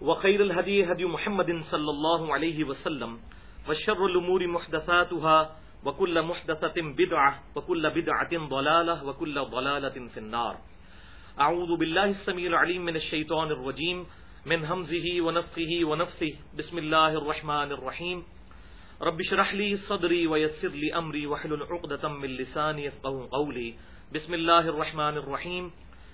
وخير الهدي هدي محمد صلى الله عليه وسلم، وشر الأمور محدثاتها، وكل محدثة بدعة، وكل بدعة ضلالة، وكل ضلالة في النار. أعوذ بالله السميع العليم من الشيطان الرجيم، من همزه ونفخه ونفثه. بسم الله الرحمن الرحيم. رب اشرح لي صدري ويسر لي أمري، واحلل عقدة من لساني يفقهوا قولي. بسم الله الرحمن الرحيم.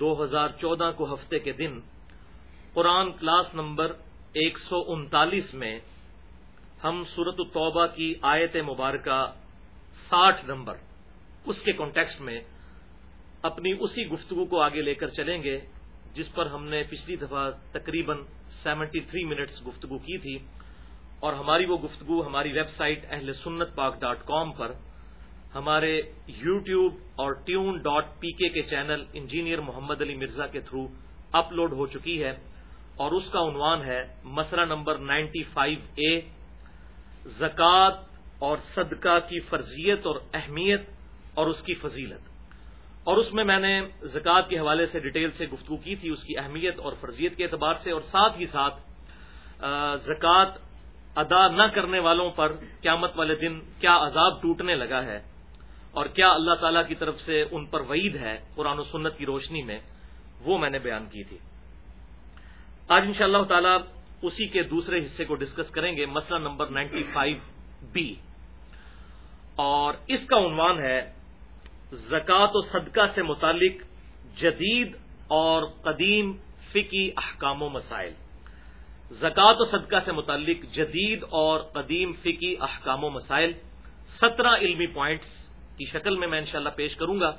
دو ہزار چودہ کو ہفتے کے دن قرآن کلاس نمبر ایک سو انتالیس میں ہم صورت التوبہ کی آیت مبارکہ ساٹھ نمبر اس کے کانٹیکسٹ میں اپنی اسی گفتگو کو آگے لے کر چلیں گے، جس پر ہم نے پچھلی دفعہ تقریباً سیونٹی تھری منٹس گفتگو کی تھی اور ہماری وہ گفتگو ہماری ویب سائٹ اہل سنت پاک ڈاٹ کام پر ہمارے یو ٹیوب اور ٹیون ڈاٹ پی کے کے چینل انجینئر محمد علی مرزا کے تھرو اپلوڈ ہو چکی ہے اور اس کا عنوان ہے مسئلہ نمبر نائنٹی فائیو اے، زکوٰۃ اور صدقہ کی فرضیت اور اہمیت اور اس کی فضیلت۔ اور اس میں میں نے زکوٰۃ کے حوالے سے ڈیٹیل سے گفتگو کی تھی، اس کی اہمیت اور فرضیت کے اعتبار سے اور ساتھ ہی ساتھ زکوٰۃ ادا نہ کرنے والوں پر قیامت والے دن کیا عذاب ٹوٹنے لگا ہے۔ اور کیا اللہ تعالی کی طرف سے ان پر وعید ہے قرآن و سنت کی روشنی میں، وہ میں نے بیان کی تھی۔ آج ان شاء اللہ تعالی اسی کے دوسرے حصے کو ڈسکس کریں گے، مسئلہ نمبر نائنٹی فائیو بی۔ اور اس کا عنوان ہے، زکوٰۃ و صدقہ سے متعلق جدید اور قدیم فقی احکام و مسائل۔ زکوٰۃ و صدقہ سے متعلق جدید اور قدیم فقی احکام و مسائل، سترہ علمی پوائنٹس کی شکل میں میں انشاءاللہ پیش کروں گا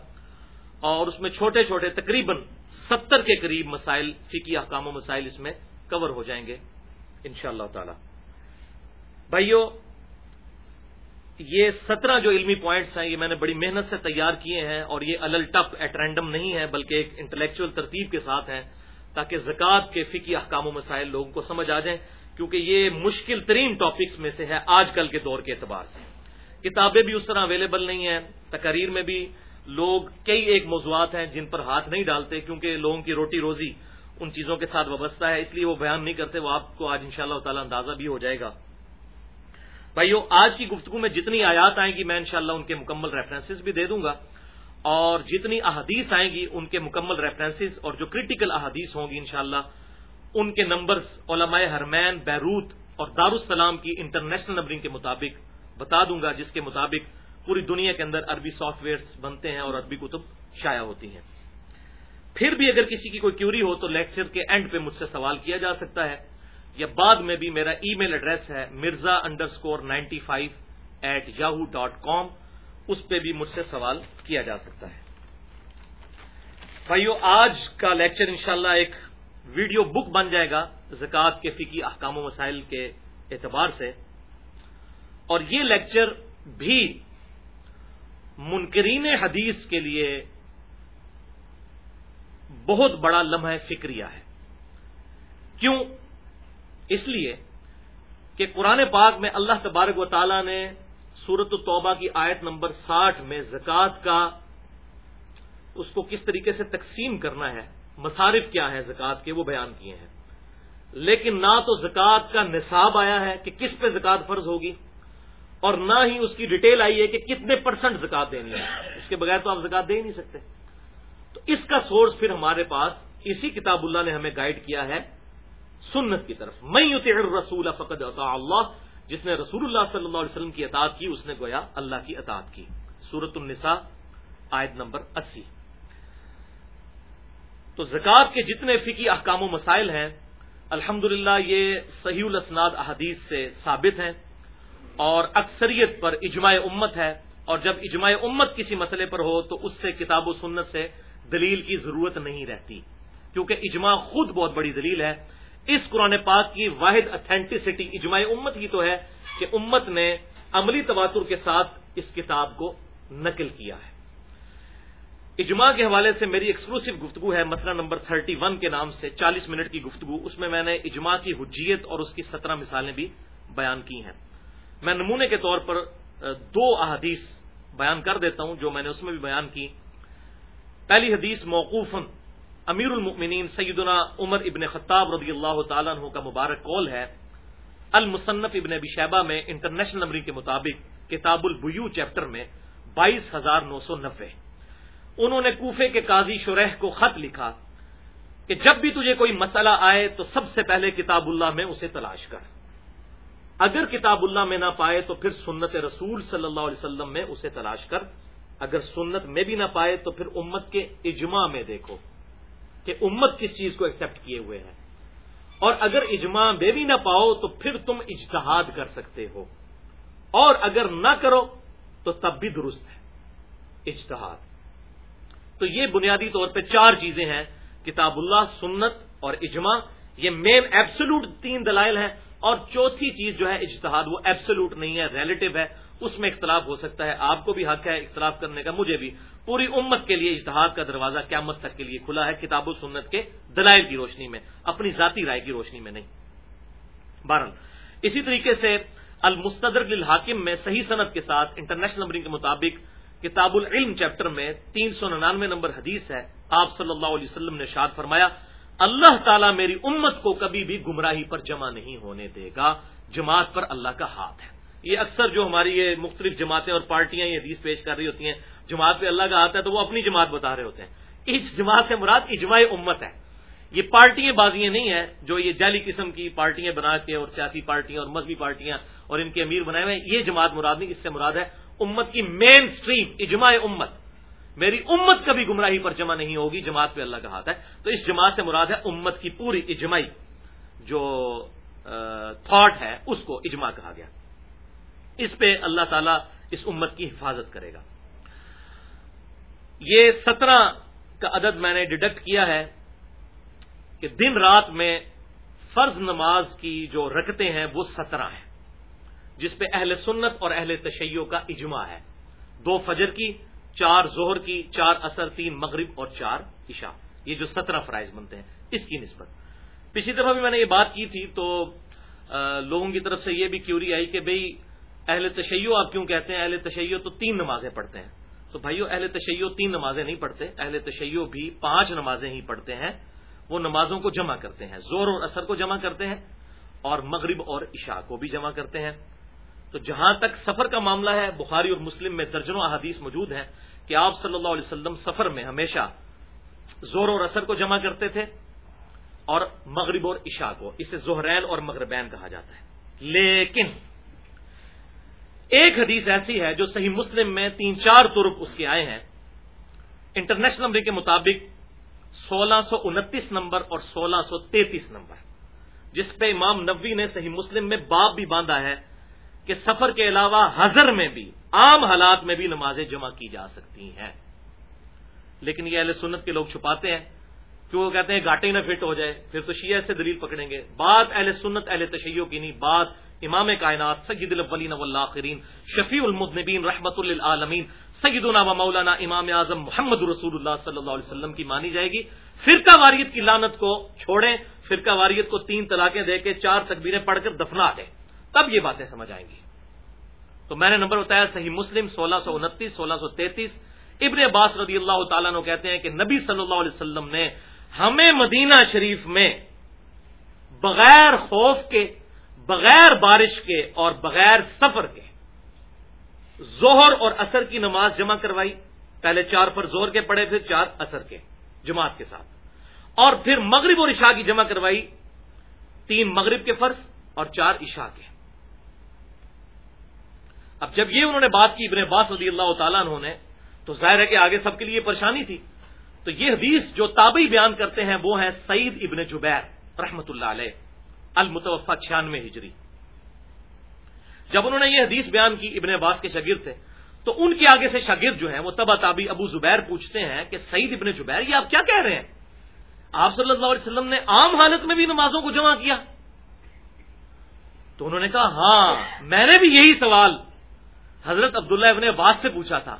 اور اس میں چھوٹے چھوٹے تقریباً ستر کے قریب مسائل فقی احکام و مسائل اس میں کور ہو جائیں گے ان شاء اللہ تعالی۔ بھائیو، یہ سترہ جو علمی پوائنٹس ہیں، یہ میں نے بڑی محنت سے تیار کیے ہیں اور یہ الل ٹپ ایٹ رینڈم نہیں ہے بلکہ ایک انٹلیکچل ترتیب کے ساتھ ہیں تاکہ زکوٰۃ کے فقی احکام و مسائل لوگوں کو سمجھ آ جائیں، کیونکہ یہ مشکل ترین ٹاپکس میں سے ہے آج کل کے دور کے اعتبار سے۔ کتابیں بھی اس طرح اویلیبل نہیں ہیں تقریر میں بھی لوگ کئی ایک موضوعات ہیں جن پر ہاتھ نہیں ڈالتے کیونکہ لوگوں کی روٹی روزی ان چیزوں کے ساتھ وابستہ ہے، اس لیے وہ بیان نہیں کرتے، وہ آپ کو آج ان شاء اللہ تعالی اندازہ بھی ہو جائے گا۔ بھائیو، آج کی گفتگو میں جتنی آیات آئیں گی، میں انشاءاللہ ان کے مکمل ریفرنسز بھی دے دوں گا۔ اور جتنی احادیث آئیں گی، ان کے مکمل ریفرنسز اور جو کریٹیکل احادیث ہوں گی انشاءاللہ، ان کے نمبرز علماء حرمین، بیروت اور دارالسلام کی انٹرنیشنل نمبرنگ کے مطابق بتا دوں گا جس کے مطابق پوری دنیا کے اندر عربی سافٹ ویئر بنتے ہیں اور عربی کتب شائع ہوتی ہیں۔ پھر بھی اگر کسی کی کوئی کیوری ہو تو لیکچر کے اینڈ پہ مجھ سے سوال کیا جا سکتا ہے یا بعد میں بھی میرا ای میل ایڈریس ہے Mirza underscore ninety five at Yahoo dot com. اس پہ بھی مجھ سے سوال کیا جا سکتا ہے۔ بھائیو، آج کا لیکچر انشاءاللہ ایک ویڈیو بک بن جائے گا زکوٰۃ کے فقی احکام و مسائل کے اعتبار سے۔ اور یہ لیکچر بھی منکرین حدیث کے لیے بہت بڑا لمحہ فکریہ ہے۔ کیوں؟ اس لیے کہ قرآن پاک میں اللہ تبارک و تعالی نے سورت التوبہ کی آیت نمبر ساٹھ میں زکوٰۃ کا اس کو کس طریقے سے تقسیم کرنا ہے، مصارف کیا ہے زکوٰۃ کے، وہ بیان کیے ہیں۔ لیکن نہ تو زکوٰۃ کا نصاب آیا ہے کہ کس پہ زکوٰۃ فرض ہوگی۔ اور نہ ہی اس کی ڈیٹیل آئی ہے کہ کتنے پرسنٹ زکات دینی ہے۔ اس کے بغیر تو آپ زکات دے ہی نہیں سکتے۔ تو اس کا سورس پھر ہمارے پاس اسی کتاب اللہ نے ہمیں گائیڈ کیا ہے سنت کی طرف۔ میں رسول فقد عطا اللہ۔ جس نے رسول اللہ صلی اللہ علیہ وسلم کی اطاعت کی، اس نے گویا اللہ کی اطاعت کی۔ سورت النساء، آیت نمبر اسی۔ تو زکوٰۃ کے جتنے فکی احکام و مسائل ہیں الحمد یہ صحیح الاسناد احادیث سے ثابت ہیں۔ اور اکثریت پر اجماع امت ہے اور جب اجماع امت کسی مسئلے پر ہو تو اس سے کتاب و سنت سے دلیل کی ضرورت نہیں رہتی۔ کیونکہ اجماع خود بہت بڑی دلیل ہے۔ اس قرآن پاک کی واحد اتھینٹسٹی اجماع امت ہی تو ہے کہ امت نے عملی تواتر کے ساتھ اس کتاب کو نقل کیا ہے۔ اجماع کے حوالے سے میری ایکسکلوسو گفتگو ہے مسئلہ نمبر 31 کے نام سے، چالیس منٹ کی گفتگو، اس میں میں نے اجماع کی حجیت اور اس کی سترہ مثالیں بھی بیان کی ہیں۔ میں نمونے کے طور پر دو احادیث بیان کر دیتا ہوں جو میں نے اس میں بھی بیان کی۔ پہلی حدیث موقوف امیر المؤمنین سیدنا عمر ابن خطاب رضی اللہ تعالیٰ عنہ کا مبارک کال ہے۔ المصنف ابن ابی شہبہ میں انٹرنیشنل نمبر کے مطابق کتاب البیو چیپٹر میں بائیس ہزار نو سو نبے انہوں نے کوفے کے قاضی شرح کو خط لکھا کہ جب بھی تجھے کوئی مسئلہ آئے تو سب سے پہلے کتاب اللہ میں اسے تلاش کر۔ اگر کتاب اللہ میں نہ پائے تو پھر سنت رسول صلی اللہ علیہ وسلم میں اسے تلاش کر۔ اگر سنت میں بھی نہ پائے تو پھر امت کے اجماع میں دیکھو کہ امت کس چیز کو ایکسپٹ کیے ہوئے ہے اور اگر اجماع میں بھی نہ پاؤ تو پھر تم اجتہاد کر سکتے ہو۔ اور اگر نہ کرو تو تب بھی درست ہے۔ اجتہاد۔ تو یہ بنیادی طور پہ چار چیزیں ہیں۔ کتاب اللہ، سنت اور اجماع۔ یہ مین ایبسلوٹ تین دلائل ہیں۔ اور چوتھی چیز جو ہے اجتہاد، وہ ایبسلوٹ نہیں ہے ریلیٹو ہے، اس میں اختلاف ہو سکتا ہے۔ آپ کو بھی حق ہے اختلاف کرنے کا، مجھے بھی۔ پوری امت کے لیے اجتہاد کا دروازہ قیامت تک کے لیے کھلا ہے، کتاب و سنت کے دلائل کی روشنی میں، اپنی ذاتی رائے کی روشنی میں نہیں۔ بہرحال، اسی طریقے سے المستدر الحاکم میں صحیح صنعت کے ساتھ انٹرنیشنل نمبرنگ کے مطابق کتاب العلم چیپٹر میں تین سو ننانوے نمبر حدیث ہے۔ آپ صلی اللہ علیہ وسلم نے شاد فرمایا اللہ تعالیٰ میری امت کو کبھی بھی گمراہی پر جمع نہیں ہونے دے گا۔ جماعت پر اللہ کا ہاتھ ہے۔ یہ اکثر جو ہماری یہ مختلف جماعتیں اور پارٹیاں یہ حدیث پیش کر رہی ہوتی ہیں، جماعت پہ اللہ کا ہاتھ ہے تو وہ اپنی جماعت بتا رہے ہوتے ہیں۔ اس جماعت سے مراد اجماع امت ہے۔ یہ پارٹیاں بازیاں نہیں ہیں جو یہ جعلی قسم کی پارٹیاں بنا کے اور سیاسی پارٹیاں اور مذہبی پارٹیاں اور ان کے امیر بنائے ہوئے یہ جماعت مراد نہیں، اس سے مراد ہے امت کی مین اسٹریم اجماع امت۔ میری امت کبھی گمراہی پر جمع نہیں ہوگی، جماعت پہ اللہ کا ہاتھ ہے۔ تو اس جماعت سے مراد ہے امت کی پوری اجماعی جو تھاٹ ہے، اس کو اجماع کہا گیا۔ اس پہ اللہ تعالی اس امت کی حفاظت کرے گا۔ یہ سترہ کا عدد میں نے ڈیڈکٹ کیا ہے کہ دن رات میں فرض نماز کی جو رکھتے ہیں، وہ سترہ ہیں۔ جس پہ اہل سنت اور اہل تشیع کا اجماع ہے۔ دو فجر کی چار زہر کی، چار اثر تین مغرب اور چار عشاء۔ یہ جو سترہ فرائض بنتے ہیں، اس کی نسبت۔ پچھلی دفعہ بھی میں نے یہ بات کی تھی، تو لوگوں کی طرف سے یہ بھی کیوری آئی کہ بھئی، اہل تشیع آپ کیوں کہتے ہیں؟ اہل تشیع تو تین نمازیں پڑھتے ہیں۔ تو بھائیو، اہل تشیع تین نمازیں نہیں پڑھتے، اہل تشیع بھی پانچ نمازیں ہی پڑھتے ہیں۔ وہ نمازوں کو جمع کرتے ہیں زور اور اثر کو جمع کرتے ہیں اور مغرب اور عشاء کو بھی جمع کرتے ہیں۔ تو جہاں تک سفر کا معاملہ ہے، بخاری اور مسلم میں درجنوں احادیث موجود ہیں کہ آپ صلی اللہ علیہ وسلم سفر میں ہمیشہ زور اور اثر کو جمع کرتے تھے اور مغرب اور عشاء کو، اسے زہرین اور مغربین کہا جاتا ہے۔ لیکن ایک حدیث ایسی ہے جو صحیح مسلم میں تین چار ترک اس کے آئے ہیں۔ انٹرنیشنل نمبر کے مطابق سولہ سو انتیس نمبر اور سولہ سو تینتیس نمبر، جس پہ امام نبوی نے صحیح مسلم میں باپ بھی باندھا ہے۔ کہ سفر کے علاوہ حضر میں بھی، عام حالات میں بھی نمازیں جمع کی جا سکتی ہیں۔ لیکن یہ اہل سنت کے لوگ چھپاتے ہیں کہ وہ کہتے ہیں گاٹے نہ فٹ ہو جائے، پھر تو شیعہ سے دلیل پکڑیں گے۔ بات اہل سنت، اہل تشیع کی نہیں، بات امام کائنات، سید الاولین والآخرین، شفیع المدنبین رحمت للعالمین، سیدنا و مولانا امام اعظم محمد رسول اللہ صلی اللہ علیہ وسلم کی مانی جائے گی۔ فرقہ واریت کی لانت کو چھوڑیں، فرقہ واریت کو تین طلاقیں دے کے چار تکبیریں پڑھ کر دفنا دیں تب یہ باتیں سمجھ آئیں گی۔ تو میں نے نمبر بتایا صحیح مسلم سولہ سو انتیس، سولہ سو تینتیس۔ ابن عباس رضی اللہ تعالیٰ نے کہتے ہیں کہ نبی صلی اللہ علیہ وسلم نے ہمیں مدینہ شریف میں بغیر خوف کے، بغیر بارش کے اور بغیر سفر کے زہر اور اثر کی نماز جمع کروائی۔ پہلے چار پر زور کے پڑے پھر چار اثر کے جماعت کے ساتھ۔ اور پھر مغرب اور عشاء کی جمع کروائی۔ تین مغرب کے فرض اور چار عشاء کے۔ اب جب یہ انہوں نے بات کی، ابن عباس رضی اللہ تعالیٰ انہوں نے، تو ظاہر ہے کہ آگے سب کے لیے پریشانی تھی۔ تو یہ حدیث جو تابعی بیان کرتے ہیں، وہ ہے سعید ابن جبیر رحمت اللہ علیہ المتوفا چھیانوے ہجری۔ جب انہوں نے یہ حدیث بیان کی، ابن عباس کے شاگرد تھے، تو ان کے آگے سے شاگرد جو ہیں، وہ تبا تابی ابو زبیر پوچھتے ہیں کہ سعید ابن جبیر، یہ آپ کیا کہہ رہے ہیں؟ آپ صلی اللہ علیہ وسلم نے عام حالت میں بھی نمازوں کو جمع کیا۔ تو انہوں نے کہا ہاں میں نے بھی یہی سوال حضرت عبداللہ ابن عباس سے پوچھا تھا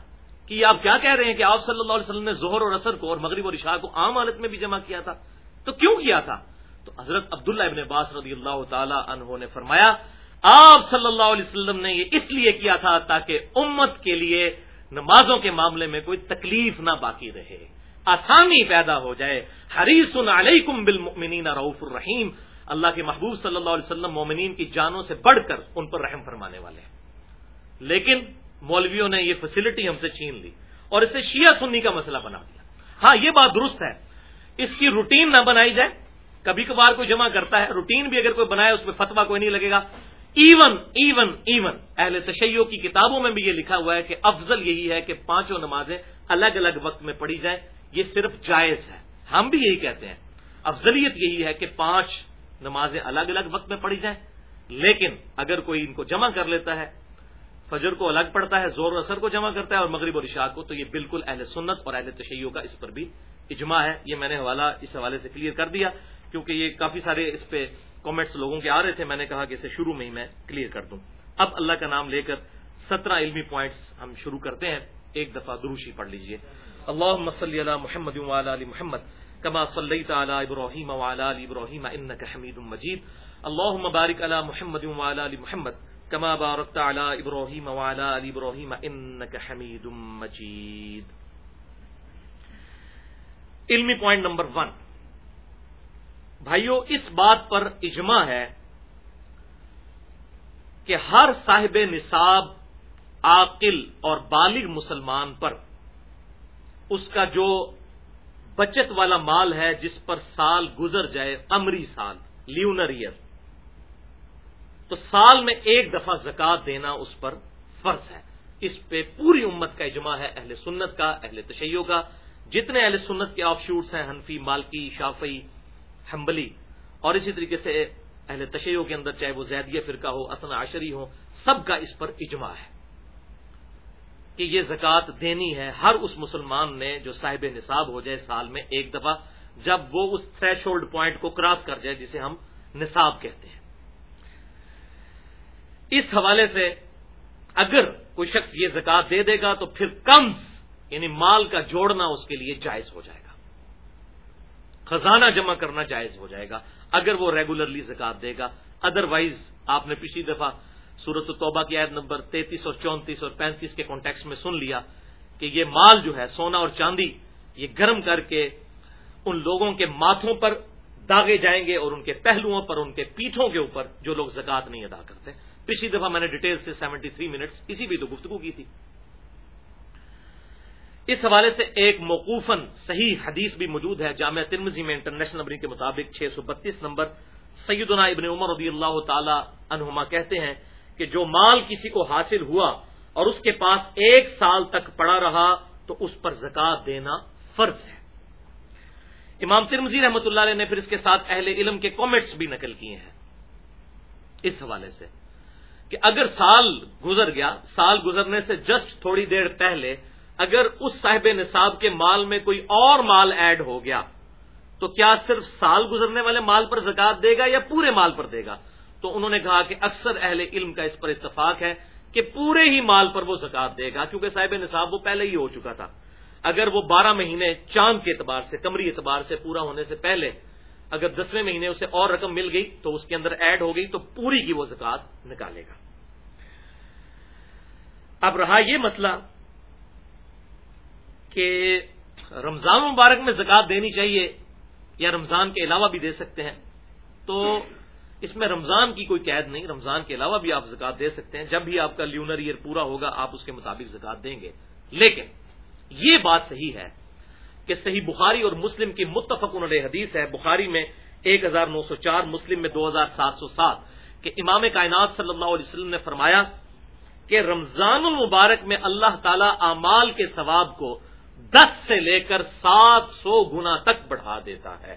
کہ آپ کیا کہہ رہے ہیں کہ آپ صلی اللہ علیہ وسلم نے ظہر اور اثر کو اور مغرب اور عشاء کو عام حالت میں بھی جمع کیا تھا؟ تو کیوں کیا تھا؟ تو حضرت عبداللہ ابن عباس رضی اللہ تعالی عنہ نے فرمایا، آپ صلی اللہ علیہ وسلم نے یہ اس لیے کیا تھا تاکہ امت کے لیے نمازوں کے معاملے میں کوئی تکلیف نہ باقی رہے۔ آسانی پیدا ہو جائے۔ حریص علیکم بالمؤمنین رعوف الرحیم۔ اللہ کے محبوب صلی اللہ علیہ وسلم مومنین کی جانوں سے بڑھ کر ان پر رحم فرمانے والے ہیں۔ لیکن مولویوں نے یہ فیسلٹی ہم سے چھین لی اور اسے شیعہ سنی کا مسئلہ بنا دیا۔ ہاں یہ بات درست ہے۔ اس کی روٹین نہ بنائی جائے۔ کبھی کبھار کوئی جمع کرتا ہے۔ روٹین بھی اگر کوئی بنائے، اس میں فتوا کوئی نہیں لگے گا۔ ایون ایون ایون اہل تشیعوں کی کتابوں میں بھی یہ لکھا ہوا ہے کہ افضل یہی ہے کہ پانچوں نمازیں الگ الگ وقت میں پڑھی جائیں۔ یہ صرف جائز ہے۔ ہم بھی یہی کہتے ہیں۔ افضلیت یہی ہے کہ پانچ نمازیں الگ الگ وقت میں پڑھی جائیں۔ لیکن اگر کوئی ان کو جمع کر لیتا ہے فجر کو الگ پڑتا ہے، زور اثر کو جمع کرتا ہے اور مغرب اور عشاء کو، تو یہ بالکل اہل سنت اور اہل تشیعوں کا اس پر بھی اجماع ہے۔ یہ میں نے حوالہ اس حوالے سے کلیئر کر دیا، کیونکہ یہ کافی سارے اس پہ کامنٹس لوگوں کے آ رہے تھے، میں نے کہا کہ اسے شروع میں ہی میں کلیئر کر دوں۔ اب اللہ کا نام لے کر سترہ علمی پوائنٹس ہم شروع کرتے ہیں۔ ایک دفعہ دروشی پڑھ لیجیے۔ اللہ مسلی علی محمد علی محمد کما صلی تعلی ابراہیم علی ابراہیم انک حمید مجید۔ اللہ مبارک علی محمد علی محمد کما بارکت علی ابراہیم علی ابراہیم انک حمید مجید علمی پوائنٹ نمبر ون بھائیو، اس بات پر اجماع ہے کہ ہر صاحب نصاب عاقل اور بالغ مسلمان پر اس کا جو بچت والا مال ہے، جس پر سال گزر جائے امری سال، لیونر ایئر تو سال میں ایک دفعہ زکات دینا اس پر فرض ہے۔ اس پہ پوری امت کا اجماع ہے، اہل سنت کا، اہل تشیعوں کا۔ جتنے اہل سنت کے آف شوٹس ہیں، حنفی، مالکی شافئی حنبلی، اور اسی طریقے سے اہل تشیعوں کے اندر چاہے وہ زیدیہ فرقہ ہو اصن عشری ہو سب کا اس پر اجماع ہے کہ یہ زکوٰۃ دینی ہے۔ ہر اس مسلمان نے جو صاحب نصاب ہو جائے سال میں ایک دفعہ، جب وہ اس تھریش ہولڈ پوائنٹ کو کراس کر جائے، جسے ہم نصاب کہتے ہیں۔ اس حوالے سے اگر کوئی شخص یہ زکات دے دے گا تو پھر کم یعنی مال کا جوڑنا اس کے لیے جائز ہو جائے گا۔ خزانہ جمع کرنا جائز ہو جائے گا۔ اگر وہ ریگولرلی زکات دے گا ادر وائز آپ نے پچھلی دفعہ سورت الطبہ کی عید نمبر تینتیس اور چونتیس اور پینتیس کے کانٹیکس میں سن لیا کہ یہ مال جو ہے، سونا اور چاندی، یہ گرم کر کے ان لوگوں کے ماتھوں پر داغے جائیں گے اور ان کے پہلوؤں پر، ان کے پیٹھوں کے اوپر جو لوگ زکات نہیں ادا کرتے۔ پچھلی دفعہ میں نے ڈیٹیل سے سیونٹی تھری منٹس اسی بھی تو گفتگو کی تھی۔ اس حوالے سے ایک موقوفن صحیح حدیث بھی موجود ہے، جامعہ ترمزی میں انٹرنیشنل نمبر کے مطابق چھ سو بتیس نمبر سیدنا ابن عمر رضی اللہ تعالی عنہما کہتے ہیں کہ جو مال کسی کو حاصل ہوا اور اس کے پاس ایک سال تک پڑا رہا تو اس پر زکات دینا فرض ہے۔ امام ترمزی رحمۃ اللہ علیہ نے پھر اس کے ساتھ اہل علم کے کامنٹس بھی نقل کیے ہیں۔ اس حوالے سے کہ اگر سال گزر گیا، سال گزرنے سے جسٹ تھوڑی دیر پہلے اگر اس صاحب نصاب کے مال میں کوئی اور مال ایڈ ہو گیا، تو کیا صرف سال گزرنے والے مال پر زکات دے گا یا پورے مال پر دے گا؟ تو انہوں نے کہا کہ اکثر اہل علم کا اس پر اتفاق ہے کہ پورے ہی مال پر وہ زکات دے گا، کیونکہ صاحب نصاب وہ پہلے ہی ہو چکا تھا۔ اگر وہ بارہ مہینے چاند کے اعتبار سے، کمری اعتبار سے پورا ہونے سے پہلے اگر دسویں مہینے اسے اور رقم مل گئی تو اس کے اندر ایڈ ہو گئی تو پوری کی وہ زکات نکالے گا۔ اب رہا یہ مسئلہ کہ رمضان مبارک میں زکات دینی چاہیے یا رمضان کے علاوہ بھی دے سکتے ہیں، تو اس میں رمضان کی کوئی قید نہیں، رمضان کے علاوہ بھی آپ زکات دے سکتے ہیں۔ جب بھی آپ کا لیونر ایئر پورا ہوگا، آپ اس کے مطابق زکات دیں گے۔ لیکن یہ بات صحیح ہے کہ صحیح بخاری اور مسلم کی متفق علیہ حدیث ہے، بخاری میں ایک ہزار نو سو چار، مسلم میں دو ہزار سات سو سات، کہ امام کائنات صلی اللہ علیہ وسلم نے فرمایا کہ رمضان المبارک میں اللہ تعالی اعمال کے ثواب کو دس سے لے کر سات سو گنا تک بڑھا دیتا ہے۔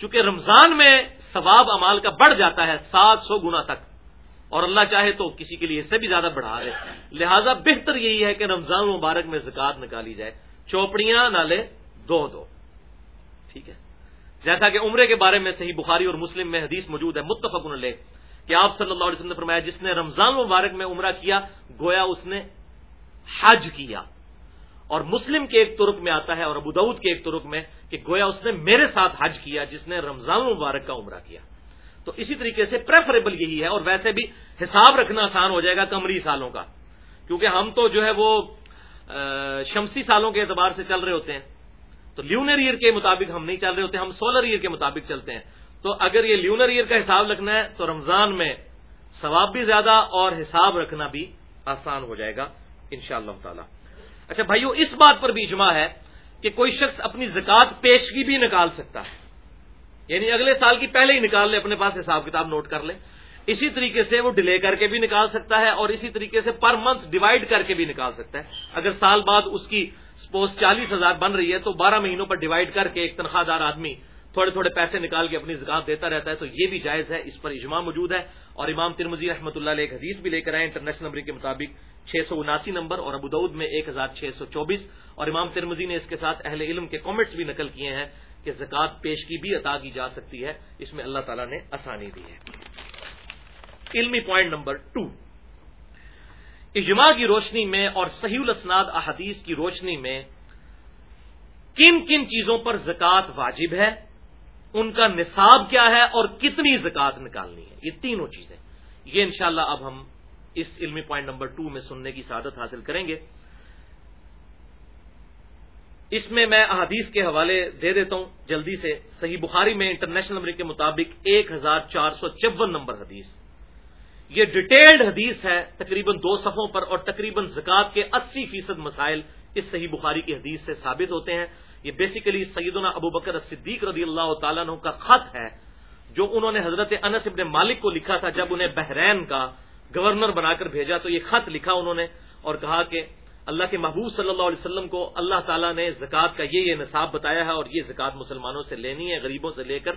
چونکہ رمضان میں ثواب امال کا بڑھ جاتا ہے سات سو گنا تک، اور اللہ چاہے تو کسی کے لیے اس سے بھی زیادہ بڑھا دے۔ لہذا بہتر یہی ہے کہ رمضان مبارک میں زکات نکالی جائے۔ چوپڑیاں نہ لے دو دو۔ ٹھیک ہے۔ جیسا کہ عمرے کے بارے میں صحیح بخاری اور مسلم میں حدیث موجود ہے، متفق لے کہ آپ صلی اللہ علیہ وسلم نے فرمایا، جس نے رمضان مبارک میں عمرہ کیا، گویا اس نے حج کیا۔ اور مسلم کے ایک ترک میں آتا ہے اور ابو دعود کے ایک ترک میں کہ گویا اس نے میرے ساتھ حج کیا، جس نے رمضان مبارک کا عمرہ کیا۔ تو اسی طریقے سے پریفریبل یہی ہے، اور ویسے بھی حساب رکھنا آسان ہو جائے گا کمری سالوں کا۔ کیونکہ ہم تو جو ہے وہ شمسی سالوں کے اعتبار سے چل رہے ہوتے ہیں۔ تو لیونر ایئر کے مطابق ہم نہیں چل رہے ہوتے، ہم سولر ایئر کے مطابق چلتے ہیں۔ تو اگر یہ لیونر ایئر کا حساب رکھنا ہے، تو رمضان میں ثواب بھی زیادہ اور حساب رکھنا بھی آسان ہو جائے گا ان شاء اللہ تعالی۔ اچھا بھائیو، اس بات پر بھی اجماع ہے کہ کوئی شخص اپنی زکات پیشگی بھی نکال سکتا ہے۔ یعنی اگلے سال کی پہلے ہی نکال لے، اپنے پاس حساب کتاب نوٹ کر لے۔ اسی طریقے سے وہ ڈیلے کر کے بھی نکال سکتا ہے اور اسی طریقے سے پر منتھ ڈیوائڈ کر کے بھی نکال سکتا ہے۔ اگر سال بعد اس کی سپوز چالیس ہزار بن رہی ہے تو بارہ مہینوں پر ڈیوائڈ کر کے ایک تنخواہ دار آدمی تھوڑے تھوڑے پیسے نکال کے اپنی زکات دیتا رہتا ہے تو یہ بھی جائز ہے، اس پر اجماع موجود ہے۔ اور امام ترمزی رحمۃ اللہ علیہ ایک حدیث بھی لے کر آئے انٹرنیشنل نمبر کے مطابق چھ سو اناسی نمبر اور ابودعود میں ایک ہزار چھ سو چوبیس۔ اور امام ترمزی نے اس کے ساتھ اہل علم کے کامنٹس بھی نقل کیے ہیں کہ زکوٰۃ پیشگی بھی عطا کی جا سکتی ہے، اس میں اللہ تعالیٰ نے آسانی دی ہے۔ علمی پوائنٹ نمبر ٹو۔ اجماع کی روشنی میں اور صحیح الاسناد احادیث کی روشنی میں کن کن چیزوں پر زکوٰۃ واجب ہے؟ ان کا نصاب کیا ہے اور کتنی زکوٰۃ نکالنی ہے؟ یہ تینوں چیزیں۔ یہ انشاءاللہ اب ہم اس علمی پوائنٹ نمبر ٹو میں سننے کی سعادت حاصل کریں گے۔ اس میں میں احادیث کے حوالے دے دیتا ہوں۔ جلدی سے صحیح بخاری میں انٹرنیشنل نمبر کے مطابق ایک ہزار چار سو چون نمبر حدیث۔ یہ ڈیٹیلڈ حدیث ہے تقریباً دو صفوں پر اور تقریباً زکات کے اسی فیصد مسائل اس صحیح بخاری کی حدیث سے ثابت ہوتے ہیں۔ یہ بیسیکلی سیدنا ابو بکر صدیق رضی اللہ تعالیٰ عنہ کا خط ہے جو انہوں نے حضرت انس ابن مالک کو لکھا تھا جب انہیں بحرین کا گورنر بنا کر بھیجا تو یہ خط لکھا انہوں نے اور کہا کہ اللہ کے محبوب صلی اللہ علیہ وسلم کو اللہ تعالیٰ نے زکوٰۃ کا یہ یہ نصاب بتایا ہے اور یہ زکوٰۃ مسلمانوں سے لینی ہے، غریبوں سے لے کر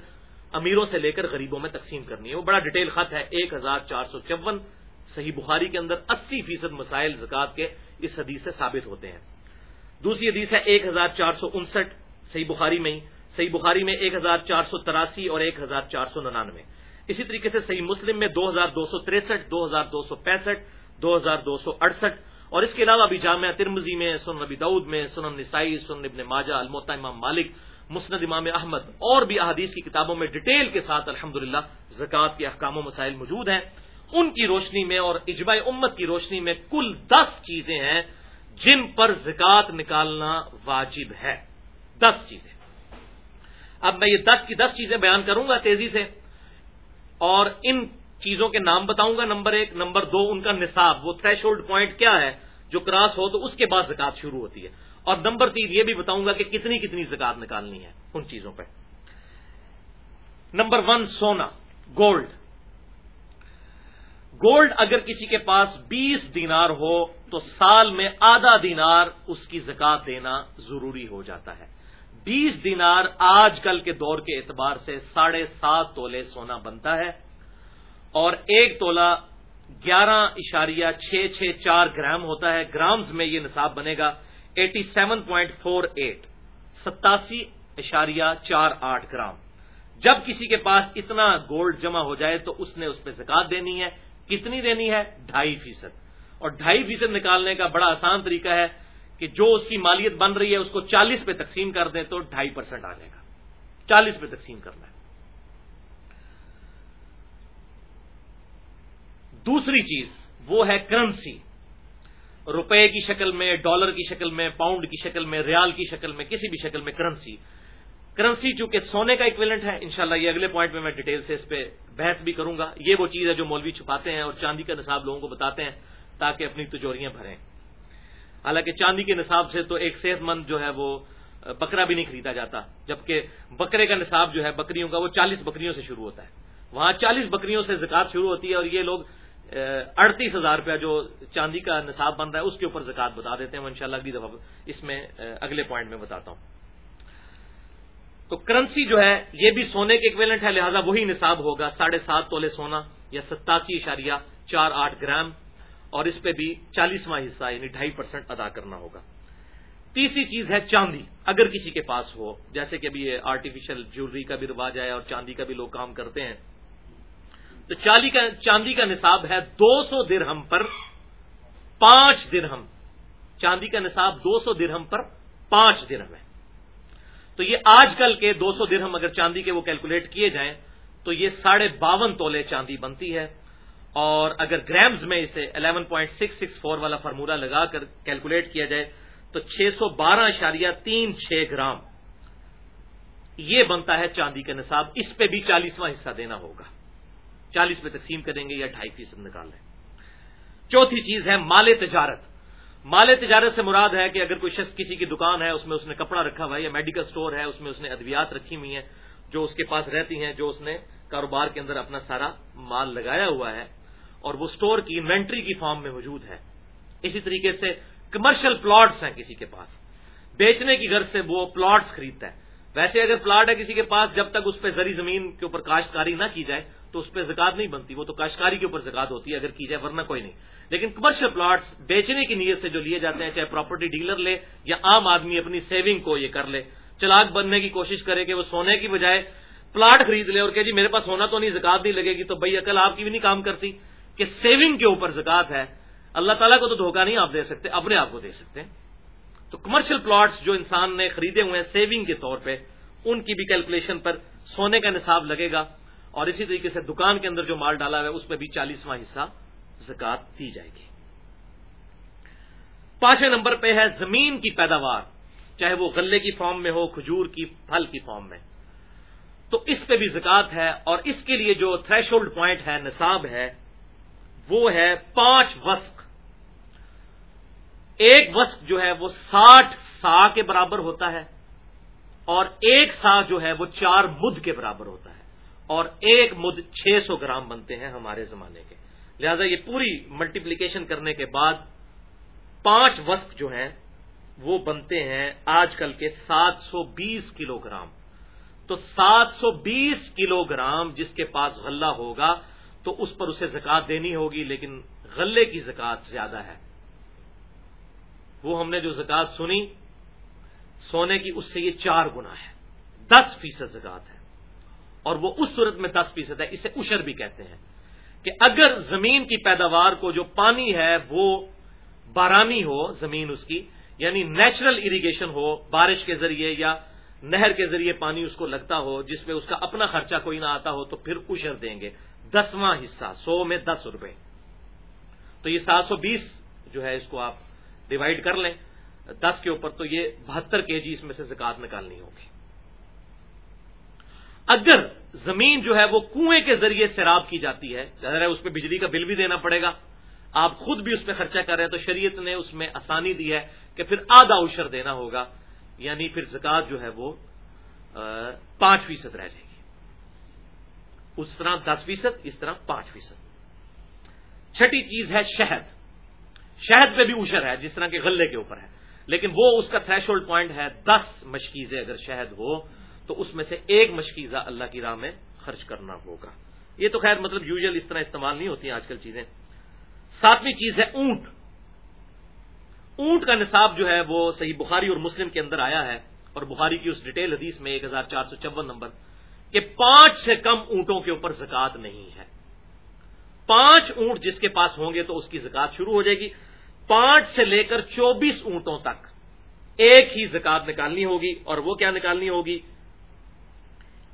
امیروں سے لے کر غریبوں میں تقسیم کرنی ہے۔ وہ بڑا ڈیٹیل خط ہے، ایک ہزار چار سو چون۔ صحیح بخاری کے اندر اسی فیصد مسائل زکوٰۃ کے اس حدیث سے ثابت ہوتے ہیں۔ دوسری حدیث ہے، ایک ہزار چار سو انسٹھ۔ صحیح بخاری میں ہی۔ صحیح بخاری میں ایک ہزار چار سو تراسی اور ایک ہزار چار سو ننانوے۔ اسی طریقے سے صحیح مسلم میں دو ہزار دو سو تریسٹھ، دو ہزار دو سو پینسٹھ، دو ہزار دو سو اڑسٹھ۔ اور اس کے علاوہ بھی جامعہ ترمزی میں سن نبی دعود میں، سنن نسائی سن ابن ماجہ المتا امام مالک مسند امام احمد اور بھی احادیث کی کتابوں میں ڈیٹیل کے ساتھ الحمد للہ زکوٰۃ کے احکام و مسائل موجود ہیں۔ ان کی روشنی میں اور اجماع امت کی روشنی میں کل دس چیزیں ہیں جن پر زکوٰۃ نکالنا واجب ہے۔ دس چیزیں۔ اب میں یہ دس کی دس چیزیں بیان کروں گا تیزی سے اور ان چیزوں کے نام بتاؤں گا۔ نمبر ایک، نمبر دو، ان کا نصاب، وہ تھریش ہولڈ پوائنٹ کیا ہے جو کراس ہو تو اس کے بعد زکات شروع ہوتی ہے۔ اور نمبر تین یہ بھی بتاؤں گا کہ کتنی کتنی زکات نکالنی ہے ان چیزوں پہ۔ نمبر ون، سونا، گولڈ۔ گولڈ اگر کسی کے پاس بیس دینار ہو تو سال میں آدھا دینار اس کی زکات دینا ضروری ہو جاتا ہے۔ بیس دینار آج کل کے دور کے اعتبار سے ساڑھے سات تولے سونا بنتا ہے اور ایک تولا گیارہ اشاریہ چھ چھ چار گرام ہوتا ہے۔ گرامز میں یہ نصاب بنے گا۔ Eighty seven point four eight ستاسی اشاریہ چار آٹھ گرام۔ جب کسی کے پاس اتنا گولڈ جمع ہو جائے تو اس نے اس پہ زکات دینی ہے۔ کتنی دینی ہے؟ ڈھائی فیصد۔ اور ڈھائی فیصد نکالنے کا بڑا آسان طریقہ ہے کہ جو اس کی مالیت بن رہی ہے اس کو چالیس پہ تقسیم کر دیں تو ڈھائی پرسینٹ آ جائے گا۔ چالیس پہ تقسیم کرنا ہے۔ دوسری چیز وہ ہے کرنسی۔ روپے کی شکل میں، ڈالر کی شکل میں، پاؤنڈ کی شکل میں، ریال کی شکل میں، کسی بھی شکل میں کرنسی۔ کرنسی چونکہ سونے کا اکویلنٹ ہے، انشاءاللہ یہ اگلے پوائنٹ میں میں ڈیٹیل سے اس پہ بحث بھی کروں گا۔ یہ وہ چیز ہے جو مولوی چھپاتے ہیں اور چاندی کا نصاب لوگوں کو بتاتے ہیں تاکہ اپنی تجوریاں بھریں۔ حالانکہ چاندی کے نصاب سے تو ایک صحت مند جو ہے وہ بکرا بھی نہیں خریدا جاتا، جبکہ بکرے کا نصاب جو ہے بکریوں کا وہ چالیس بکریوں سے شروع ہوتا ہے۔ وہاں چالیس بکریوں سے زکات شروع ہوتی ہے اور یہ لوگ اڑتیس ہزار روپیہ جو چاندی کا نصاب بن رہا ہے، اس کے اوپر زکات بتا دیتے ہیں، وہ انشاءاللہ اگلی دفعہ اس میں اگلے پوائنٹ میں بتاتا ہوں۔ تو کرنسی جو ہے، یہ بھی سونے کے اکویلنٹ ہے، لہذا وہی نصاب ہوگا، ساڑھے سات تولے سونا یا ستاسی اشاریہ چار آٹھ گرام، اور اس پہ بھی چالیسواں حصہ یعنی ڈھائی پرسینٹ ادا کرنا ہوگا۔ تیسری چیز ہے چاندی، اگر کسی کے پاس ہو، جیسے کہ ابھی یہ آرٹیفیشل جیولری کا بھی رواج ہے اور چاندی کا بھی لوگ کام کرتے ہیں تو چاندی کا نصاب ہے دو سو درہم پر پانچ درہم۔ چاندی کا نصاب دو سو درہم پر پانچ درہم ہے۔ تو یہ آج کل کے دو سو درہم اگر چاندی کے وہ کیلکولیٹ کیے جائیں، تو یہ ساڑھے باون تولے چاندی بنتی ہے۔ اور اگر گرامز میں اسے eleven point six six four والا فارمولا لگا کر کیلکولیٹ کیا جائے، تو چھ سو بارہ اشاریہ تین چھ گرام۔ یہ بنتا ہے چاندی کا نصاب۔ اس پہ بھی چالیسواں حصہ دینا ہوگا۔ چالیس پہ تقسیم کریں گے یا ڈھائی فیصد نکال لیں چوتھی چیز ہے مال تجارت۔ مال تجارت سے مراد ہے کہ اگر کوئی شخص کسی کی دکان ہے، اس میں اس نے کپڑا رکھا ہوا ہے یا میڈیکل سٹور ہے، اس میں اس نے ادویات رکھی ہوئی ہیں جو اس کے پاس رہتی ہیں، جو اس نے کاروبار کے اندر اپنا سارا مال لگایا ہوا ہے، اور وہ سٹور کی انوینٹری کی فارم میں موجود ہے۔ اسی طریقے سے کمرشل پلاٹس ہیں کسی کے پاس۔ بیچنے کی غرض سے وہ پلاٹس خریدتا ہے۔ ویسے اگر پلاٹ ہے کسی کے پاس، جب تک اس پہ زری زمین کے اوپر کاشتکاری نہ کی جائے، تو اس پہ زکات نہیں بنتی۔ وہ تو کاشتکاری کے اوپر زکات ہوتی ہے، اگر کی جائے، ورنہ کوئی نہیں۔ لیکن کمرشل پلاٹس بیچنے کی نیت سے جو لیے جاتے ہیں، چاہے پراپرٹی ڈیلر لے یا عام آدمی اپنی سیونگ کو یہ کر لے، چلاک بننے کی کوشش کرے کہ وہ سونے کی بجائے پلاٹ خرید لے اور کہ جی میرے پاس سونا تو نہیں، زکات نہیں لگے گی، تو بھائی عقل آپ کی بھی نہیں کام کرتی کہ سیونگ کے اوپر زکات ہے۔ اللہ تعالیٰ کو تو دھوکہ نہیں آپ دے سکتے، اپنے آپ کو دے سکتے ہیں۔ تو کمرشل پلاٹس جو انسان نے خریدے ہوئے ہیں سیونگ کے طور پہ، ان کی بھی کیلکولیشن پر سونے کا نصاب لگے گا۔ اور اسی طریقے سے دکان کے اندر جو مال ڈالا ہوا ہے، اس پہ بھی چالیسواں حصہ زکات دی جائے گی۔ پانچویں نمبر پہ ہے زمین کی پیداوار، چاہے وہ غلے کی فارم میں ہو، کھجور کی، پھل کی فارم میں۔ تو اس پہ بھی زکات ہے، اور اس کے لیے جو تھریش ہولڈ پوائنٹ ہے، نصاب ہے، وہ ہے پانچ وسق ایک وسق جو ہے وہ ساٹھ سا کے برابر ہوتا ہے اور ایک سا جو ہے وہ چار مد کے برابر ہوتا ہے اور ایک مد چھ سو گرام بنتے ہیں ہمارے زمانے کے۔ لہذا یہ پوری ملٹیپلیکیشن کرنے کے بعد پانچ وسق جو ہیں وہ بنتے ہیں آج کل کے سات سو بیس کلو گرام۔ تو سات سو بیس کلو گرام جس کے پاس غلہ ہوگا تو اس پر اسے زکات دینی ہوگی، لیکن غلے کی زکات زیادہ ہے۔ وہ ہم نے جو زکات سنی، سونے کی اس سے یہ چار گنا ہے دس فیصد زکات ہے اور وہ اس صورت میں دس فیصد ہے، اسے اشر بھی کہتے ہیں۔ کہ اگر زمین کی پیداوار کو جو پانی ہے وہ بارانی ہو، زمین اس کی یعنی نیچرل اریگیشن ہو، بارش کے ذریعے یا نہر کے ذریعے پانی اس کو لگتا ہو، جس میں اس کا اپنا خرچہ کوئی نہ آتا ہو، تو پھر اشر دیں گے۔ دسواں حصہ، سو میں دس روپے۔ تو یہ سات سو بیس جو ہے، اس کو آپ ڈیوائڈ کر لیں دس کے اوپر، تو یہ بہتر کے جی اس میں سے زکات نکالنی ہوگی۔ اگر زمین جو ہے وہ کنویں کے ذریعے سیراب کی جاتی ہے، ظاہر ہے اس پہ بجلی کا بل بھی دینا پڑے گا، آپ خود بھی اس پہ خرچہ کر رہے ہیں، تو شریعت نے اس میں آسانی دی ہے کہ پھر آدھا اوشر دینا ہوگا یعنی پھر زکات جو ہے وہ پانچ فیصد رہ جائے گی۔ اس طرح دس فیصد، اس طرح پانچ فیصد۔ چھٹی چیز ہے شہد۔ شہد پہ بھی اوشر ہے، جس طرح کے غلے کے اوپر ہے۔ لیکن وہ اس کا تھریش ہولڈ پوائنٹ ہے، دس مشکیزیں اگر شہد ہو، تو اس میں سے ایک مشکیزہ اللہ کی راہ میں خرچ کرنا ہوگا۔ یہ تو خیر مطلب یوزل اس طرح استعمال نہیں ہوتی آج کل چیزیں۔ ساتویں چیز ہے اونٹ۔ اونٹ کا نصاب جو ہے، وہ صحیح بخاری اور مسلم کے اندر آیا ہے۔ اور بخاری کی اس ڈیٹیل حدیث میں ایک ہزار چار سو چون نمبر کہ پانچ سے کم اونٹوں کے اوپر زکات نہیں ہے۔ پانچ اونٹ جس کے پاس ہوں گے تو اس کی زکات شروع ہو جائے گی۔ پانچ سے لے کر چوبیس اونٹوں تک ایک ہی زکات نکالنی ہوگی اور وہ کیا نکالنی ہوگی؟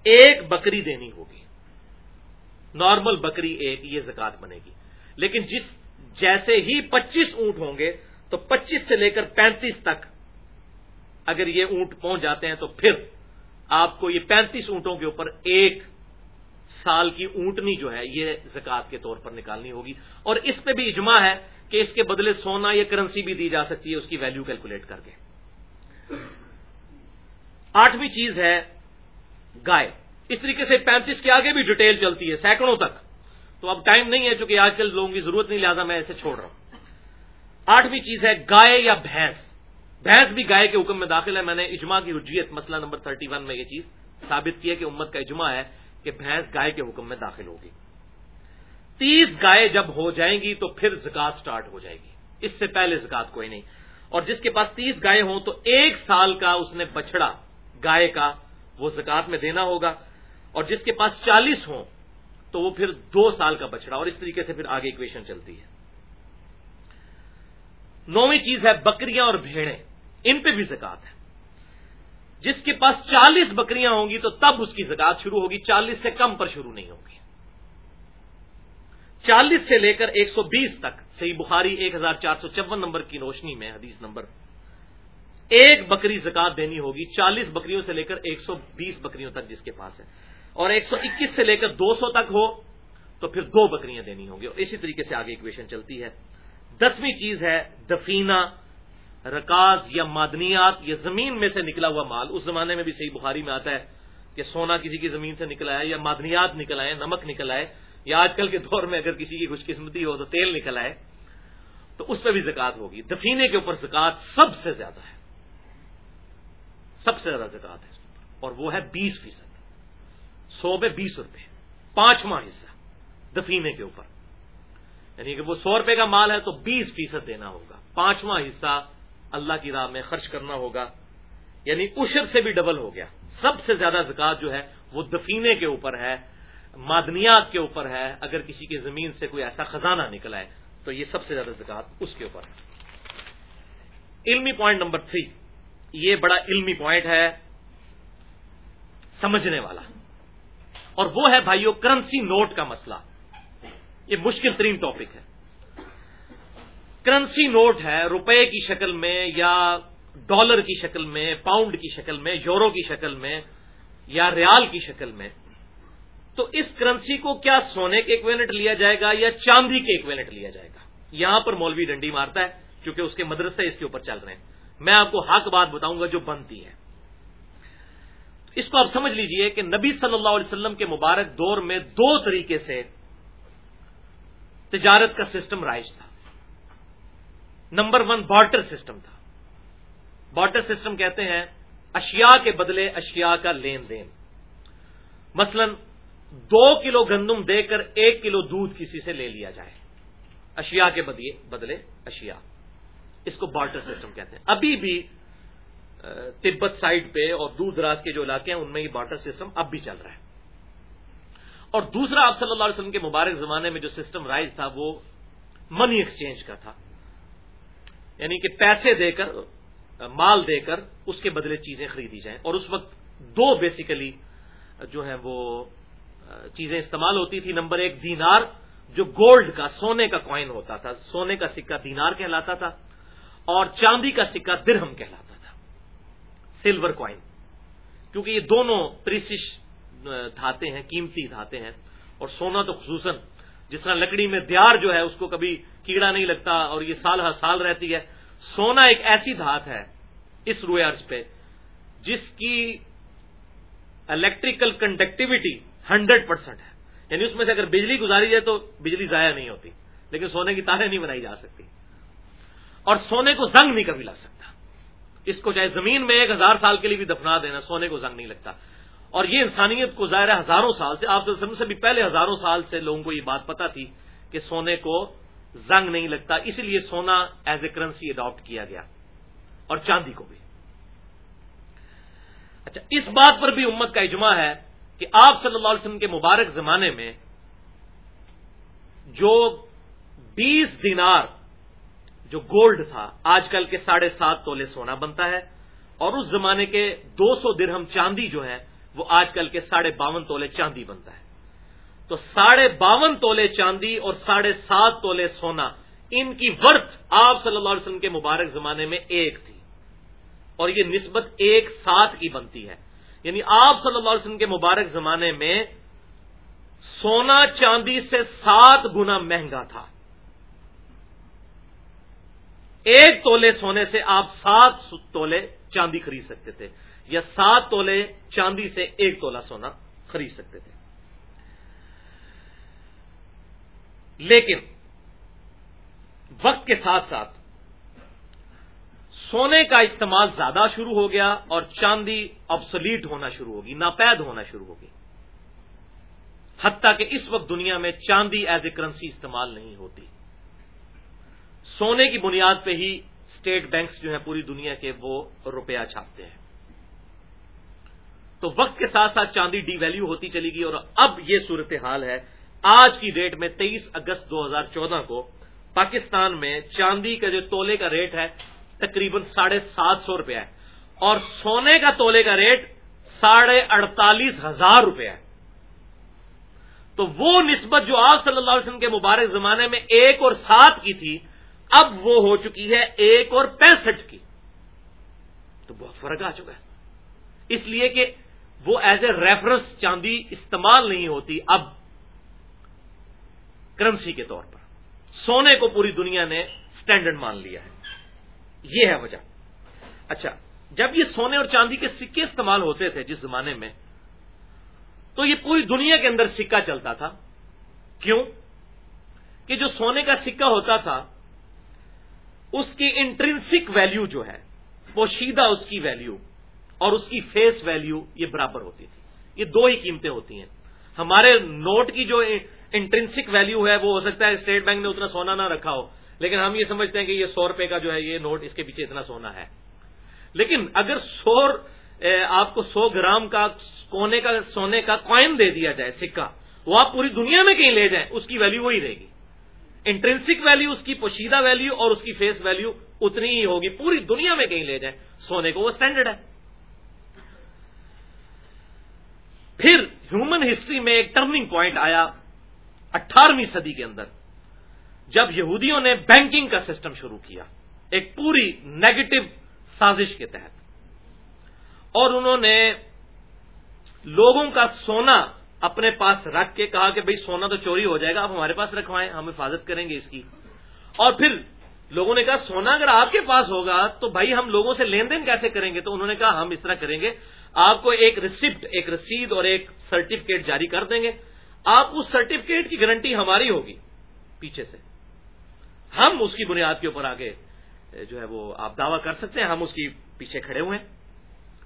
ایک بکری دینی ہوگی۔ نارمل بکری ایک یہ زکات بنے گی۔ لیکن جس جیسے ہی پچیس اونٹ ہوں گے تو پچیس سے لے کر پینتیس تک اگر یہ اونٹ پہنچ جاتے ہیں تو پھر آپ کو یہ پینتیس اونٹوں کے اوپر ایک سال کی اونٹنی جو ہے یہ زکات کے طور پر نکالنی ہوگی۔ اور اس پہ بھی اجماع ہے کہ اس کے بدلے سونا یا کرنسی بھی دی جا سکتی ہے، اس کی ویلیو کیلکولیٹ کر کے۔ آٹھویں چیز ہے گائے۔ اس طریقے سے پینتیس کے آگے بھی ڈیٹیل چلتی ہے، سینکڑوں تک۔ تو اب ٹائم نہیں ہے، چونکہ آج کل لوگوں کی ضرورت نہیں، لہٰذا میں اسے چھوڑ رہا ہوں۔ آٹھویں چیز ہے گائے یا بھینس۔ بھینس بھی گائے کے حکم میں داخل ہے۔ میں نے اجماع کی رجیت مسئلہ نمبر تھرٹی ون میں یہ چیز ثابت کی ہے کہ امت کا اجماع ہے کہ بھینس گائے کے حکم میں داخل ہوگی۔ تیس گائے جب ہو جائیں گی تو پھر زکات سٹارٹ ہو جائے گی۔ اس سے پہلے زکات کوئی نہیں۔ اور جس کے پاس تیس گائے ہوں تو ایک سال کا اس نے بچڑا گائے کا وہ زکات میں دینا ہوگا۔ اور جس کے پاس چالیس ہوں تو وہ پھر دو سال کا بچڑا اور اس طریقے سے پھر آگے اکویشن چلتی ہے۔ نویں چیز ہے بکریاں اور بھیڑیں۔ ان پہ بھی زکات ہے۔ جس کے پاس چالیس بکریاں ہوں گی تو تب اس کی زکات شروع ہوگی۔ چالیس سے کم پر شروع نہیں ہوگی۔ چالیس سے لے کر ایک سو بیس تک۔ صحیح بخاری ایک ہزار چار سو چون نمبر کی روشنی میں حدیث نمبر۔ ایک بکری زکات دینی ہوگی، چالیس بکریوں سے لے کر ایک سو بیس بکریوں تک جس کے پاس ہے۔ اور ایک سو اکیس سے لے کر دو سو تک ہو، تو پھر دو بکریاں دینی ہوں گی۔ اور اسی طریقے سے آگے اکویشن چلتی ہے۔ دسویں چیز ہے دفینہ، رکاز یا معدنیات۔ یا زمین میں سے نکلا ہوا مال۔ اس زمانے میں بھی صحیح بخاری میں آتا ہے کہ سونا کسی کی زمین سے نکلا ہے یا معدنیات نکل آئے، نمک نکل آئے۔ یا آج کل کے دور میں اگر کسی کی خوش قسمتی ہو تو تیل نکل آئے، تو اس پہ بھی زکات ہوگی۔ دفینے کے اوپر زکات سب سے زیادہ ہے۔ سب سے زیادہ زکات ہے اس اور وہ ہے بیس فیصد۔ سو پہ بیس روپے۔ پانچواں حصہ دفینے کے اوپر۔ یعنی کہ وہ سو روپے کا مال ہے تو بیس فیصد دینا ہوگا۔ پانچواں حصہ اللہ کی راہ میں خرچ کرنا ہوگا۔ یعنی اشر سے بھی ڈبل ہو گیا۔ سب سے زیادہ زکات جو ہے وہ دفینے کے اوپر ہے۔ معدنیات کے اوپر ہے، اگر کسی کی زمین سے کوئی ایسا خزانہ نکلا ہے تو یہ سب سے زیادہ زکات اس کے اوپر ہے۔ علمی پوائنٹ نمبر تھری یہ بڑا علمی پوائنٹ ہے سمجھنے والا۔ اور وہ ہے بھائیو کرنسی نوٹ کا مسئلہ۔ یہ مشکل ترین ٹاپک ہے۔ کرنسی نوٹ ہے روپے کی شکل میں یا ڈالر کی شکل میں پاؤنڈ کی شکل میں، یورو کی شکل میں یا ریال کی شکل میں۔ تو اس کرنسی کو کیا سونے کے ایکوینٹ لیا جائے گا یا چاندی کے ایکوینٹ لیا جائے گا؟ یہاں پر مولوی ڈنڈی مارتا ہے کیونکہ اس کے مدرسے اس کے اوپر چل رہے ہیں۔ میں آپ کو حق بات بتاؤں گا جو بنتی ہے۔ اس کو آپ سمجھ لیجیے کہ نبی صلی اللہ علیہ وسلم کے مبارک دور میں دو طریقے سے تجارت کا سسٹم رائج تھا۔ نمبر ون، بارٹر سسٹم تھا۔ بارٹر سسٹم کہتے ہیں اشیاء کے بدلے اشیاء کا لین دین۔ مثلا دو کلو گندم دے کر ایک کلو دودھ کسی سے لے لیا جائے۔ اشیاء کے بدلے بدلے اشیاء۔ اس کو بارٹر سسٹم کہتے ہیں۔ ابھی بھی تبت سائڈ پہ اور دور دراز کے جو علاقے ہیں، ان میں یہ بارٹر سسٹم اب بھی چل رہا ہے۔ اور دوسرا، آپ صلی اللہ علیہ وسلم کے مبارک زمانے میں جو سسٹم رائج تھا، وہ منی ایکسچینج کا تھا۔ یعنی کہ پیسے دے کر مال دے کر اس کے بدلے چیزیں خریدی جائیں۔ اور اس وقت دو بیسیکلی جو ہیں، وہ چیزیں استعمال ہوتی تھی۔ نمبر ایک، دینار، جو گولڈ کا، سونے کا کوائن ہوتا تھا۔ سونے کا سکہ دینار کہلاتا تھا اور چاندی کا سکہ درہم کہلاتا تھا۔ Silver coin. کیونکہ یہ دونوں پریسش دھاتے ہیں، قیمتی دھاتے ہیں۔ اور سونا تو خصوصاً، جس طرح لکڑی میں دیار جو ہے، اس کو کبھی کیڑا نہیں لگتا اور یہ سال ہر سال رہتی ہے۔ سونا ایک ایسی دھات ہے اس روئے ارض پہ، جس کی الیکٹریکل کنڈکٹیوٹی ہنڈریڈ پرسینٹ ہے۔ یعنی اس میں سے اگر بجلی گزاری جائے تو بجلی ضائع نہیں ہوتی، لیکن سونے کی تاریں نہیں بنائی جا سکتی۔ اور سونے کو زنگ نہیں کبھی لگ سکتا۔ اس کو چاہے زمین میں ایک ہزار سال کے لیے بھی دفنا دینا، سونے کو زنگ نہیں لگتا۔ اور یہ انسانیت کو ظاہر ہے ہزاروں سال سے، آپ سے بھی پہلے ہزاروں سال سے لوگوں کو یہ بات پتا تھی کہ سونے کو زنگ نہیں لگتا، اس لیے سونا ایز اے کرنسی اڈاپٹ کیا گیا۔ اور چاندی کو بھی۔ اچھا اس بات پر بھی امت کا اجماع ہے کہ آپ صلی اللہ علیہ وسلم کے مبارک زمانے میں جو بیس دینار جو گولڈ تھا، آج کل کے ساڑھے سات تولے سونا بنتا ہے، اور اس زمانے کے دو سو درہم چاندی جو ہے وہ آج کل کے ساڑھے باون تولے چاندی بنتا ہے۔ تو ساڑھے باون تولے چاندی اور ساڑھے سات تولے سونا، ان کی ورت آپ صلی اللہ علیہ وسلم کے مبارک زمانے میں ایک تھی۔ اور یہ نسبت ایک سات کی بنتی ہے۔ یعنی آپ صلی اللہ علیہ وسلم کے مبارک زمانے میں سونا چاندی سے سات گنا مہنگا تھا۔ ایک تولے سونے سے آپ سات تولے چاندی خرید سکتے تھے یا سات تولے چاندی سے ایک تولا سونا خرید سکتے تھے۔ لیکن وقت کے ساتھ ساتھ سونے کا استعمال زیادہ شروع ہو گیا اور چاندی ابسلیٹ ہونا شروع ہوگی، ناپید ہونا شروع ہوگی۔ حتیٰ کہ اس وقت دنیا میں چاندی ایز اے کرنسی استعمال نہیں ہوتی۔ سونے کی بنیاد پہ ہی اسٹیٹ بینکس جو ہیں پوری دنیا کے وہ روپیہ چھاپتے ہیں۔ تو وقت کے ساتھ ساتھ چاندی ڈی ویلو ہوتی چلی گئی اور اب یہ صورتحال ہے۔ آج کی ڈیٹ میں تیئیس اگست دو ہزار چودہ کو پاکستان میں چاندی کا جو تولے کا ریٹ ہے تقریباً ساڑھے سات سو روپیہ ہے۔ اور سونے کا تولے کا ریٹ ساڑھے اڑتالیس ہزار روپیہ ہے۔ تو وہ نسبت جو آپ صلی اللہ علیہ وسلم کے مبارک زمانے میں ایک اور سات کی تھی، اب وہ ہو چکی ہے ایک اور پینسٹھ کی۔ تو بہت فرق آ چکا ہے۔ اس لیے کہ وہ ایز اے ریفرنس چاندی استعمال نہیں ہوتی اب کرنسی کے طور پر۔ سونے کو پوری دنیا نے اسٹینڈرڈ مان لیا ہے۔ یہ ہے وجہ۔ اچھا جب یہ سونے اور چاندی کے سکے استعمال ہوتے تھے جس زمانے میں، تو یہ پوری دنیا کے اندر سکہ چلتا تھا۔ کیوں؟ کہ جو سونے کا سکہ ہوتا تھا، اس کی انٹرنسک ویلیو جو ہے پوشیدہ اس کی ویلیو اور اس کی فیس ویلیو یہ برابر ہوتی تھی۔ یہ دو ہی قیمتیں ہوتی ہیں۔ ہمارے نوٹ کی جو انٹرنسک ویلیو ہے، وہ ہو سکتا ہے اسٹیٹ بینک نے اتنا سونا نہ رکھا ہو۔ لیکن ہم یہ سمجھتے ہیں کہ یہ سو روپے کا جو ہے یہ نوٹ اس کے پیچھے اتنا سونا ہے۔ لیکن اگر سو آپ کو سو گرام کا کونے کا سونے کا کوائن دے دیا جائے، سکہ، وہ آپ پوری دنیا میں کہیں لے جائیں، اس کی ویلیو وہی رہے گی۔ انٹرنسک ویلیو اس کی پوشیدہ ویلیو اور اس کی فیس ویلیو اتنی ہی ہوگی، پوری دنیا میں کہیں لے جائیں۔ سونے کو وہ اسٹینڈرڈ ہے۔ پھر ہیومن ہسٹری میں ایک ٹرننگ پوائنٹ آیا، اٹھارہویں صدی کے اندر۔ جب یہودیوں نے بینکنگ کا سسٹم شروع کیا، ایک پوری نیگیٹو سازش کے تحت، اور انہوں نے لوگوں کا سونا اپنے پاس رکھ کے کہا کہ بھئی سونا تو چوری ہو جائے گا، آپ ہمارے پاس رکھوائیں، ہم حفاظت کریں گے اس کی۔ اور پھر لوگوں نے کہا، سونا اگر آپ کے پاس ہوگا تو بھائی ہم لوگوں سے لین دین کیسے کریں گے؟ تو انہوں نے کہا، ہم اس طرح کریں گے، آپ کو ایک ریسپٹ ایک رسید اور ایک سرٹیفکیٹ جاری کر دیں گے۔ آپ اس سرٹیفکیٹ کی گارنٹی ہماری ہوگی، پیچھے سے۔ ہم اس کی بنیاد کے اوپر آگے جو ہے وہ آپ دعویٰ کر سکتے ہیں، ہم اس کی پیچھے کھڑے ہوئے ہیں۔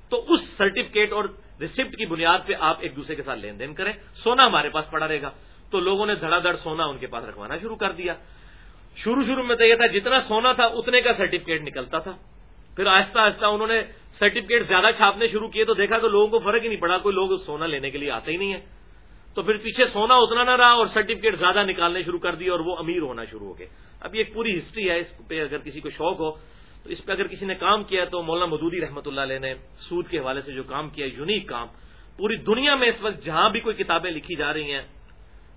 تو اس سرٹیفکیٹ اور ریسپٹ کی بنیاد پہ آپ ایک دوسرے کے ساتھ لین دین کریں۔ سونا ہمارے پاس پڑا رہے گا۔ تو لوگوں نے دھڑا دھڑ سونا ان کے پاس رکھوانا شروع کر دیا۔ شروع شروع میں تو یہ تھا، جتنا سونا تھا اتنے کا سرٹیفکیٹ نکلتا تھا۔ پھر آہستہ آہستہ انہوں نے سرٹیفکیٹ زیادہ چھاپنے شروع کیے تو دیکھا تو لوگوں کو فرق ہی نہیں پڑا، کوئی لوگ سونا لینے کے لیے آتے ہی نہیں ہے تو پھر پیچھے سونا اتنا نہ رہا اور سرٹیفکیٹ زیادہ نکالنے شروع کر دی اور وہ امیر ہونا شروع ہو گئے۔ اب یہ ایک پوری ہسٹری ہے، اس پہ اگر کسی کو شوق ہو، تو اس پہ اگر کسی نے کام کیا تو مولانا مدودی رحمۃ اللہ علیہ نے سود کے حوالے سے جو کام کیا یونیک کام۔ پوری دنیا میں اس وقت جہاں بھی کوئی کتابیں لکھی جا رہی ہیں،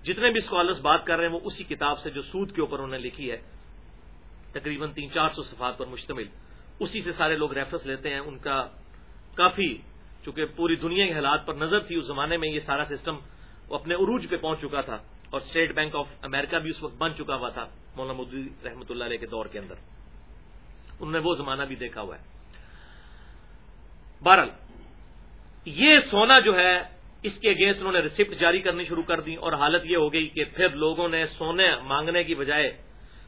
جتنے بھی اسکالرس بات کر رہے ہیں، وہ اسی کتاب سے جو سود کے اوپر انہوں نے لکھی ہے، تقریباً تین چار سو صفحات پر مشتمل۔ اسی سے سارے لوگ ریفرنس لیتے ہیں، ان کا کافی، چونکہ پوری دنیا کے حالات پر نظر تھی، اس زمانے میں یہ سارا سسٹم اپنے عروج پہ پہنچ چکا تھا اور اسٹیٹ بینک آف امریکہ بھی اس وقت بن چکا ہوا تھا مولانا مودی رحمۃ اللہ علیہ کے دور کے اندر۔ انہوں نے وہ زمانہ بھی دیکھا ہوا ہے۔ بہرحال، یہ سونا جو ہے، اس کے اگینسٹ انہوں نے ریسپٹ جاری کرنی شروع کر دی اور حالت یہ ہو گئی کہ پھر لوگوں نے سونے مانگنے کی بجائے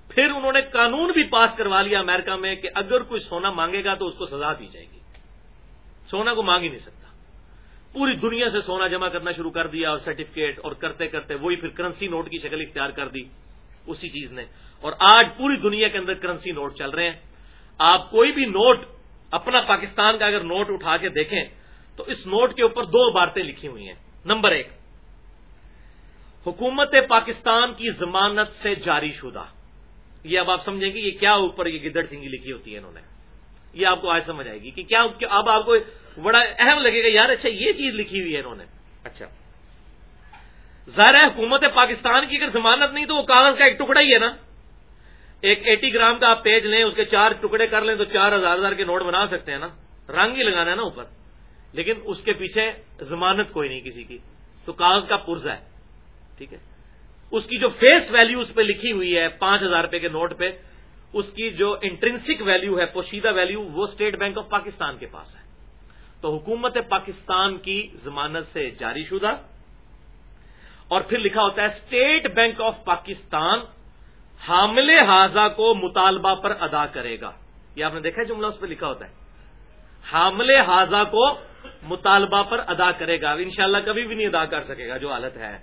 پھر انہوں نے قانون بھی پاس کروا لیا امریکہ میں کہ اگر کوئی سونا مانگے گا تو اس کو سزا دی جائے گی۔ سونا کو مانگ ہی نہیں سکتا۔ پوری دنیا سے سونا جمع کرنا شروع کر دیا اور سرٹیفکیٹ اور کرتے کرتے وہی پھر کرنسی نوٹ کی شکل اختیار کر دی۔ اسی چیز نے۔ اور آج پوری دنیا کے اندر کرنسی نوٹ چل رہے ہیں۔ آپ کوئی بھی نوٹ اپنا پاکستان کا اگر نوٹ اٹھا کے دیکھیں تو اس نوٹ کے اوپر دو باتیں لکھی ہوئی ہیں۔ نمبر ایک، حکومت پاکستان کی ضمانت سے جاری شدہ۔ یہ اب آپ سمجھیں گے یہ کیا اوپر یہ گدڑ سنگھی لکھی ہوتی ہے انہوں نے۔ یہ آپ کو آج سمجھ آئے گی کہ کیا اب آپ کو بڑا اہم لگے گا یار اچھا یہ چیز لکھی ہوئی ہے انہوں نے۔ اچھا۔ ظاہر ہے حکومت پاکستان کی اگر ضمانت نہیں تو وہ کاغذ کا ایک ٹکڑا ہی ہے نا۔ ایک ایٹی گرام کا آپ پیج لیں اس کے چار ٹکڑے کر لیں تو چار ہزار ہزار کے نوٹ بنا سکتے ہیں نا۔ رنگ ہی لگانا ہے نا اوپر۔ لیکن اس کے پیچھے ضمانت کوئی نہیں کسی کی۔ تو کاغذ کا پرزا ہے۔ ٹھیک ہے۔ اس کی جو فیس ویلو اس پہ لکھی ہوئی ہے پانچ ہزار روپے کے نوٹ پہ اس کی جو انٹرنسک ویلو ہے پوشیدہ ویلو وہ اسٹیٹ بینک آف پاکستان کے پاس ہے۔ تو حکومت پاکستان کی ضمانت سے جاری شدہ۔ اور پھر لکھا ہوتا ہے اسٹیٹ بینک آف پاکستان حامل حاضہ کو مطالبہ پر ادا کرے گا۔ یہ آپ نے دیکھا ہے، جملہ اس پہ لکھا ہوتا ہے۔ حامل حاضہ کو مطالبہ پر ادا کرے گا۔ انشاءاللہ کبھی بھی نہیں ادا کر سکے گا، جو حالت ہے۔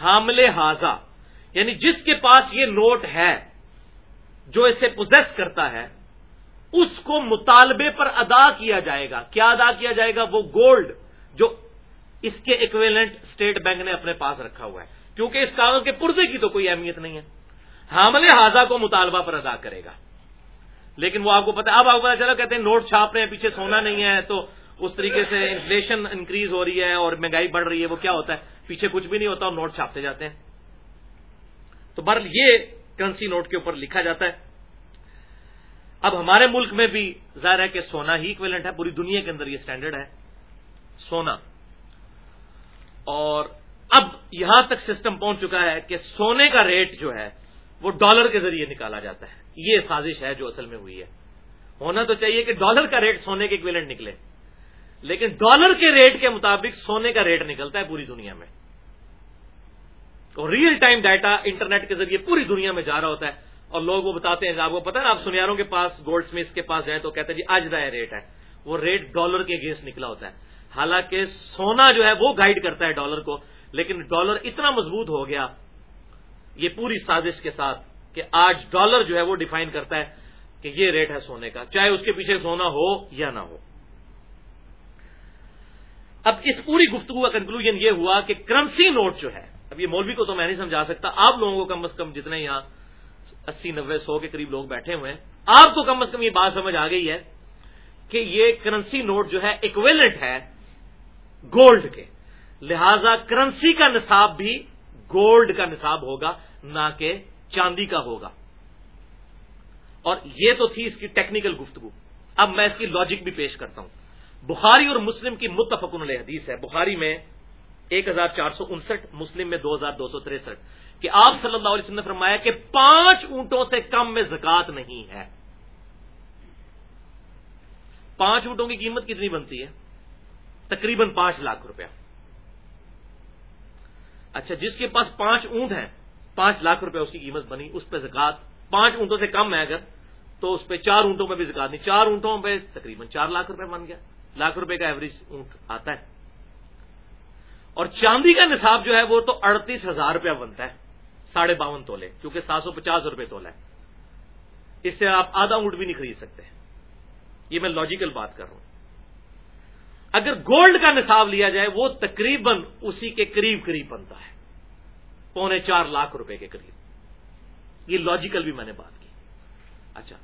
حامل حاضہ یعنی جس کے پاس یہ نوٹ ہے، جو اسے پوزیس کرتا ہے اس کو مطالبے پر ادا کیا جائے گا۔ کیا ادا کیا جائے گا؟ وہ گولڈ جو اس کے اکویلنٹ اسٹیٹ بینک نے اپنے پاس رکھا ہوا ہے۔ کیونکہ اس کاغذ کے پرزے کی تو کوئی اہمیت نہیں ہے۔ حامل حاضہ کو مطالبہ پر ادا کرے گا۔ لیکن وہ آپ کو پتا اب آپ پتا چلا کہتے ہیں نوٹ چھاپ رہے ہیں، پیچھے سونا نہیں ہے، تو اس طریقے سے انفلیشن انکریز ہو رہی ہے اور مہنگائی بڑھ رہی ہے، وہ کیا ہوتا ہے؟ پیچھے کچھ بھی نہیں ہوتا اور نوٹ چھاپتے جاتے ہیں۔ تو بر یہ کرنسی نوٹ کے اوپر لکھا جاتا ہے۔ اب ہمارے ملک میں بھی ظاہر ہے کہ سونا ہی اکویلنٹ ہے، پوری دنیا کے اندر یہ اسٹینڈرڈ ہے، سونا۔ اور اب یہاں تک سسٹم پہنچ چکا ہے کہ سونے کا ریٹ جو ہے، وہ ڈالر کے ذریعے نکالا جاتا ہے۔ یہ سازش ہے جو اصل میں ہوئی ہے۔ ہونا تو چاہیے کہ ڈالر کا ریٹ سونے کے اکویلنٹ نکلے۔ لیکن ڈالر کے ریٹ کے مطابق سونے کا ریٹ نکلتا ہے پوری دنیا میں۔ اور ریئل ٹائم ڈاٹا انٹرنیٹ کے ذریعے پوری دنیا میں جا رہا ہوتا ہے۔ اور لوگ وہ بتاتے ہیں آپ کو پتا ہے آپ سنیاروں کے پاس گولڈ سمتھ کے پاس جائیں تو کہتے ہیں جی آج رہا ریٹ ہے۔ وہ ریٹ ڈالر کے گیس نکلا ہوتا ہے۔ حالانکہ سونا جو ہے وہ گائیڈ کرتا ہے ڈالر کو، لیکن ڈالر اتنا مضبوط ہو گیا، یہ پوری سازش کے ساتھ کہ آج ڈالر جو ہے وہ ڈیفائن کرتا ہے کہ یہ ریٹ ہے سونے کا، چاہے اس کے پیچھے سونا ہو یا نہ ہو۔ اب اس پوری گفتگو کا کنکلوژن یہ ہوا کہ کرنسی نوٹ جو ہے، اب یہ مولوی کو تو میں نہیں سمجھا سکتا، آپ لوگوں کو کم از کم جتنے یہاں اسی نوے سو کے قریب لوگ بیٹھے ہوئے ہیں۔ آپ کو کم از کم یہ بات سمجھ آ گئی ہے کہ یہ کرنسی نوٹ جو ہے اکویلنٹ ہے گولڈ کے۔ لہذا کرنسی کا نصاب بھی گولڈ کا نصاب ہوگا، نہ کہ چاندی کا ہوگا۔ اور یہ تو تھی اس کی ٹیکنیکل گفتگو۔ اب میں اس کی لاجک بھی پیش کرتا ہوں۔ بخاری اور مسلم کی متفقن علیہ حدیث ہے۔ بخاری میں ایک ہزار چار سو انسٹھ، مسلم میں دو ہزار دو سو تریسٹھ۔ کہ آپ صلی اللہ علیہ وسلم نے فرمایا کہ پانچ اونٹوں سے کم میں زکات نہیں ہے۔ پانچ اونٹوں کی قیمت کتنی بنتی ہے؟ تقریباً پانچ لاکھ روپیہ۔ اچھا جس کے پاس پانچ اونٹ ہیں، پانچ لاکھ روپے اس کی قیمت بنی، اس پہ زکات پانچ اونٹوں سے کم ہے اگر، تو اس پہ چار اونٹوں پہ بھی زکات نہیں، چار اونٹوں پہ تقریباً چار لاکھ روپے بن گیا۔ لاکھ روپے کا ایوریج اونٹ آتا ہے۔ اور چاندی کا نصاب جو ہے وہ تو اڑتیس ہزار روپیہ بنتا ہے۔ ساڑھے باون تولے، کیونکہ سات سو پچاس روپے تولا ہے۔ اس سے آپ آدھا اونٹ بھی نہیں خرید سکتے۔ یہ میں لاجیکل بات کر رہا ہوں۔ اگر گولڈ کا نصاب لیا جائے، وہ تقریباً اسی کے قریب قریب بنتا ہے۔ پونے چار لاکھ روپے کے قریب۔ یہ لاجیکل بھی میں نے بات کی۔ اچھا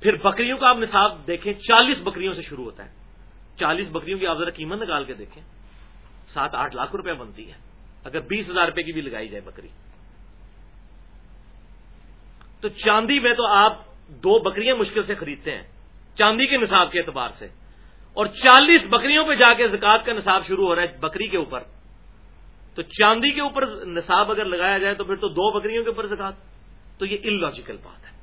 پھر بکریوں کا آپ نصاب دیکھیں، چالیس بکریوں سے شروع ہوتا ہے۔ چالیس بکریوں کی آپ ذرا قیمت نکال کے دیکھیں۔ سات آٹھ لاکھ روپے بنتی ہے اگر بیس ہزار روپے کی بھی لگائی جائے بکری۔ تو چاندی میں تو آپ دو بکریاں مشکل سے خریدتے ہیں۔ چاندی کے نصاب کے اعتبار سے۔ اور چالیس بکریوں پہ جا کے زکات کا نصاب شروع ہو رہا ہے بکری کے اوپر۔ تو چاندی کے اوپر نصاب اگر لگایا جائے تو پھر تو دو بکریوں کے اوپر زکات تو یہ ان لاجیکل بات ہے۔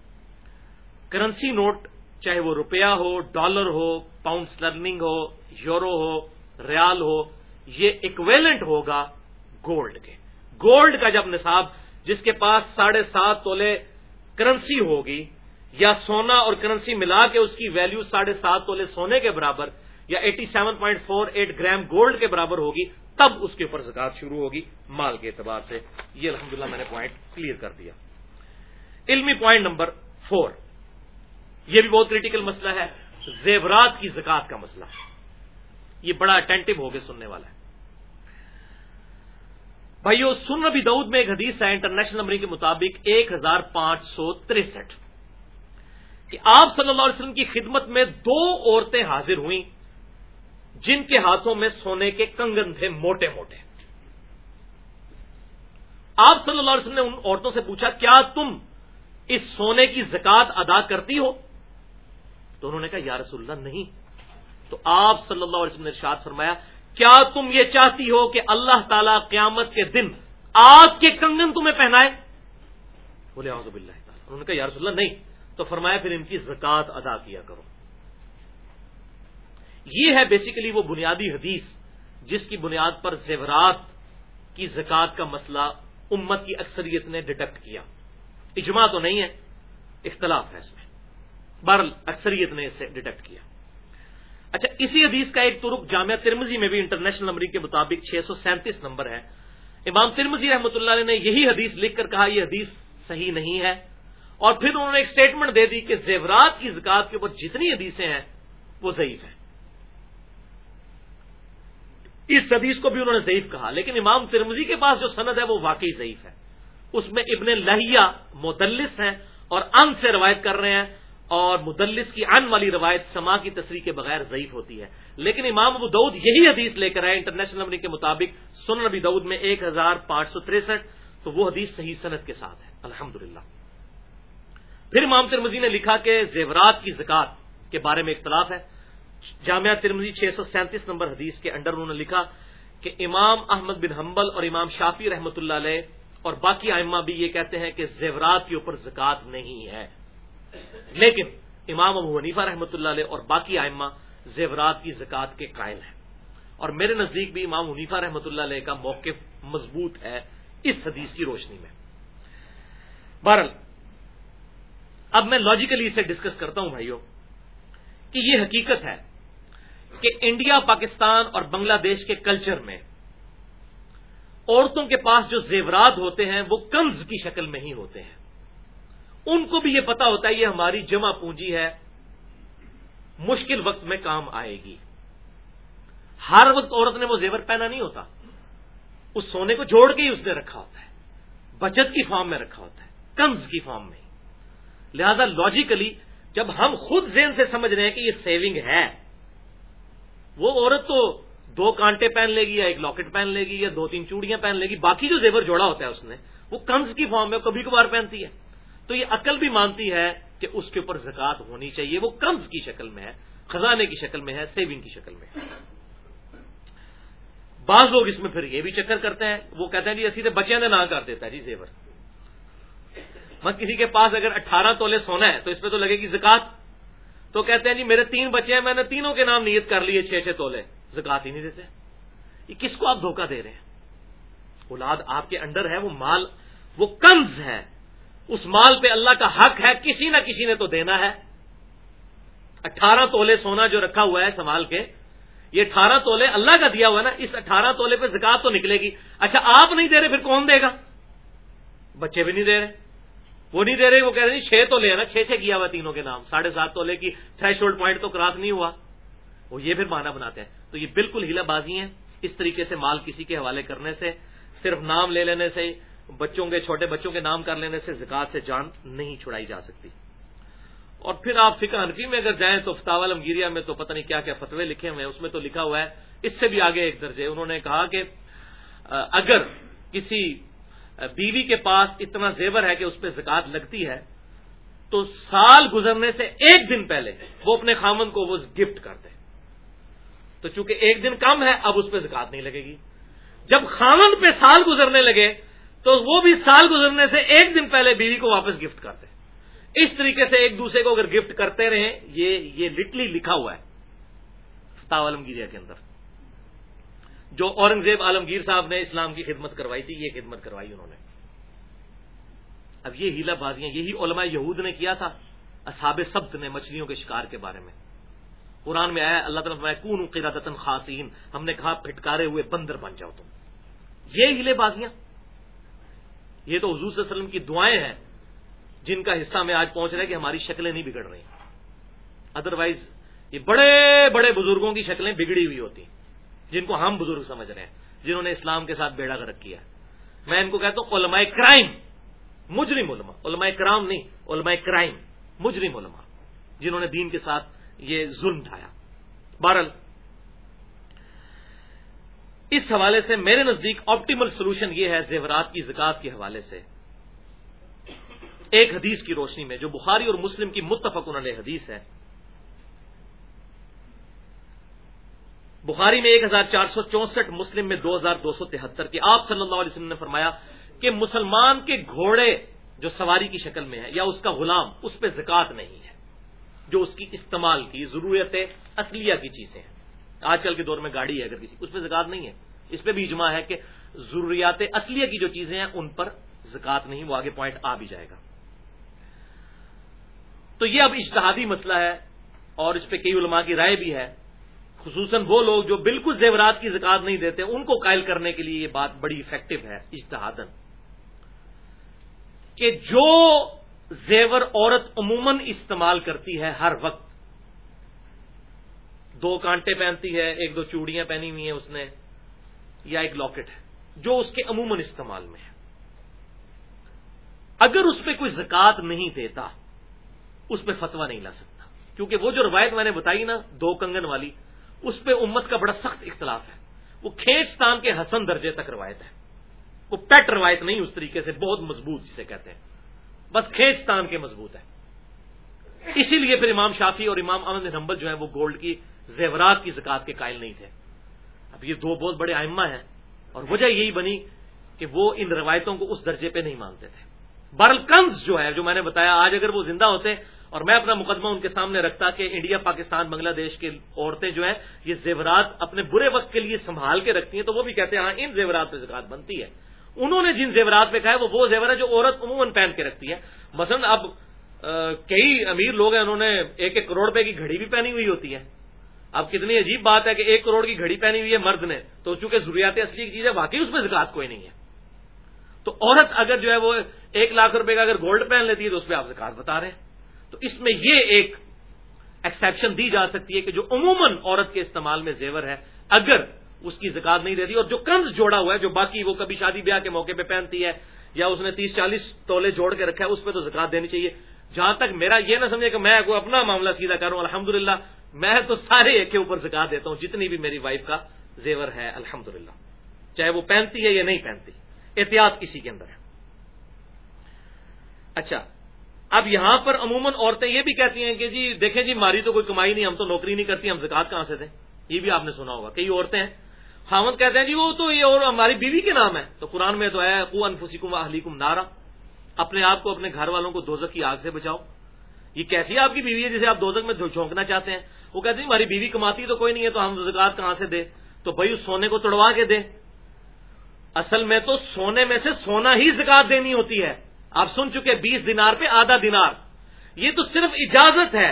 کرنسی نوٹ چاہے وہ روپیہ ہو ڈالر ہو پاؤنڈ سلرننگ ہو، یورو ہو، ریال ہو، یہ اکویلنٹ ہوگا گولڈ کے۔ گولڈ کا جب نصاب جس کے پاس ساڑھے سات تولے کرنسی ہوگی یا سونا اور کرنسی ملا کے اس کی ویلو ساڑھے سات تولے سونے کے برابر یا eighty seven point four eight gram gold کے برابر ہوگی، تب اس کے اوپر زکات شروع ہوگی مال کے اعتبار سے۔ یہ الحمدللہ میں نے پوائنٹ کلیئر کر دیا۔ علمی پوائنٹ نمبر فور یہ بھی بہت کریٹیکل مسئلہ ہے، زیورات کی زکات کا مسئلہ۔ یہ بڑا اٹینٹو ہو کے سننے والا ہے۔ بھائیو سن نبی دعود میں ایک حدیث ہے، انٹرنیشنل نمبر کے مطابق ایک ہزار پانچ سو تریسٹھ کہ آپ صلی اللہ علیہ وسلم کی خدمت میں دو عورتیں حاضر ہوئیں، جن کے ہاتھوں میں سونے کے کنگن تھے، موٹے موٹے۔ آپ صلی اللہ علیہ وسلم نے ان عورتوں سے پوچھا، کیا تم اس سونے کی زکات ادا کرتی ہو؟ تو انہوں نے کہا، یا رسول اللہ، نہیں۔ تو آپ صلی اللہ علیہ وسلم نے ارشاد فرمایا کیا تم یہ چاہتی ہو کہ اللہ تعالی قیامت کے دن آگ کے کنگن تمہیں پہنائے؟ بولے آزب اللہ انہوں نے کہا، یا رسول اللہ، نہیں۔ تو فرمایا، پھر ان کی زکات ادا کیا کرو۔ یہ ہے بیسیکلی وہ بنیادی حدیث جس کی بنیاد پر زیورات کی زکوٰۃ کا مسئلہ امت کی اکثریت نے ڈیٹیکٹ کیا۔ اجماع تو نہیں ہے، اختلاف ہے اس میں۔ بہرل اکثریت نے اسے ڈیٹیکٹ کیا۔ اچھا اسی حدیث کا ایک ترک جامعہ ترمزی میں بھی انٹرنیشنل نمبر کے مطابق چھ سو سینتیس نمبر ہے۔ امام ترمزی رحمۃ اللہ علیہ نے یہی حدیث لکھ کر کہا، یہ حدیث صحیح نہیں ہے۔ اور پھر انہوں نے ایک سٹیٹمنٹ دے دی کہ زیورات کی زکات کے اوپر جتنی حدیثیں ہیں، وہ ضعیف ہیں۔ اس حدیث کو بھی انہوں نے ضعیف کہا، لیکن امام ترمزی کے پاس جو سند ہے، وہ واقعی ضعیف ہے۔ اس میں ابن لہیا مدلس ہیں اور ان سے روایت کر رہے ہیں۔ اور مدلس کی ان والی روایت سما کی تصریح کے بغیر ضعیف ہوتی ہے۔ لیکن امام ابو دعود یہی حدیث لے کر آئے انٹرنیشنل نمبر کے مطابق سن نبی دعود میں ایک ہزار پانچ سو تریسٹھ، تو وہ حدیث صحیح صنعت کے ساتھ ہے۔ الحمد پھر امام ترمزی نے لکھا کہ زیورات کی زکات کے بارے میں اختلاف ہے۔ جامعہ ترمزی چھ سو سینتیس نمبر حدیث کے انڈر انہوں نے لکھا کہ امام احمد بن حنبل اور امام شافی رحمۃ اللہ علیہ اور باقی آئمہ بھی یہ کہتے ہیں کہ زیورات کے اوپر زکات نہیں ہے۔ لیکن امام ابو حنیفہ رحمۃ اللہ علیہ اور باقی آئمہ زیورات کی زکات کے قائل ہیں۔ اور میرے نزدیک بھی امام حنیفہ رحمۃ اللہ علیہ کا موقف مضبوط ہے اس حدیث کی روشنی میں۔ بہرحال، اب میں لاجیکلی اسے ڈسکس کرتا ہوں بھائیوں کہ یہ حقیقت ہے کہ انڈیا، پاکستان اور بنگلہ دیش کے کلچر میں عورتوں کے پاس جو زیورات ہوتے ہیں وہ کنز کی شکل میں ہی ہوتے ہیں۔ ان کو بھی یہ پتا ہوتا ہے یہ ہماری جمع پونجی ہے۔ مشکل وقت میں کام آئے گی۔ ہر وقت عورت نے وہ زیور پہنا نہیں ہوتا۔ اس سونے کو جوڑ کے ہی اس نے رکھا ہوتا ہے۔ بچت کی فارم میں رکھا ہوتا ہے۔ کنز کی فارم میں۔ لہذا لاجیکلی جب ہم خود زین سے سمجھ رہے ہیں کہ یہ سیونگ ہے، وہ عورت تو دو کانٹے پہن لے گی یا ایک لاکٹ پہن لے گی یا دو تین چوڑیاں پہن لے گی، باقی جو زیور جوڑا ہوتا ہے اس نے، وہ کنز کی فارم میں کبھی کبھار پہنتی ہے۔ تو یہ عقل بھی مانتی ہے کہ اس کے اوپر زکات ہونی چاہیے۔ وہ کنز کی شکل میں ہے، خزانے کی شکل میں ہے سیونگ کی شکل میں ہے۔ بعض لوگ اس میں پھر یہ بھی چکر کرتے ہیں، وہ کہتے ہیں جی اسی بچے نے نہ کر دیتا ہے۔ جی زیور۔ میں کسی کے پاس اگر اٹھارہ تولے سونا ہے، تو اس پہ تو لگے گی زکات تو کہتے ہیں جی میرے تین بچے ہیں، میں نے تینوں کے نام نیت کر لیے، چھ چھ تولے۔ زکات ہی نہیں دیتے۔ یہ کس کو آپ دھوکہ دے رہے ہیں؟ اولاد آپ کے انڈر ہے، وہ مال، وہ کنز ہے۔ اس مال پہ اللہ کا حق ہے، کسی نہ کسی نے تو دینا ہے۔ اٹھارہ تولے سونا جو رکھا ہوا ہے سنبھال کے، یہ اٹھارہ تولے اللہ کا دیا ہوا نا، اس اٹھارہ تولے پہ زکات تو نکلے گی۔ اچھا آپ نہیں دے رہے، پھر کون دے گا؟ بچے بھی نہیں دے رہے۔ وہ نہیں دے رہے، وہ کہہ رہے چھ تو لے نا، چھ چھ کیا ہوا تینوں کے نام۔ ساڑھے سات تولے کی تھریش ہولڈ پوائنٹ تو کراس نہیں ہوا۔ وہ یہ پھر مانا بناتے ہیں۔ تو یہ بالکل ہیلا بازی ہیں۔ اس طریقے سے مال کسی کے حوالے کرنے سے، صرف نام لے لینے سے بچوں کے چھوٹے بچوں کے نام کر لینے سے زکات سے جان نہیں چھڑائی جا سکتی۔ اور پھر آپ فکر حنفی میں اگر جائیں تو فتح المگیریا میں تو پتہ نہیں کیا کیا فتوے لکھے ہوئے ہیں، اس میں تو لکھا ہوا ہے۔ اس سے بھی آگے ایک درجے، انہوں نے کہا کہ اگر کسی بیوی کے پاس اتنا زیور ہے کہ اس پہ زکات لگتی ہے، تو سال گزرنے سے ایک دن پہلے وہ اپنے خامن کو وہ گفٹ کر دے۔ تو چونکہ ایک دن کم ہے، اب اس پہ زکات نہیں لگے گی۔ جب خامن پہ سال گزرنے لگے تو وہ بھی سال گزرنے سے ایک دن پہلے بیوی کو واپس گفٹ کر دے اس طریقے سے ایک دوسرے کو اگر گفٹ کرتے رہیں، یہ یہ لٹلی لکھا ہوا ہے۔ عالمگیریا کے اندر۔ جو اورنگزیب عالمگیر صاحب نے اسلام کی خدمت کروائی تھی، یہ خدمت کروائی انہوں نے۔ اب یہ ہیلا بازیاں، یہی علماء یہود نے کیا تھا۔ اصحاب سبت نے مچھلیوں کے شکار کے بارے میں۔ قرآن میں آیا، اللہ تعالیٰ کون قرادتن خاصین ہم نے کہا، پھٹکارے ہوئے بندر بن جاؤ تم۔ یہ ہیلے بازیاں۔ یہ تو حضور صلی اللہ علیہ وسلم کی دعائیں ہیں جن کا حصہ میں آج پہنچ رہا ہے کہ ہماری شکلیں نہیں بگڑ رہی۔ ادروائز یہ بڑے بڑے بزرگوں کی شکلیں بگڑی ہوئی ہوتی جن کو ہم بزرگ سمجھ رہے ہیں، جنہوں نے اسلام کے ساتھ بیڑا گرک کیا۔ میں ان کو کہتا ہوں علماء کرائم، مجرم علماء علماء کرام نہیں، علماء کرائم، مجرم علماء، جنہوں نے دین کے ساتھ یہ ظلم ڈھایا بہرحال اس حوالے سے میرے نزدیک آپٹیمل سولوشن یہ ہے زیورات کی زکات کے حوالے سے۔ ایک حدیث کی روشنی میں جو بخاری اور مسلم کی متفق انہوں نے حدیث ہے۔ بخاری میں ایک ہزار چار سو چونسٹھ، مسلم میں دو ہزار دو سو تہتر کے۔ آپ صلی اللہ علیہ وسلم نے فرمایا کہ مسلمان کے گھوڑے جو سواری کی شکل میں ہے یا اس کا غلام، اس پہ زکات نہیں ہے۔ جو اس کی استعمال کی ضرورت اصلیہ کی چیزیں ہیں۔ آج کل کے دور میں گاڑی ہے اگر کسی اس پہ زکات نہیں ہے۔ اس پہ بھی اجماع ہے کہ ضروریات اصلیہ کی جو چیزیں ہیں، ان پر زکات نہیں، وہ آگے پوائنٹ آ بھی جائے گا۔ تو یہ اب اشتہادی مسئلہ ہے اور اس پہ کئی علماء کی رائے بھی ہے۔ خصوصاً وہ لوگ جو بالکل زیورات کی زکات نہیں دیتے، ان کو قائل کرنے کے لیے یہ بات بڑی افیکٹو ہے اجتہادن کہ جو زیور عورت عموماً استعمال کرتی ہے ہر وقت دو کانٹے پہنتی ہے، ایک دو چوڑیاں پہنی ہوئی ہیں اس نے، یا ایک لاکٹ ہے، جو اس کے عموماً استعمال میں ہے۔ اگر اس پہ کوئی زکات نہیں دیتا، اس پہ فتوا نہیں لا سکتا۔ کیونکہ وہ جو روایت میں نے بتائی نا، دو کنگن والی، اس پہ امت کا بڑا سخت اختلاف ہے۔ وہ کھینچتان کے حسن درجے تک روایت ہے۔ وہ پیٹ روایت نہیں اس طریقے سے، بہت مضبوط جسے کہتے ہیں۔ بس کھینچتان کے مضبوط ہے۔ اسی لیے پھر امام شافی اور امام احمد نمبل جو ہے وہ گولڈ کی زیورات کی زکات کے قائل نہیں تھے۔ اب یہ دو بہت بڑے آئمہ ہیں اور وجہ یہی بنی کہ وہ ان روایتوں کو اس درجے پہ نہیں مانتے تھے۔ برلکنز جو ہے، جو میں نے بتایا، آج اگر وہ زندہ ہوتے اور میں اپنا مقدمہ ان کے سامنے رکھتا کہ انڈیا، پاکستان، بنگلہ دیش کی عورتیں جو ہیں، یہ زیورات اپنے برے وقت کے لیے سنبھال کے رکھتی ہیں، تو وہ بھی کہتے ہیں ہاں ان زیورات پہ زکات بنتی ہے۔ انہوں نے جن زیورات پہ کہا ہے، وہ وہ زیور ہے جو عورت عموماً پہن کے رکھتی ہے۔ مثلاً اب کئی امیر لوگ ہیں، انہوں نے ایک ایک کروڑ روپے کی گھڑی بھی پہنی ہوئی ہوتی ہے۔ اب کتنی عجیب بات ہے کہ ایک کروڑ کی گھڑی پہنی ہوئی ہے مرد نے، تو چونکہ ضروریات اصلی کی چیز ہے، واقعی اس میں زکات کوئی نہیں ہے۔ تو عورت اگر جو ہے وہ ایک لاکھ روپے کا اگر گولڈ پہن لیتی ہے تو اس پہ آپ زکات بتا رہے ہیں۔ تو اس میں یہ ایک ایکسیپشن دی جا سکتی ہے کہ جو عموماً عورت کے استعمال میں زیور ہے، اگر اس کی زکات نہیں دیتی اور جو کنز جوڑا ہوا ہے، جو باقی وہ کبھی شادی بیاہ کے موقع پہ پہنتی ہے یا اس نے تیس چالیس تولے جوڑ کے رکھا ہے، اس پہ تو زکات دینی چاہیے۔ جہاں تک میرا یہ نہ سمجھے کہ میں کوئی اپنا معاملہ سیدھا کروں الحمد میں تو سارے ایک کے اوپر زکات دیتا ہوں، جتنی بھی میری وائف کا زیور ہے الحمد چاہے وہ پہنتی ہے یا نہیں پہنتی، احتیاط کسی کے اندر ہے۔ اچھا اب یہاں پر عموماً عورتیں یہ بھی کہتی ہیں کہ جی دیکھیں جی ہماری تو کوئی کمائی نہیں، ہم تو نوکری نہیں کرتی، ہم زکات کہاں سے دیں؟ یہ بھی آپ نے سنا ہوگا، کئی عورتیں ہیں خامد کہتے ہیں جی وہ تو یہ اور ہماری بیوی کے نام ہے۔ تو قرآن میں تو ہے کو انفسکم اہلیکم نارا۔ اپنے آپ کو، اپنے گھر والوں کو دوزک کی آگ سے بچاؤ۔ یہ کیسی آپ کی بیوی ہے جسے آپ دوزک میں جھونکنا چاہتے ہیں؟ وہ کہتے ہیں ہماری بیوی کماتی تو کوئی نہیں ہے، تو ہم زکات کہاں سے دے تو بھائی اس سونے کو توڑوا کے دے اصل میں تو سونے میں سے سونا ہی زکات دینی ہوتی ہے۔ آپ سن چکے بیس دینار پہ آدھا دینار۔ یہ تو صرف اجازت ہے۔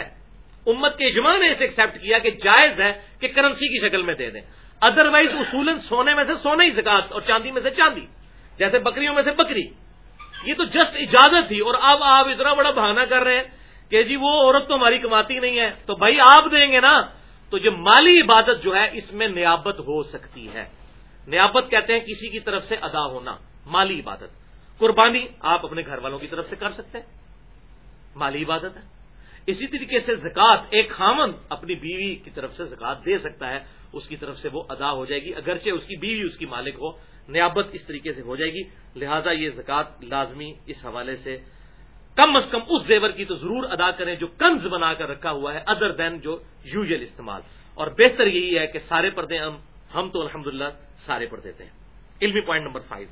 امت کے اجماع نے اسے ایکسپٹ کیا کہ جائز ہے کہ کرنسی کی شکل میں دے دیں۔ ادر وائز اصول سونے میں سے سونا ہی زکات اور چاندی میں سے چاندی۔ جیسے بکریوں میں سے بکری۔ یہ تو جسٹ اجازت تھی اور اب آپ اتنا بڑا بہانا کر رہے ہیں۔ کہ جی وہ عورت تو ہماری کماتی نہیں ہے، تو بھائی آپ دیں گے نا؟ تو جو مالی عبادت جو ہے، اس میں نیابت ہو سکتی ہے۔ نیابت کہتے ہیں کسی کی طرف سے ادا ہونا، مالی عبادت۔ قربانی آپ اپنے گھر والوں کی طرف سے کر سکتے ہیں۔ مالی عبادت ہے۔ اسی طریقے سے زکوٰۃ، ایک خامن اپنی بیوی کی طرف سے زکات دے سکتا ہے، اس کی طرف سے وہ ادا ہو جائے گی۔ اگرچہ اس کی بیوی اس کی مالک ہو، نیابت اس طریقے سے ہو جائے گی۔ لہذا یہ زکوٰۃ لازمی اس حوالے سے کم از کم اس زیور کی تو ضرور ادا کریں جو کنز بنا کر رکھا ہوا ہے ادر دین جو یوزل استعمال۔ اور بہتر یہی ہے کہ سارے پردے ہم ہم تو الحمد سارے پردے دیتے ہیں علمی پوائنٹ نمبر فائیو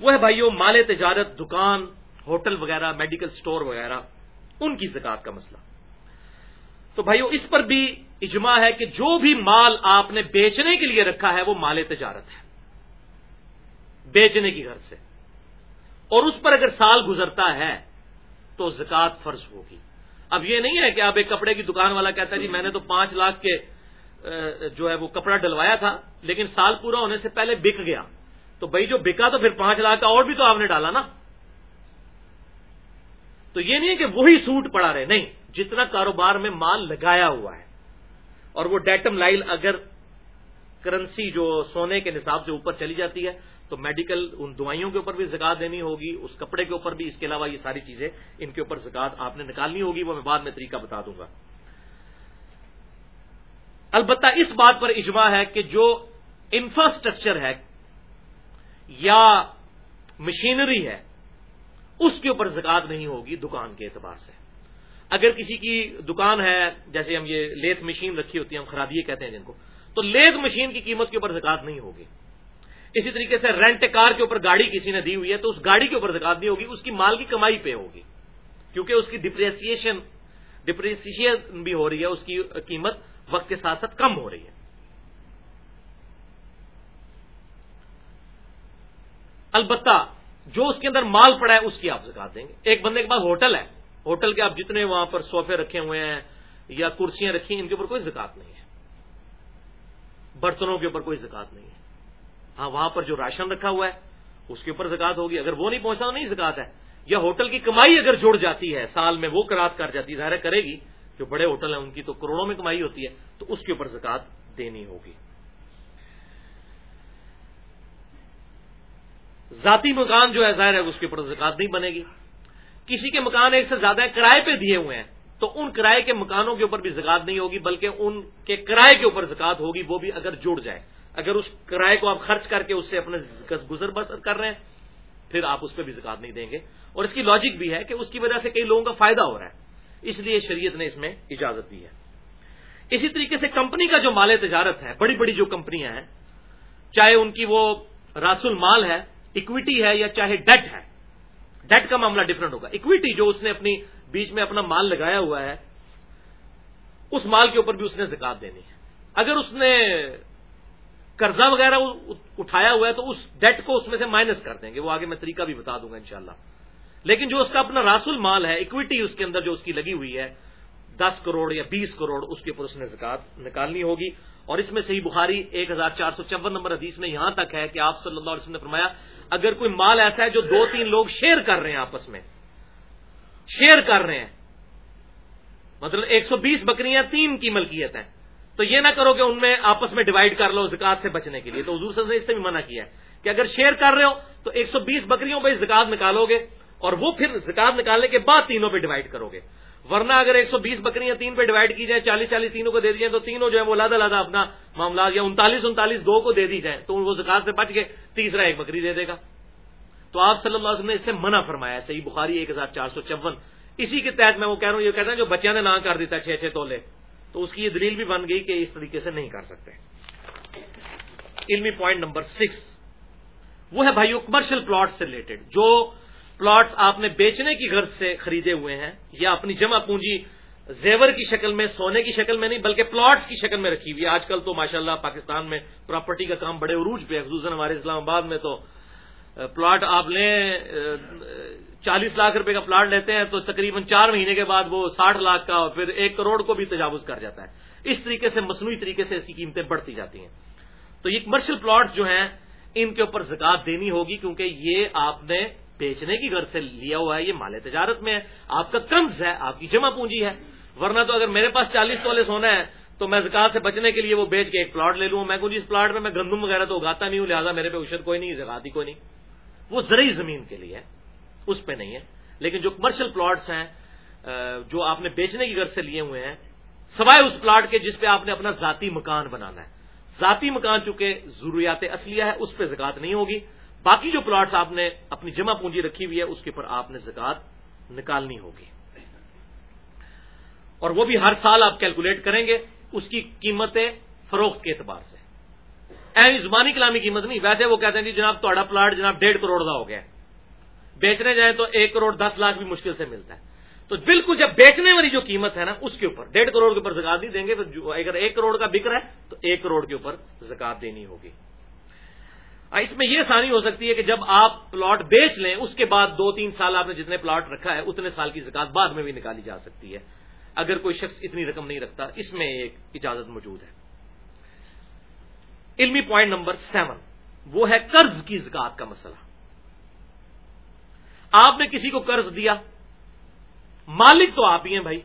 وہ ہے بھائیو، مال تجارت، دکان، ہوٹل وغیرہ میڈیکل سٹور وغیرہ، ان کی زکات کا مسئلہ۔ تو بھائیو، اس پر بھی اجماع ہے کہ جو بھی مال آپ نے بیچنے کے لیے رکھا ہے، وہ مال تجارت ہے۔ بیچنے کی گھر سے۔ اور اس پر اگر سال گزرتا ہے تو زکات فرض ہوگی۔ اب یہ نہیں ہے کہ آپ ایک کپڑے کی دکان والا کہتا ہے جی میں نے تو پانچ لاکھ کے جو ہے وہ کپڑا ڈلوایا تھا، لیکن سال پورا ہونے سے پہلے بک گیا۔ تو بھائی جو بکا تو پھر پانچ لاکھ کا اور بھی تو آپ نے ڈالا نا۔ تو یہ نہیں ہے کہ وہی سوٹ پڑا رہے، نہیں، جتنا کاروبار میں مال لگایا ہوا ہے۔ اور وہ ڈیٹم لائل اگر کرنسی جو سونے کے نصاب سے اوپر چلی جاتی ہے تو میڈیکل ان دوائیوں کے اوپر بھی زکات دینی ہوگی، اس کپڑے کے اوپر بھی، اس کے علاوہ یہ ساری چیزیں ان کے اوپر زکات آپ نے نکالنی ہوگی، وہ میں بعد میں طریقہ بتا دوں گا۔ البتہ اس بات پر اجماع ہے کہ جو انفراسٹرکچر ہے یا مشینری ہے، اس کے اوپر زکات نہیں ہوگی دکان کے اعتبار سے۔ اگر کسی کی دکان ہے، جیسے ہم یہ لیت مشین رکھی ہوتی ہے، ہم خرابیے کہتے ہیں جن کو، تو لیت مشین کی قیمت کے اوپر زکات نہیں ہوگی۔ اسی طریقے سے رینٹ کار کے اوپر گاڑی کسی نے دی ہوئی ہے تو اس گاڑی کے اوپر زکات نہیں ہوگی، اس کی مال کی کمائی پہ ہوگی۔ کیونکہ اس کی ڈپریسیشن ڈپریسیشن بھی ہو رہی ہے، اس کی قیمت وقت کے ساتھ ساتھ کم ہو رہی ہے۔ البتہ جو اس کے اندر مال پڑا ہے، اس کی آپ زکات دیں گے۔ ایک بندے کے پاس ہوٹل ہے، ہوٹل کے آپ جتنے وہاں پر سوفے رکھے ہوئے ہیں یا کرسیاں رکھی ہیں، ان کے اوپر کوئی زکات نہیں ہے۔ برتنوں کے اوپر کوئی زکات نہیں ہے۔ ہاں وہاں پر جو راشن رکھا ہوا ہے، اس کے اوپر زکات ہوگی۔ اگر وہ نہیں پہنچا تو نہیں زکات ہے۔ یا ہوٹل کی کمائی اگر جڑ جاتی ہے، سال میں وہ کرات کر جاتی ہے، ظاہر کرے گی، جو بڑے ہوٹل ہیں، ان کی تو کروڑوں میں کمائی ہوتی ہے، تو اس کے اوپر زکات دینی ہوگی۔ ذاتی مکان جو ہے، ظاہر ہے، اس کے اوپر زکات نہیں بنے گی۔ کسی کے مکان ایک سے زیادہ کرائے پہ دیے ہوئے ہیں، تو ان کرائے کے مکانوں کے اوپر بھی زکات نہیں ہوگی، بلکہ ان کے کرائے کے اوپر زکات ہوگی، وہ بھی اگر جڑ جائے۔ اگر اس کرائے کو آپ خرچ کر کے اس سے اپنے گزر بسر کر رہے ہیں، پھر آپ اس پہ بھی زکات نہیں دیں گے۔ اور اس کی لاجک بھی ہے کہ اس کی وجہ سے کئی لوگوں کا فائدہ ہو رہا ہے۔ اس لیے شریعت نے اس میں اجازت دی ہے۔ اسی طریقے سے کمپنی کا جو مال تجارت ہے، بڑی بڑی جو کمپنیاں ہیں، چاہے ان کی وہ راس المال ہے اکویٹی ہے یا چاہے ڈیٹ ہے ڈیٹ کا معاملہ ڈفرنٹ ہوگا۔ اکویٹی جو اس نے اپنی بیچ میں اپنا مال لگایا ہوا ہے، اس مال کے اوپر بھی اس نے زکات دینی ہے۔ اگر اس نے قرضہ وغیرہ اٹھایا ہوا ہے تو اس ڈیٹ کو اس میں سے مائنس کر دیں گے۔ وہ آگے میں طریقہ بھی بتا دوں گا انشاءاللہ۔ لیکن جو اس کا اپنا راسل مال ہے اکویٹی اس کے اندر جو اس کی لگی ہوئی ہے، دس کروڑ یا بیس کروڑ، اس کے اوپر اس نے زکات نکالنی ہوگی۔ اور اس میں صحیح بخاری ایک ہزار چار سو چون نمبر حدیث میں یہاں تک ہے کہ آپ صلی اللہ علیہ وسلم نے فرمایا، اگر کوئی مال ایسا ہے جو دو تین لوگ شیئر کر رہے ہیں آپس میں شیئر کر رہے ہیں۔ مطلب ایک سو بیس بکریاں تین کی ملکیت ہیں۔ تو یہ نہ کرو کہ ان میں آپس میں ڈیوائڈ کر لو زکات سے بچنے کے لیے۔ تو حضور صلی اللہ علیہ وسلم نے اس سے بھی منع کیا ہے کہ اگر شیئر کر رہے ہو تو ایک سو بیس بکریوں پہ زکات نکالو گے اور وہ پھر زکات نکالنے کے بعد تینوں پہ ڈیوائڈ کرو گے۔ ورنہ اگر ایک سو بیس بکریاں تین پہ ڈیوائڈ کی جائیں، چالیس چالیس تینوں کو دے دی جائیں، تو تینوں جو ہے وہ لادا لادا اپنا معاملہ یا انتالیس انتالیس دو کو دے دی جائیں۔ تو وہ زکات سے بچ کے تیسرا ایک بکری دے دے گا۔ تو آپ صلی اللہ علیہ وسلم نے اس سے منع فرمایا صحیح بخاری ایک ہزار چار سو چون۔ اسی کے تحت میں وہ کہہ رہا ہوں، یہ کہتا ہے جو بچیاں نے نہ کر دیتا، چھ چھ تولے۔ تو اس کی یہ دلیل بھی بن گئی کہ اس طریقے سے نہیں کر سکتے۔ علمی پوائنٹ نمبر سکس وہ ہے بھائی کمرشل پلاٹ سے ریلیٹڈ جو پلاٹ آپ نے بیچنے کی غرض سے خریدے ہوئے ہیں یا اپنی جمع پونجی زیور کی شکل میں، سونے کی شکل میں نہیں، بلکہ پلاٹس کی شکل میں رکھی ہوئی ہے۔ آج کل تو ماشاءاللہ پاکستان میں پراپرٹی کا کام بڑے عروج پہ خصوصاً ہمارے اسلام آباد میں تو پلاٹ آپ لیں، چالیس لاکھ روپے کا پلاٹ لیتے ہیں تو تقریباً چار مہینے کے بعد وہ ساٹھ لاکھ کا پھر ایک کروڑ کو بھی تجاوز کر جاتا ہے۔ اس طریقے سے، مصنوعی طریقے سے ایسی قیمتیں بڑھتی جاتی ہیں۔ تو یہ کمرشل پلاٹ جو ہیں، ان کے اوپر زکات دینی ہوگی کیونکہ یہ آپ نے بیچنے کی غرض سے لیا ہوا ہے، یہ مال تجارت میں ہے۔ آپ کا قرض ہے، آپ کی جمع پونجی ہے۔ ورنہ تو اگر میرے پاس چالیس تولے سونا ہے، تو میں زکات سے بچنے کے لیے وہ بیچ کے ایک پلاٹ لے لوں۔ میں کچھ اس پلاٹ میں میں گندم وغیرہ تو اگاتا نہیں ہوں، لہٰذا میرے پہ اشر کوئی نہیں، زکات ہی کوئی نہیں۔ وہ زرعی زمین کے لیے ہے، اس پہ نہیں ہے۔ لیکن جو کمرشل پلاٹس ہیں جو آپ نے بیچنے کی غرض سے لیے ہوئے ہیں، سوائے اس پلاٹ کے جس پہ آپ نے اپنا ذاتی مکان بنانا ہے۔ ذاتی مکان چونکہ ضروریات اصلیہ ہے، اس پہ زکات نہیں ہوگی۔ باقی جو پلاٹس آپ نے اپنی جمع پونجی رکھی ہوئی ہے، اس کے اوپر آپ نے زکات نکالنی ہوگی۔ اور وہ بھی ہر سال آپ کیلکولیٹ کریں گے، اس کی قیمتیں فروخت کے اعتبار سے۔ زبانی کلامی قیمت نہیں ویسے وہ کہتے ہیں جی جناب تھوڑا پلاٹ جناب ڈیڑھ کروڑ کا ہو گیا بیچنے جائیں تو ایک کروڑ دس لاکھ بھی مشکل سے ملتا ہے۔ تو بالکل جب بیچنے والی جو قیمت ہے نا، اس کے اوپر، ڈیڑھ کروڑ کے اوپر زکات نہیں دیں گے تو اگر ایک کروڑ کا بک رہا ہے، تو ایک کروڑ کے اوپر زکات دینی ہوگی۔ اس میں یہ آسانی ہو سکتی ہے کہ جب آپ پلاٹ بیچ لیں، اس کے بعد دو تین سال آپ نے جتنے پلاٹ رکھا ہے، اتنے سال کی زکات بعد میں بھی نکالی جا سکتی ہے۔ اگر کوئی شخص اتنی رقم نہیں رکھتا، اس میں ایک اجازت موجود ہے۔ علمی پوائنٹ نمبر سیون وہ ہے قرض کی زکات کا مسئلہ۔ آپ نے کسی کو قرض دیا؟ مالک تو آپ ہی ہیں بھائی۔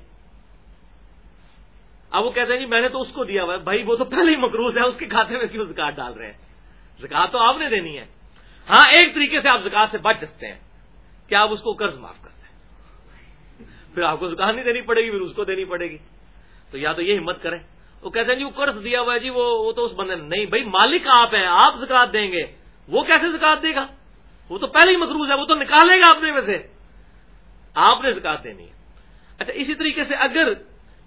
اب وہ کہتے ہیں جی میں نے تو اس کو دیا ہوا بھائی وہ تو پہلے ہی مقروض ہے، اس کے کھاتے میں کیوں زکات ڈال رہے ہیں؟ زکات تو آپ نے دینی ہے۔ ہاں ایک طریقے سے آپ زکات سے بچ سکتے ہیں۔ کہ آپ اس کو قرض معاف کرتے ہیں؟ پھر آپ کو زکات نہیں دینی پڑے گی، پھر اس کو دینی پڑے گی۔ تو یا تو یہ ہمت کریں۔ وہ کہتے ہیں جی وہ قرض دیا ہوا ہے جی وہ تو اس بندے نے نہیں بھائی، مالک آپ ہیں، آپ زکات دیں گے۔ وہ کیسے زکات دے گا؟ وہ تو پہلے ہی مقروض ہے، وہ تو نکالے گا اپنے میں سے۔ آپ نے زکات دینی ہے۔ اچھا اسی طریقے سے اگر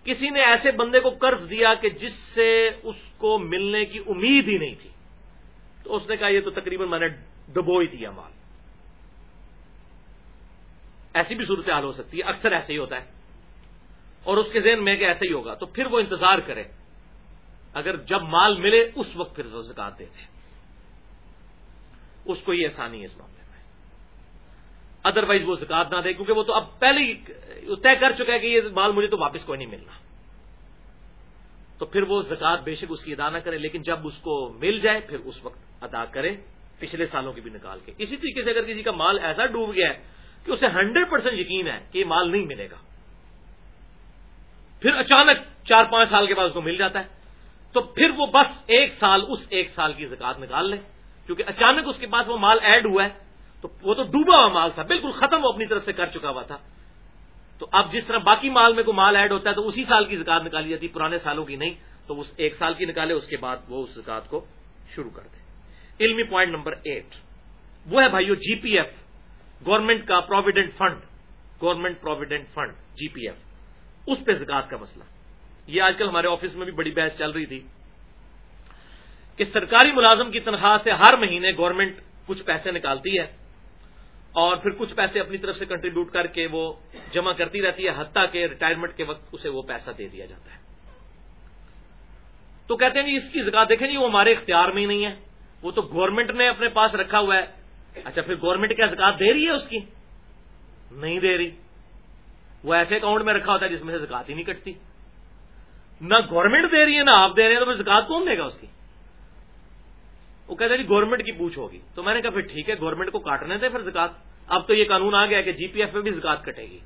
کسی نے ایسے بندے کو قرض دیا کہ جس سے اس کو ملنے کی امید ہی نہیں تھی، تو اس نے کہا یہ تو تقریباً میں نے ڈبو ہی دیا مال۔ ایسی بھی صورتحال ہو سکتی ہے، اکثر ایسے ہی ہوتا ہے۔ اور اس کے ذہن میں کہ ایسے ہی ہوگا، تو پھر وہ انتظار کرے۔ اگر جب مال ملے اس وقت پھر زکات دے دیں اس کو یہ آسانی ہے اس معاملے میں۔ ادر وائز وہ زکات نہ دے، کیونکہ وہ تو اب پہلے ہی طے کر چکا ہے کہ یہ مال مجھے تو واپس کوئی نہیں ملنا۔ تو پھر وہ زکات بے شک اس کی ادا نہ کرے، لیکن جب اس کو مل جائے پھر اس وقت ادا کرے۔ پچھلے سالوں کی بھی نکال کے۔ اسی طریقے سے اگر کسی کا مال ایسا ڈوب گیا ہے کہ اسے ہنڈریڈ پرسینٹ یقین ہے کہ یہ مال نہیں ملے گا، پھر اچانک چار پانچ سال کے بعد اس کو مل جاتا ہے۔ تو پھر وہ بس ایک سال اس ایک سال کی زکات نکال لے۔ کیونکہ اچانک اس کے پاس وہ مال ایڈ ہوا ہے، تو وہ تو ڈوبا ہوا مال تھا، بالکل ختم وہ اپنی طرف سے کر چکا ہوا تھا۔ تو اب جس طرح باقی مال میں کوئی مال ایڈ ہوتا ہے، تو اسی سال کی زکات نکالی جاتی، پرانے سالوں کی نہیں۔ تو اس ایک سال کی نکالے، اس کے بعد وہ اس زکات کو شروع کر دے۔ علمی پوائنٹ نمبر ایٹ۔ وہ ہے بھائیو جی پی ایف، گورنمنٹ کا provident fund. Government provident fund G P F. اس پہ زکات کا مسئلہ۔ یہ آج کل ہمارے آفس میں بھی بڑی بحث چل رہی تھی کہ سرکاری ملازم کی تنخواہ سے ہر مہینے گورنمنٹ کچھ پیسے نکالتی ہے اور پھر کچھ پیسے اپنی طرف سے کنٹریبیوٹ کر کے وہ جمع کرتی رہتی ہے، حتیٰ کہ ریٹائرمنٹ کے وقت اسے وہ پیسہ دے دیا جاتا ہے۔ تو کہتے ہیں جی اس کی زکات دیکھیں جی وہ ہمارے اختیار میں ہی نہیں ہے۔ وہ تو گورنمنٹ نے اپنے پاس رکھا ہوا ہے۔ اچھا پھر گورنمنٹ کیا زکات دے رہی ہے اس کی؟ نہیں دے رہی۔ وہ ایسے اکاؤنٹ میں رکھا ہوتا ہے جس میں سے زکات ہی نہیں کٹتی۔ نہ گورنمنٹ دے رہی ہے، نہ آپ دے رہے ہیں، تو پھر زکات کون دے گا اس کی؟ وہ کہتے ہیں جی گورنمنٹ کی پوچھ ہوگی۔ تو میں نے کہا پھر ٹھیک ہے گورنمنٹ کو کاٹنے دیں پھر زکات۔ اب تو یہ قانون آ گیا کہ جی پی ایف میں بھی زکات کٹے گی۔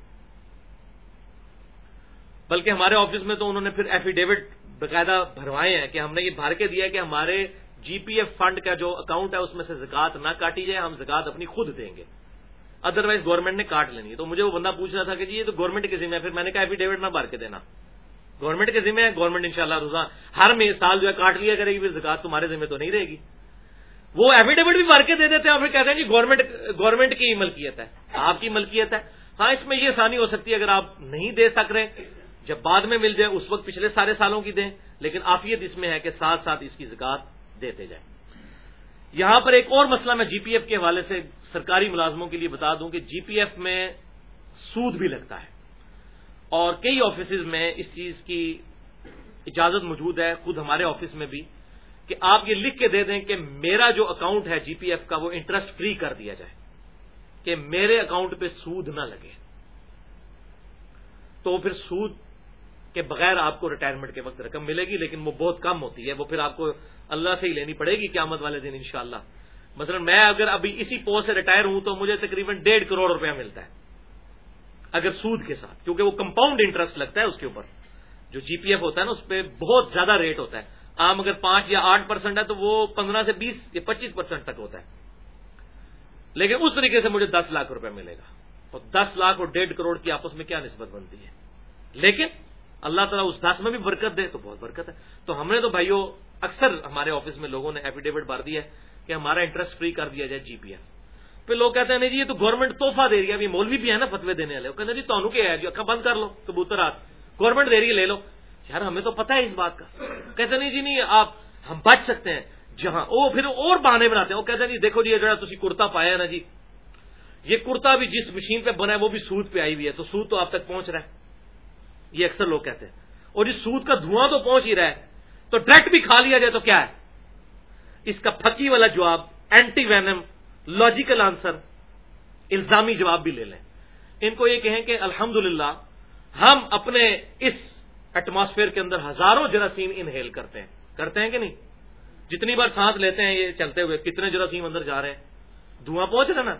بلکہ ہمارے آفس میں تو انہوں نے پھر ایفیڈیوٹ باقاعدہ بھروائے ہیں کہ ہم نے یہ بھر کے دیا کہ ہمارے جی پی ایف فنڈ کا جو اکاؤنٹ ہے، اس میں سے زکات نہ کاٹی جائے، ہم زکات اپنی خود دیں گے۔ ادر وائز گورنمنٹ نے کاٹ لینی ہے۔ تو مجھے وہ بندہ پوچھ رہا تھا کہ جی یہ تو گورنمنٹ کے ذمہ ہے، پھر میں نے کہا ایفیڈیوٹ نہ بھر کے دینا۔ گورنمنٹ کے ذمہ ہے گورنمنٹ ان شاء اللہ روزہ ہر میں سال جو ہے کاٹ لیا کرے گی، پھر زکات تمہارے ذمہ تو نہیں رہے گی۔ وہ ایفیڈیوٹ بھی بھر کے دے دیتے ہیں اور پھر کہتے ہیں جی گورنمنٹ گورنمنٹ کی ملکیت ہے، آپ کی ملکیت ہے۔ ہاں اس میں یہ آسانی ہو سکتی ہے، اگر آپ نہیں دے سک رہے، جب بعد میں مل جائے، اس وقت پچھلے سارے سالوں کی دیں۔ لیکن آفیت اس میں ہے کہ ساتھ ساتھ اس کی زکات دیتے جائیں۔ یہاں پر ایک اور مسئلہ میں جی پی ایف کے حوالے سے سرکاری ملازموں کے لیے بتا دوں کہ جی پی ایف میں سود بھی لگتا ہے۔ اور کئی آفیسز میں اس چیز کی اجازت موجود ہے، خود ہمارے آفس میں بھی، کہ آپ یہ لکھ کے دے دیں کہ میرا جو اکاؤنٹ ہے جی پی ایف کا، وہ انٹرسٹ فری کر دیا جائے، کہ میرے اکاؤنٹ پہ سود نہ لگے۔ تو پھر سود کے بغیر آپ کو ریٹائرمنٹ کے وقت رقم ملے گی، لیکن وہ بہت کم ہوتی ہے، وہ پھر آپ کو اللہ سے ہی لینی پڑے گی قیامت والے دن انشاءاللہ۔ مثلا میں اگر ابھی اسی پوسٹ سے ریٹائر ہوں تو مجھے تقریباً ڈیڑھ کروڑ روپیہ ملتا ہے۔ اگر سود کے ساتھ، کیونکہ وہ کمپاؤنڈ انٹرسٹ لگتا ہے اس کے اوپر۔ جو جی پی ایف ہوتا ہے نا، اس پہ بہت زیادہ ریٹ ہوتا ہے۔ عام اگر پانچ یا آٹھ پرسینٹ ہے تو وہ پندرہ سے بیس یا پچیس پرسینٹ تک ہوتا ہے۔ لیکن اس طریقے سے مجھے دس لاکھ روپے ملے گا۔ اور دس لاکھ اور ڈیڑھ کروڑ کی آپس میں کیا نسبت بنتی ہے؟ لیکن اللہ تعالیٰ اس دس میں بھی برکت دے تو بہت برکت ہے۔ تو ہم نے تو بھائیو، اکثر ہمارے آفس میں لوگوں نے ایفیڈیوٹ بھر دیا ہے کہ ہمارا انٹرسٹ فری کر دیا جائے جی پی ایف پھر لوگ کہتے ہیں، نہیں جی یہ تو گورنمنٹ توحفہ دے رہی ہے، ابھی مولوی بھی ہے نا فتوے دینے والے، وہ کہتے ہیں جی تمہیں کیا ہے جی اکھا بند کر لو، کبوتر گورنمنٹ دے رہی ہے، لے لو۔ یار، ہمیں تو پتہ ہے اس بات کا۔ کہتے نہیں جی نہیں، آپ، ہم بچ سکتے ہیں۔ جہاں، وہ پھر اور بہانے بناتے ہیں۔ وہ کہتے ہیں جی دیکھو جی جڑا تھی کرتا پایا نا جی۔ یہ کرتا بھی جس مشین پہ بنا ہے، وہ بھی سود پہ آئی ہوئی ہے۔ تو سود تو آپ تک پہنچ رہا ہے۔ یہ اکثر لوگ کہتے ہیں۔ اور جس سود کا دھواں تو پہنچ ہی رہا ہے، تو ڈائریکٹ بھی کھا لیا جائے تو کیا ہے؟ اس کا پھکی والا جواب اینٹی وینم لاجیکل آنسر الزامی جواب بھی لے لیں۔ ان کو یہ کہیں کہ الحمد ہم اپنے اس ایٹماسفیئر کے اندر ہزاروں جراثیم انہیل کرتے ہیں۔ کرتے ہیں کہ نہیں؟ جتنی بار سانس لیتے ہیں یہ چلتے ہوئے، کتنے جراثیم اندر جا رہے ہیں؟ دھواں پہنچ رہا نا۔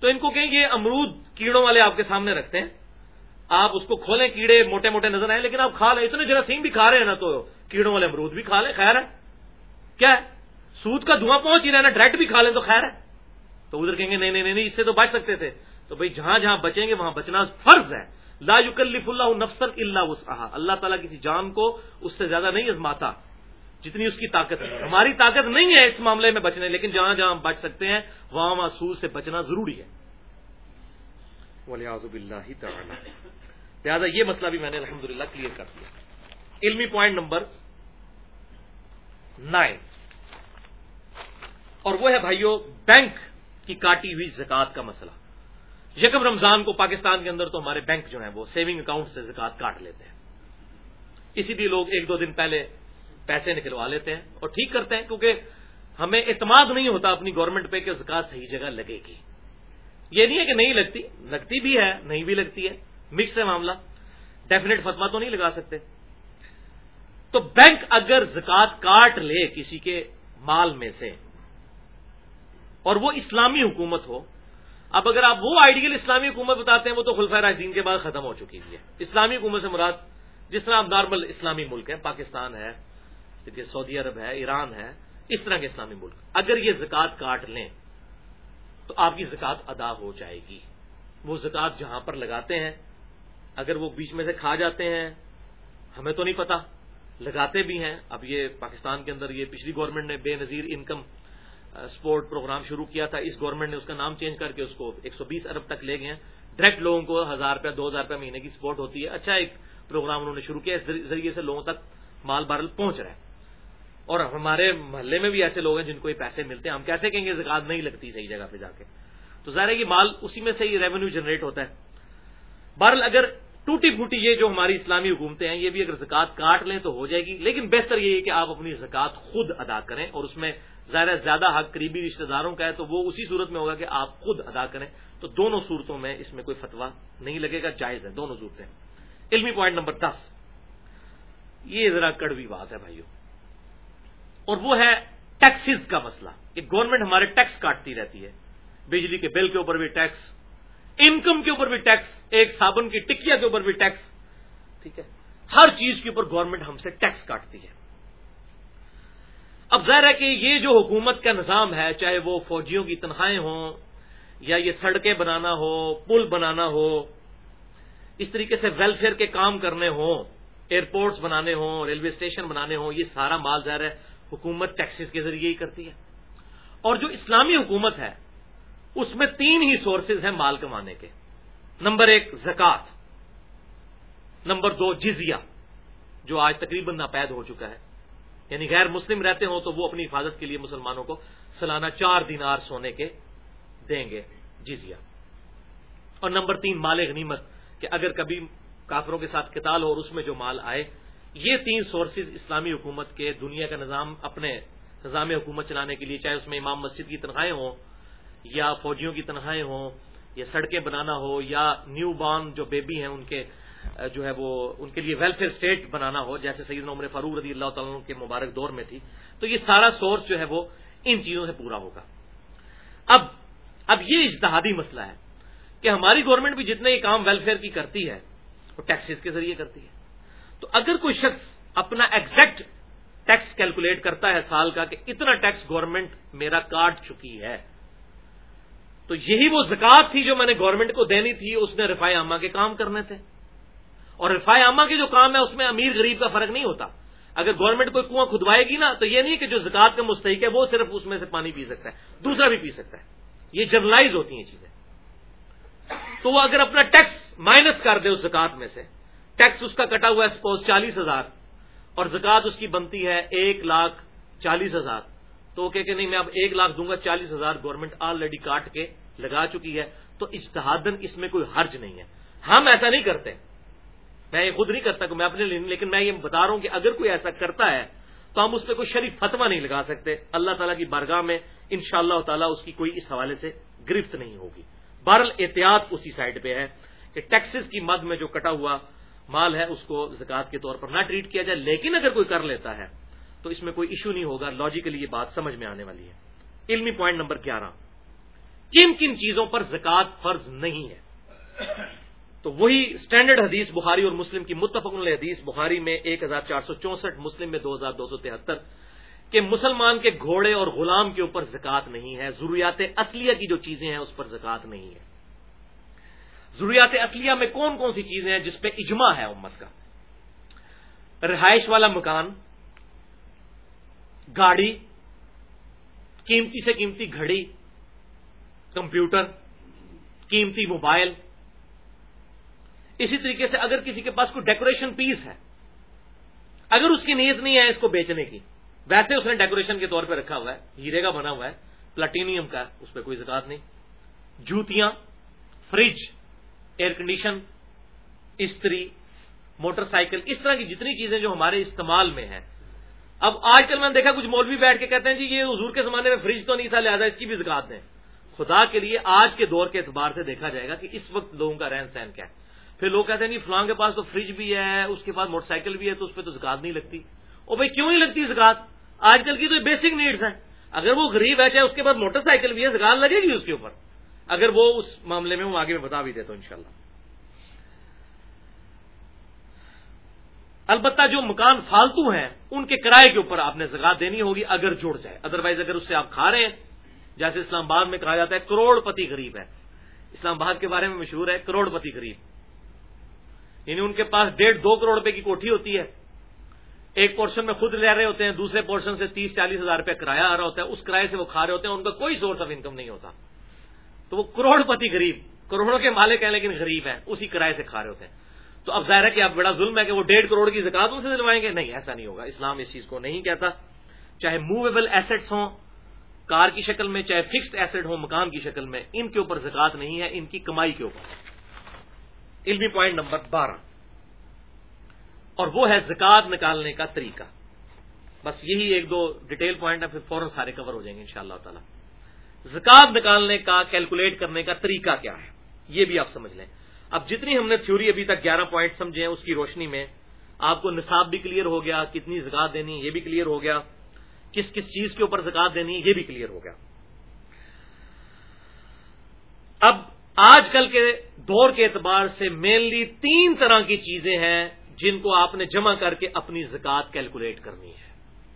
تو ان کو کہیں یہ امرود کیڑوں والے آپ کے سامنے رکھتے ہیں۔ آپ اس کو کھولیں، کیڑے موٹے موٹے نظر آئے لیکن آپ کھا لیں۔ اتنے جراثیم بھی کھا رہے ہیں نا تو کیڑوں والے امرود بھی کھا لیں، خیر ہے۔ کیا ہے؟ سود کا دھواں پہنچ ہی رہا نا، ڈائریکٹ بھی کھا لیں تو خیر ہے۔ تو ادھر کہیں گے، نہیں نہیں نہیں اس سے تو بچ سکتے تھے۔ تو بھائی، جہاں جہاں بچیں گے، وہاں بچنا فرض ہے۔ لا یکلف اللہ نفسن اللہ وسعہ اللہ تعالیٰ کسی جان کو اس سے زیادہ نہیں ازماتا جتنی اس کی طاقت ہے۔ ہماری طاقت نہیں ہے اس معاملے میں بچنے، لیکن جہاں جہاں ہم بچ سکتے ہیں، وہاں وہاں سود سے بچنا ضروری ہے۔ لہٰذا یہ مسئلہ بھی میں نے الحمد للہ کلیئر کر دیا۔ علمی پوائنٹ نمبر نائن۔ اور وہ ہے بھائیو، بینک۔ کی کاٹی ہوئی زکات کا مسئلہ۔ یکم رمضان کو پاکستان کے اندر تو ہمارے بینک جو ہیں وہ سیونگ اکاؤنٹ سے زکات کاٹ لیتے ہیں۔ اسی لیے لوگ ایک دو دن پہلے پیسے نکلوا لیتے ہیں اور ٹھیک کرتے ہیں کیونکہ ہمیں اعتماد نہیں ہوتا اپنی گورنمنٹ پہ کہ زکات صحیح جگہ لگے گی۔ یہ نہیں ہے کہ نہیں لگتی لگتی بھی ہے، نہیں بھی لگتی ہے۔ مکس ہے معاملہ۔ ڈیفینیٹ فتوا تو نہیں لگا سکتے۔ تو بینک اگر زکات کاٹ لے کسی کے مال میں سے اور وہ اسلامی حکومت ہو۔ اب اگر آپ وہ آئیڈیل اسلامی حکومت بتاتے ہیں، وہ تو خلفہ راشدین کے بعد ختم ہو چکی ہے۔ اسلامی حکومت سے مراد جس طرح آپ نارمل اسلامی ملک ہیں، پاکستان ہے سعودی عرب ہے، ایران ہے، اس طرح کے اسلامی ملک۔ اگر یہ زکوٰۃ کاٹ لیں، تو آپ کی زکوٰۃ ادا ہو جائے گی۔ وہ زکوٰۃ جہاں پر لگاتے ہیں، اگر وہ بیچ میں سے کھا جاتے ہیں، ہمیں تو نہیں پتا، لگاتے بھی ہیں۔ اب یہ پاکستان کے اندر یہ پچھلی گورنمنٹ نے بے نظیر انکم سپورٹ پروگرام شروع کیا تھا، اس گورنمنٹ نے اس کا نام چینج کر کے اس کو ایک سو بیس ارب تک لے گئے ہیں۔ ڈائریکٹ لوگوں کو ہزار روپیہ، دو ہزار روپیہ مہینے کی سپورٹ ہوتی ہے۔ اچھا ایک پروگرام انہوں نے شروع کیا، اس ذریعے سے لوگوں تک مال بارل پہنچ رہا ہے۔ اور ہمارے محلے میں بھی ایسے لوگ ہیں جن کو یہ پیسے ملتے ہیں۔ ہم کیسے کہیں گے زکات نہیں لگتی صحیح جگہ پہ جا کے؟ تو ظاہر ہے کہ مال اسی میں سے ہی ریونیو جنریٹ ہوتا ہے۔ بہرحال اگر ٹوٹی پھوٹی یہ جو ہماری اسلامی حکومتیں ہیں، یہ بھی اگر زکات کاٹ لیں تو ہو جائے گی۔ لیکن بہتر یہ ہے کہ آپ اپنی زکات خود ادا کریں اور اس میں ظاہر زیادہ حق قریبی رشتہ داروں کا ہے تو وہ اسی صورت میں ہوگا کہ آپ خود ادا کریں۔ تو دونوں صورتوں میں اس میں کوئی فتوا نہیں لگے گا، جائز ہے، دونوں صورتیں۔ علمی پوائنٹ نمبر دس۔ یہ ذرا کڑوی بات ہے بھائیو۔ اور وہ ہے ٹیکسز کا مسئلہ۔ کہ گورنمنٹ ہمارے ٹیکس کاٹتی رہتی ہے۔ بجلی کے بل کے اوپر بھی ٹیکس انکم کے اوپر بھی ٹیکس ایک صابن کی ٹکیا کے اوپر بھی ٹیکس ٹھیک ہے؟ ہر چیز کے اوپر گورنمنٹ ہم سے ٹیکس کاٹتی ہے۔ اب ظاہر ہے کہ یہ جو حکومت کا نظام ہے، چاہے وہ فوجیوں کی تنخواہیں ہوں یا یہ سڑکیں بنانا ہو، پل بنانا ہو، اس طریقے سے ویلفیئر کے کام کرنے ہوں ایئرپورٹس بنانے ہوں ریلوے اسٹیشن بنانے ہوں، یہ سارا مال ظاہر ہے حکومت ٹیکسز کے ذریعے ہی کرتی ہے۔ اور جو اسلامی حکومت ہے اس میں تین ہی سورسز ہیں مال کمانے کے۔ نمبر ایک زکات، نمبر دو جزیہ، جو آج تقریباً ناپید ہو چکا ہے۔ یعنی غیر مسلم رہتے ہوں تو وہ اپنی حفاظت کے لیے مسلمانوں کو سالانہ چار دینار سونے کے دیں گے جزیہ۔ اور نمبر تین مال غنیمت، کہ اگر کبھی کافروں کے ساتھ قتال ہو اور اس میں جو مال آئے، یہ تین سورسز اسلامی حکومت کے دنیا کا نظام، اپنے نظام حکومت چلانے کے لیے، چاہے اس میں امام مسجد کی تنخواہیں ہوں یا فوجیوں کی تنخواہیں ہوں، یا سڑکیں بنانا ہو، یا نیو بارن جو بیبی ہیں، ان کے جو ہے وہ، ان کے لیے ویلفیئر اسٹیٹ بنانا ہو، جیسے سید عمر فاروق رضی اللہ تعالیٰ کے مبارک دور میں تھی، تو یہ سارا سورس جو ہے وہ ان چیزوں سے پورا ہوگا۔ اب اب یہ اجتہادی مسئلہ ہے کہ ہماری گورنمنٹ بھی جتنے ہی کام ویلفیئر کی کرتی ہے، وہ ٹیکسز کے ذریعے کرتی ہے۔ تو اگر کوئی شخص اپنا ایگزیکٹ ٹیکس کیلکولیٹ کرتا ہے سال کا کہ اتنا ٹیکس گورنمنٹ میرا کاٹ چکی ہے تو یہی وہ زکات تھی جو میں نے گورنمنٹ کو دینی تھی، اس نے رفاع عامہ کے کام کرنے تھے۔ اور رفاع عامہ کے جو کام ہے، اس میں امیر غریب کا فرق نہیں ہوتا۔ اگر گورنمنٹ کوئی کنواں کھدوائے گی نا، تو یہ نہیں کہ جو زکات کا مستحق ہے، وہ صرف اس میں سے پانی پی سکتا ہے، دوسرا بھی پی سکتا ہے۔ یہ جرنلائز ہوتی ہیں چیزیں۔ تو وہ اگر اپنا ٹیکس مائنس کر دے اس زکات میں سے ٹیکس اس کا کٹا ہوا ہے سپوز چالیس ہزار، اور زکات اس کی بنتی ہے ایک لاکھ چالیس ہزار۔ تو وہ کہ نہیں، میں اب ایک لاکھ دوں گا، چالیس ہزار گورنمنٹ آلریڈی کاٹ کے لگا چکی ہے، تو اجتہادن اس میں کوئی حرج نہیں ہے۔ ہم ایسا نہیں کرتے۔ میں یہ خود نہیں کرتا کہ میں اپنے لیے لیکن میں یہ بتا رہا ہوں کہ اگر کوئی ایسا کرتا ہے، تو ہم اس پہ کوئی شریف فتوا نہیں لگا سکتے۔ اللہ تعالیٰ کی بارگاہ میں ان شاء اللہ تعالیٰ اس کی کوئی اس حوالے سے گرفت نہیں ہوگی۔ بہرل احتیاط اسی سائڈ پہ ہے کہ ٹیکسز کی مد میں جو کٹا ہوا مال ہے، اس کو زکات کے طور پر نہ ٹریٹ کیا جائے، لیکن اگر کوئی کر لیتا ہے، تو اس میں کوئی ایشو نہیں ہوگا۔ لاجیکلی یہ بات سمجھ میں آنے والی ہے۔ علمی پوائنٹ نمبر گیارہ۔ کن کن چیزوں پر زکات فرض نہیں ہے۔ تو وہی اسٹینڈرڈ حدیث بخاری اور مسلم کی متفق حدیث بخاری میں ایک ہزار چار سو چونسٹھ، مسلم میں دو ہزار دو سو تہتر، کہ مسلمان کے گھوڑے اور غلام کے اوپر زکات نہیں ہے، ضروریات اصلیہ کی جو چیزیں ہیں اس پر زکات نہیں ہے۔ ضروریات اصلیہ میں کون کون سی چیزیں ہیں جس پہ اجماع ہے امت کا؟ رہائش والا مکان، گاڑی، قیمتی سے قیمتی گھڑی کمپیوٹر، قیمتی موبائل۔ اسی طریقے سے اگر کسی کے پاس کوئی ڈیکوریشن پیس ہے، اگر اس کی نیت نہیں ہے اس کو بیچنے کی، ویسے اس نے ڈیکوریشن کے طور پہ رکھا ہوا ہے، ہیرے کا بنا ہوا ہے پلاٹینیم کا، اس پہ کوئی زکات نہیں۔ جوتیاں، فریج ایئر کنڈیشن استری، موٹر سائیکل، اس طرح کی جتنی چیزیں جو ہمارے استعمال میں ہیں۔ اب آج کل میں نے دیکھا کچھ مولوی بیٹھ کے کہتے ہیں جی یہ حضور کے زمانے میں فریج تو نہیں تھا، لہٰذا اس کی بھی زکات دیں۔ خدا کے لیے آج کے دور کے اعتبار سے دیکھا جائے گا کہ اس وقت لوگوں کا رہن سہن کیا ہے۔ پھر لوگ کہتے ہیں جی فلاں کے پاس تو فریج بھی ہے، اس کے پاس موٹر سائیکل بھی ہے، تو اس پہ تو زکات نہیں لگتی۔ اور بھائی، کیوں نہیں لگتی زکات؟ آج کل کی تو بیسک نیڈس ہیں۔ اگر وہ غریب ہے، چاہے اس کے پاس موٹر سائیکل بھی ہے، زکات لگے گی اس کے اوپر۔ اگر وہ اس معاملے میں وہ آگے میں بتا بھی دیتا ہوں انشاءاللہ۔ البتہ جو مکان فالتو ہیں، ان کے کرائے کے اوپر آپ نے زکات دینی ہوگی، اگر جڑ جائے۔ ادروائز اگر اس سے آپ کھا رہے ہیں جیسے اسلام آباد میں کہا جاتا ہے کروڑ پتی غریب ہے۔ اسلام آباد کے بارے میں مشہور ہے کروڑ پتی غریب۔ یعنی ان کے پاس ڈیڑھ دو کروڑ روپے کی کوٹھی ہوتی ہے۔ ایک پورشن میں خود لے رہے ہوتے ہیں، دوسرے پورشن سے تیس، چالیس ہزار روپے کرایہ آ رہا ہوتا ہے، اس کرایہ سے وہ کھا رہے ہوتے ہیں، ان کا کوئی سورس آف انکم نہیں ہوتا۔ تو وہ کروڑ پتی غریب، کروڑوں کے مالک ہیں لیکن غریب ہیں، اسی کرایہ سے کھا رہے ہوتے ہیں۔ تو اب ظاہر ہے کہ اب بڑا ظلم ہے کہ وہ ڈیڑھ کروڑ کی زکات ان سے دلوائیں گے۔ نہیں، ایسا نہیں ہوگا۔ اسلام اس چیز کو نہیں کہتا۔ چاہے موویبل ایسٹس ہوں کار کی شکل میں، چاہے فکسڈ ایسٹ ہو مکان کی شکل میں، ان کے اوپر زکات نہیں ہے، ان کی کمائی کے اوپر۔ علمی پوائنٹ نمبر بارہ۔ اور وہ ہے زکات نکالنے کا طریقہ۔ بس یہی ایک دو ڈیٹیل پوائنٹ ہے پھر فوراً سارے کور ہو جائیں گے ان شاء اللہ تعالی۔ زکات نکالنے کا کیلکولیٹ کرنے کا طریقہ کیا ہے؟ یہ بھی آپ سمجھ لیں۔ اب جتنی ہم نے تھیوری ابھی تک گیارہ پوائنٹ سمجھے ہیں، اس کی روشنی میں آپ کو نصاب بھی کلیئر ہو گیا، کتنی زکات دینی یہ بھی کلیئر ہو گیا۔ کس کس چیز کے اوپر زکات دینی یہ بھی کلیئر ہو گیا۔ اب آج کل کے دور کے اعتبار سے مینلی تین طرح کی چیزیں ہیں جن کو آپ نے جمع کر کے اپنی زکات کیلکولیٹ کرنی ہے۔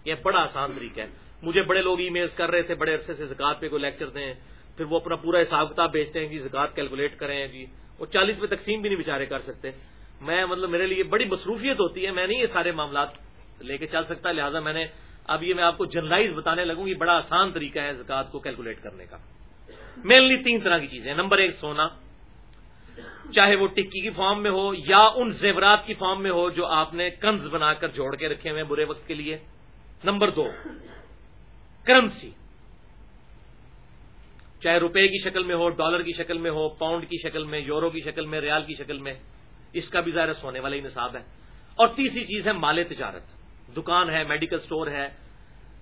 یہ بڑا آسان طریقہ ہے۔ مجھے بڑے لوگ ای میلز کر رہے تھے، بڑے عرصے سے زکات پہ کوئی لیکچر دیں، پھر وہ اپنا پورا حساب کتاب بیچتے ہیں کہ زکات کیلکولیٹ کریں جی۔ وہ چالیس پہ تقسیم بھی نہیں بےچارے کر سکتے۔ میں مطلب میرے لیے بڑی مصروفیت ہوتی ہے، میں نہیں یہ سارے معاملات لے کے چل سکتا، لہٰذا میں نے اب یہ میں آپ کو جنرلائز بتانے لگوں، یہ بڑا آسان طریقہ ہے زکات کو کیلکولیٹ کرنے کا۔ مینلی تین طرح کی چیزیں نمبر ایک، سونا۔ چاہے وہ ٹکی کی فارم میں ہو یا ان زیورات کی فارم میں ہو جو آپ نے کنز بنا کر جوڑ کے رکھے ہوئے برے وقت کے لیے۔ نمبر دو کرنسی چاہے روپے کی شکل میں ہو ڈالر کی شکل میں ہو پاؤنڈ کی شکل میں، یورو کی شکل میں، ریال کی شکل میں، اس کا بھی ظاہر سونے والا ہی نصاب ہے۔ اور تیسری چیز ہے مال تجارت۔ دکان ہے میڈیکل سٹور ہے،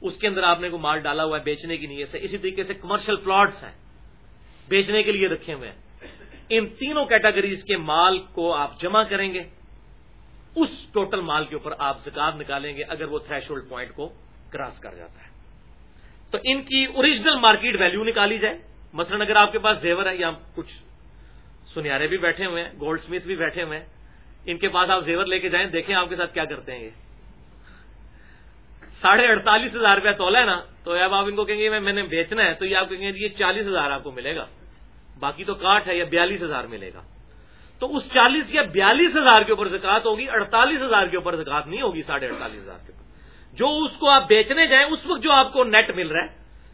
اس کے اندر آپ نے کو مال ڈالا ہوا ہے بیچنے کی نیت سے، اسی طریقے سے کمرشل پلاٹس ہیں، بیچنے کے لیے رکھے ہوئے ہیں۔ ان تینوں کیٹاگریز کے مال کو آپ جمع کریں گے، اس ٹوٹل مال کے اوپر آپ زکات نکالیں گے اگر وہ تھریش ہولڈ پوائنٹ کو کراس کر جاتا ہے۔ تو ان کی اوریجنل مارکیٹ ویلو نکالی جائے۔ مثلا اگر آپ کے پاس زیور ہے یا کچھ سنیارے بھی بیٹھے ہوئے ہیں، گولڈ سمتھ بھی بیٹھے ہوئے ہیں، ان کے پاس آپ زیور لے کے جائیں، دیکھیں آپ کے ساتھ کیا کرتے ہیں۔ یہ ساڑھے اڑتالیس ہزار روپیہ تولا ہے نا، تو اب آپ ان کو کہیں گے میں نے بیچنا ہے، تو یہ آپ کہیں گے یہ چالیس ہزار آپ کو ملے گا۔ باقی تو کاٹ ہے یا بیالیس ہزار ملے گا۔ تو اس چالیس یا بیالیس ہزار کے اوپر زکات ہوگی، اڑتالیس ہزار کے اوپر زکات نہیں ہوگی ساڑھے اڑتالیس ہزار کے اوپر۔ جو اس کو آپ بیچنے جائیں، اس وقت جو آپ کو نیٹ مل رہا ہے،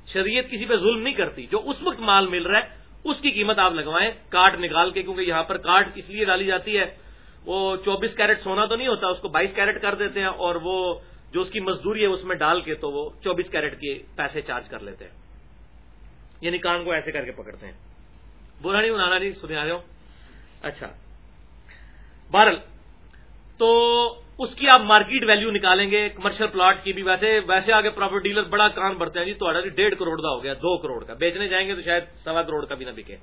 شریعت کسی پہ ظلم نہیں کرتی، جو اس وقت مال مل رہا ہے، اس کی قیمت آپ لگوائیں کاٹ نکال کے، کیونکہ یہاں پر کاٹ اس لیے ڈالی جاتی ہے، وہ چوبیس کیرٹ سونا تو نہیں ہوتا، اس کو بائیس کیرٹ کر دیتے ہیں اور وہ جو اس کی مزدوری ہے اس میں ڈال کے تو وہ چوبیس کیرٹ کے پیسے چارج کر لیتے ہیں۔ یعنی کان کو ایسے کر کے پکڑتے ہیں۔ برا نہیں بنانا نہیں جی، سنیا رہے ہو؟ اچھا۔ بہرل تو اس کی آپ مارکیٹ ویلو نکالیں گے، کمرشل پلاٹ کی بھی۔ ویسے ویسے آگے پراپرٹی ڈیلر بڑا کان بھرتے ہیں جی تو جی ڈیڑھ کروڑ کا ہو گیا، دو کروڑ کا۔ بیچنے جائیں گے تو شاید سوا کروڑ کا بھی نہ بکے۔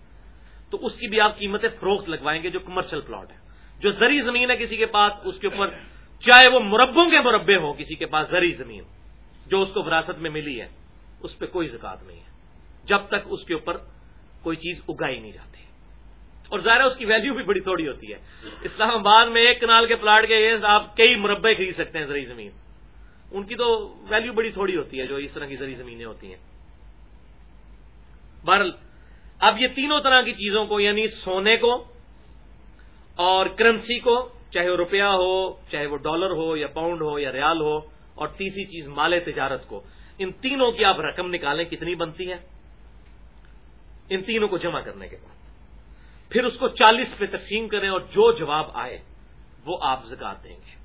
تو اس کی بھی آپ قیمتیں فروخت لگوائیں گے جو کمرشل پلاٹ ہے۔ جو زری زمین ہے کسی کے پاس، اس کے اوپر چاہے وہ مربوں کے مربے ہوں، کسی کے پاس زری زمین، جو اس کو وراثت میں ملی ہے، اس پہ کوئی زکات نہیں ہے۔ جب تک اس کے اوپر کوئی چیز اگائی نہیں جاتی۔ اور ظاہر اس کی ویلیو بھی بڑی تھوڑی ہوتی ہے۔ اسلام آباد میں ایک کنال کے پلاٹ کے آپ کئی مربع خرید سکتے ہیں زری زمین۔ ان کی تو ویلیو بڑی تھوڑی ہوتی ہے، جو اس طرح کی زری زمینیں ہوتی ہیں۔ بہرل اب یہ تینوں طرح کی چیزوں کو یعنی سونے کو اور کرنسی کو چاہے وہ روپیہ ہو، چاہے وہ ڈالر ہو یا پاؤنڈ ہو یا ریال ہو اور تیسری چیز مال تجارت کو، ان تینوں کی آپ رقم نکالیں کتنی بنتی ہے؟ ان تینوں کو جمع کرنے کے بعد۔ پھر اس کو چالیس پہ تقسیم کریں اور جو جواب آئے، وہ آپ زکات دیں گے۔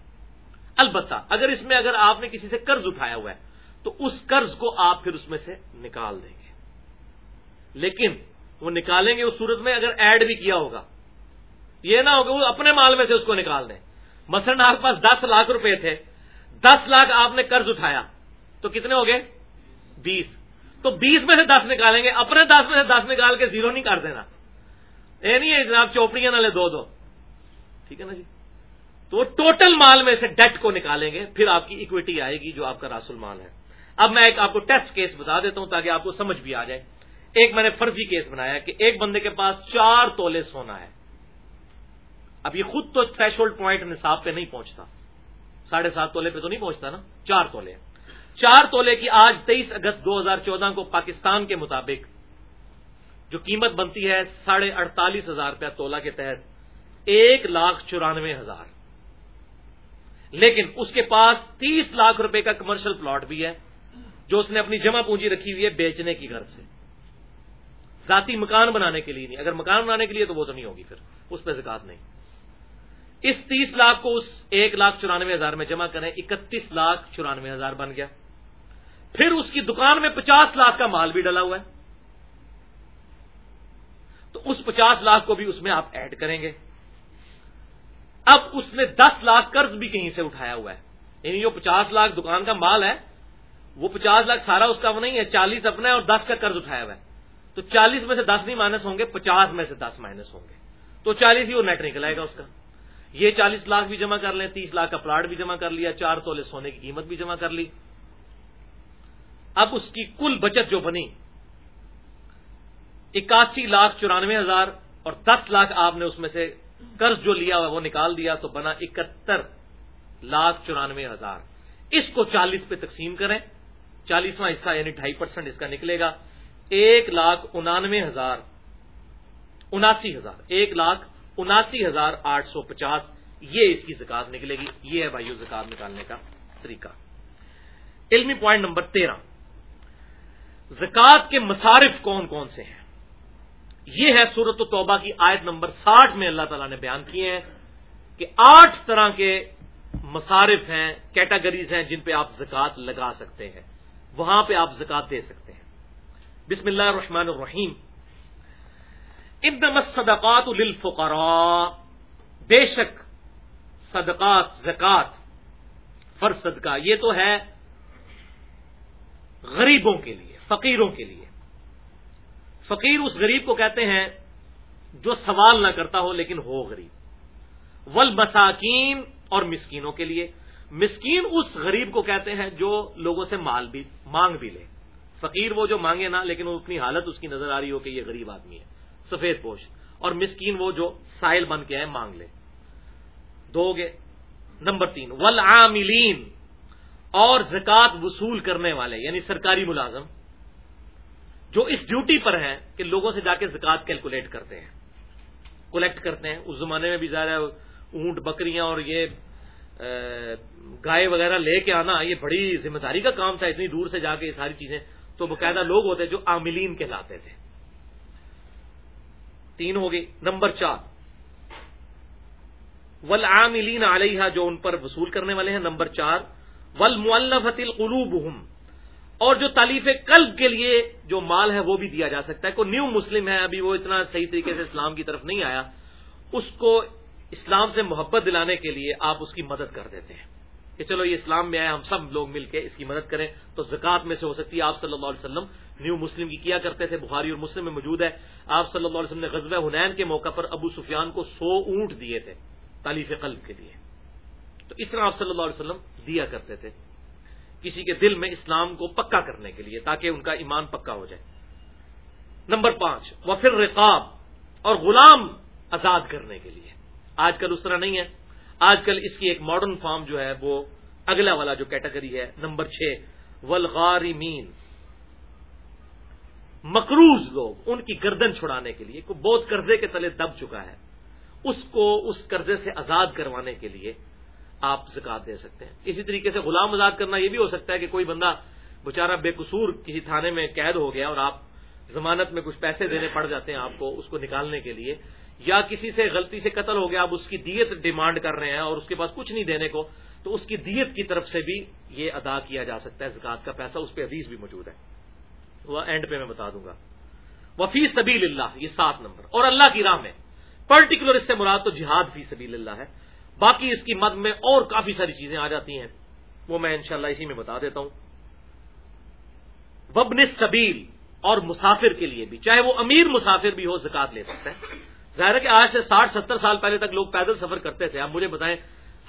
البتہ اگر اس میں اگر آپ نے کسی سے قرض اٹھایا ہوا ہے، تو اس قرض کو آپ پھر اس میں سے نکال دیں گے۔ لیکن وہ نکالیں گے اس صورت میں، اگر ایڈ بھی کیا ہوگا یہ نہ ہوگا وہ اپنے مال میں سے اس کو نکال دیں۔ مثلا آپ کے پاس دس لاکھ روپے تھے، دس لاکھ آپ نے قرض اٹھایا، تو کتنے ہو گئے؟ بیس۔ تو بیس میں سے دس نکالیں گے، اپنے دس میں سے دس نکال کے زیرو نہیں کر دینا۔ یہ نہیں ہے جناب چوپڑیاں نہ لے، دو دو۔ ٹھیک ہے نا جی؟ تو ٹوٹل مال میں سے ڈیٹ کو نکالیں گے، پھر آپ کی اکویٹی آئے گی جو آپ کا راسل مال ہے۔ اب میں ایک آپ کو ٹیسٹ کیس بتا دیتا ہوں تاکہ آپ کو سمجھ بھی آ جائے۔ ایک میں نے فرضی کیس بنایا کہ ایک بندے کے پاس چار تولے سونا ہے۔ اب یہ خود تو تھریش ہولڈ پوائنٹ نصاب پہ نہیں پہنچتا۔ ساڑھے سات تولے پہ تو نہیں پہنچتا نا؟ چار تولے۔ چار تولے کی آج تیئیس اگست دو ہزار چودہ کو پاکستان کے مطابق جو قیمت بنتی ہے ساڑھے اڑتالیس ہزار روپیہ تولا کے تحت، ایک لاکھ چورانوے ہزار۔ لیکن اس کے پاس تیس لاکھ روپے کا کمرشل پلاٹ بھی ہے، جو اس نے اپنی جمع پونجی رکھی ہوئی ہے بیچنے کی گھر سے۔ ذاتی مکان بنانے کے لیے نہیں۔ اگر مکان بنانے کے لیے تو وہ تو نہیں ہوگی پھر، اس پہ زکات نہیں۔ اس تیس لاکھ کو اس ایک لاکھ چورانوے ہزار میں جمع کریں، اکتیس لاکھ چورانوے ہزار بن گیا۔ پھر اس کی دکان میں پچاس لاکھ کا مال بھی ڈلا ہوا ہے۔ تو اس پچاس لاکھ کو بھی اس میں آپ ایڈ کریں گے۔ اب اس نے دس لاکھ قرض بھی کہیں سے اٹھایا ہوا ہے۔ یعنی جو پچاس لاکھ دکان کا مال ہے، وہ پچاس لاکھ سارا اس کا وہ نہیں ہے، چالیس اپنا ہے اور دس کا قرض اٹھایا ہوا ہے۔ تو چالیس میں سے دس نہیں مائنس ہوں گے، پچاس میں سے دس مائنس ہوں گے۔ تو چالیس ہی وہ نیٹ نکل آئے گا اس کا۔ یہ چالیس لاکھ بھی جمع کر لیں، تیس لاکھ کا پلاٹ بھی جمع کر لیا، چار تولے سونے کی قیمت بھی جمع کر لی۔ اب اس کی کل بچت جو بنی، اکاسی لاکھ چورانوے ہزار اور دس لاکھ آپ نے اس میں سے قرض جو لیا وہ نکال دیا، تو بنا اکہتر لاکھ چورانوے ہزار۔ اس کو چالیس پہ تقسیم کریں، چالیسواں حصہ یعنی ڈھائی پرسینٹ اس کا نکلے گا۔ ایک لاکھ انانوے ہزار، اناسی ہزار، ایک لاکھ اناسی ہزار آٹھ سو پچاس یہ اس کی زکات نکلے گی۔ یہ ہے بھائیو زکات نکالنے کا طریقہ۔ علمی پوائنٹ نمبر تیرہ۔ زکات کے مصارف کون کون سے ہیں؟ یہ ہے سورت و توبہ کی آیت نمبر ساٹھ میں اللہ تعالیٰ نے بیان کیے ہیں کہ آٹھ طرح کے مصارف ہیں کیٹاگریز ہیں جن پہ آپ زکات لگا سکتے ہیں۔ وہاں پہ آپ زکات دے سکتے ہیں۔ بسم اللہ الرحمن الرحیم۔ ابن صدقات للفقراء. بے شک صدقات زکات فرض صدقہ، یہ تو ہے غریبوں کے لیے، فقیروں کے لیے۔ فقیر اس غریب کو کہتے ہیں جو سوال نہ کرتا ہو لیکن ہو غریب۔ ول مساکین اور مسکینوں کے لیے۔ مسکین اس غریب کو کہتے ہیں جو لوگوں سے مال بھی، مانگ بھی لے۔ فقیر وہ جو مانگے نا، لیکن وہ اپنی حالت اس کی نظر آ رہی ہو کہ یہ غریب آدمی ہے۔ سفید پوش۔ اور مسکین وہ جو سائل بن کے آئے مانگ لے۔ دو گے نمبر تین ول اور زکات وصول کرنے والے یعنی سرکاری ملازم، جو اس ڈیوٹی پر ہیں کہ لوگوں سے جا کے زکات کیلکولیٹ کرتے ہیں۔ کولیکٹ کرتے ہیں۔ اس زمانے میں بھی زیادہ اونٹ، بکریاں اور یہ گائے وغیرہ لے کے آنا، یہ بڑی ذمہ داری کا کام تھا۔ اتنی دور سے جا کے یہ ساری چیزیں تو باقاعدہ لوگ ہوتے جو عاملین کہلاتے تھے۔ تین ہو گئی نمبر چار ول عاملین علیہ جو ان پر وصول کرنے والے ہیں، نمبر چار ول ملفت القلوب اور جو تعلیف قلب کے لیے جو مال ہے وہ بھی دیا جا سکتا ہے۔ کوئی نیو مسلم ہے، ابھی وہ اتنا صحیح طریقے سے اسلام کی طرف نہیں آیا، اس کو اسلام سے محبت دلانے کے لیے آپ اس کی مدد کر دیتے ہیں۔ کہ چلو یہ اسلام میں آئے، ہم سب لوگ مل کے اس کی مدد کریں۔ تو زکوٰۃ میں سے ہو سکتی ہے، آپ صلی اللہ علیہ وسلم نیو مسلم کی کیا کرتے تھے، بخاری اور مسلم میں موجود ہے۔ آپ صلی اللہ علیہ وسلم نے غزب حنین کے موقع پر ابو سفیان کو سو اونٹ دیے تھے تعلیف قلب کے لیے۔ تو اس طرح آپ صلی اللہ علیہ وسلم دیا کرتے تھے کسی کے دل میں اسلام کو پکا کرنے کے لیے، تاکہ ان کا ایمان پکا ہو جائے۔ نمبر پانچ، وفر رقاب اور غلام آزاد کرنے کے لیے۔ آج کل اس طرح نہیں ہے۔ آج کل اس کی ایک ماڈرن فارم جو ہے وہ اگلا والا جو کیٹیگری ہے، نمبر چھ ولغارمین مقروض لوگ، ان کی گردن چھڑانے کے لیے، کوئی بہت قرضے کے تلے دب چکا ہے، اس کو اس قرضے سے آزاد کروانے کے لیے آپ زکات دے سکتے ہیں۔ اسی طریقے سے غلام آزاد کرنا یہ بھی ہو سکتا ہے کہ کوئی بندہ بےچارا بے قصور کسی تھانے میں قید ہو گیا اور آپ ضمانت میں کچھ پیسے دینے پڑ جاتے ہیں آپ کو اس کو نکالنے کے لیے۔ یا کسی سے غلطی سے قتل ہو گیا آپ اس کی دیت ڈیمانڈ کر رہے ہیں اور اس کے پاس کچھ نہیں دینے کو، تو اس کی دیت کی طرف سے بھی یہ ادا کیا جا سکتا ہے زکات کا پیسہ، اس پہ حدیث بھی موجود ہے۔ وہ اینڈ پہ میں بتا دوں گا۔ وفی سبیل اللہ یہ سات نمبر۔ اور اللہ کی راہ میں، پرٹیکولر اس سے مراد تو جہاد فی سبیل اللہ ہے۔ باقی اس کی مد میں اور کافی ساری چیزیں آ جاتی ہیں۔ وہ میں انشاءاللہ اسی میں بتا دیتا ہوں۔ وبن سبیل اور مسافر کے لیے بھی، چاہے وہ امیر مسافر بھی ہو زکات لے سکتا ہے۔ ظاہر ہے کہ آج سے ساٹھ ستر سال پہلے تک لوگ پیدل سفر کرتے تھے۔ آپ مجھے بتائیں،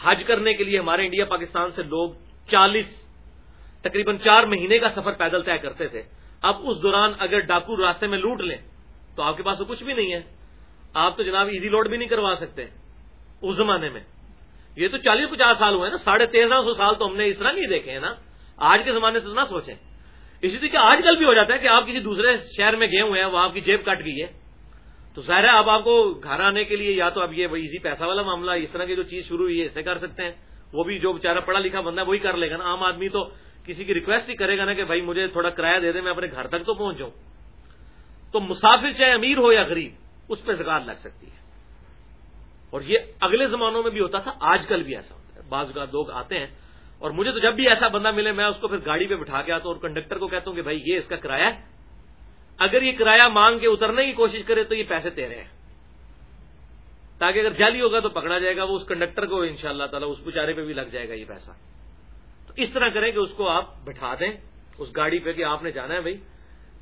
حج کرنے کے لیے ہمارے انڈیا، پاکستان سے لوگ چالیس، تقریباً چار مہینے کا سفر پیدل طے کرتے تھے۔ اب اس دوران اگر ڈاکو راستے میں لوٹ لیں تو آپ کے پاس تو کچھ بھی نہیں ہے۔ آپ تو جناب ایزی لوڈ بھی نہیں کروا سکتے اس زمانے میں۔ یہ تو چالیس پچاس سال ہوئے نا، ساڑھے تیرہ سو سال تو ہم نے اس طرح نہیں دیکھے ہیں نا۔ آج کے زمانے سے نہ سوچیں۔ اسی طریقے آج کل بھی ہو جاتا ہے کہ آپ کسی دوسرے شہر میں گئے ہوئے ہیں، وہ آپ کی جیب کٹ گئی ہے۔ تو ظاہر ہے اب آپ کو گھر آنے کے لیے یا تو اب یہ ایزی پیسہ والا معاملہ، اس طرح کی جو چیز شروع ہوئی ہے، اسے کر سکتے ہیں۔ وہ بھی جو بےچارا پڑھا لکھا بندہ ہے، وہی کر لے گا نا۔ عام آدمی تو کسی کی ریکویسٹ ہی کرے گا نا کہ بھائی مجھے تھوڑا کرایہ دے دے، میں اپنے گھر تک تو پہنچ جاؤں۔ تو مسافر چاہے امیر ہو یا غریب، اس پہ زکات لگ سکتی ہے۔ اور یہ اگلے زمانوں میں بھی ہوتا تھا، آج کل بھی ایسا ہوتا ہے۔ بعض لوگ آتے ہیں اور مجھے تو جب بھی ایسا بندہ ملے، میں اس کو پھر گاڑی پہ بٹھا کے آتا ہوں اور کنڈکٹر کو کہتا ہوں کہ بھائی یہ اس کا کرایہ ہے۔ اگر یہ کرایہ مانگ کے اترنے کی کوشش کرے تو یہ پیسے تیرے ہیں۔ تاکہ اگر جعلی ہوگا تو پکڑا جائے گا، وہ اس کنڈکٹر کو ان شاء اللہ تعالیٰ اس بیچارے پہ بھی لگ جائے گا یہ پیسہ۔ تو اس طرح کریں کہ اس کو آپ بٹھا دیں۔ اس گاڑی پہ کہ آپ نے جانا ہے بھائی۔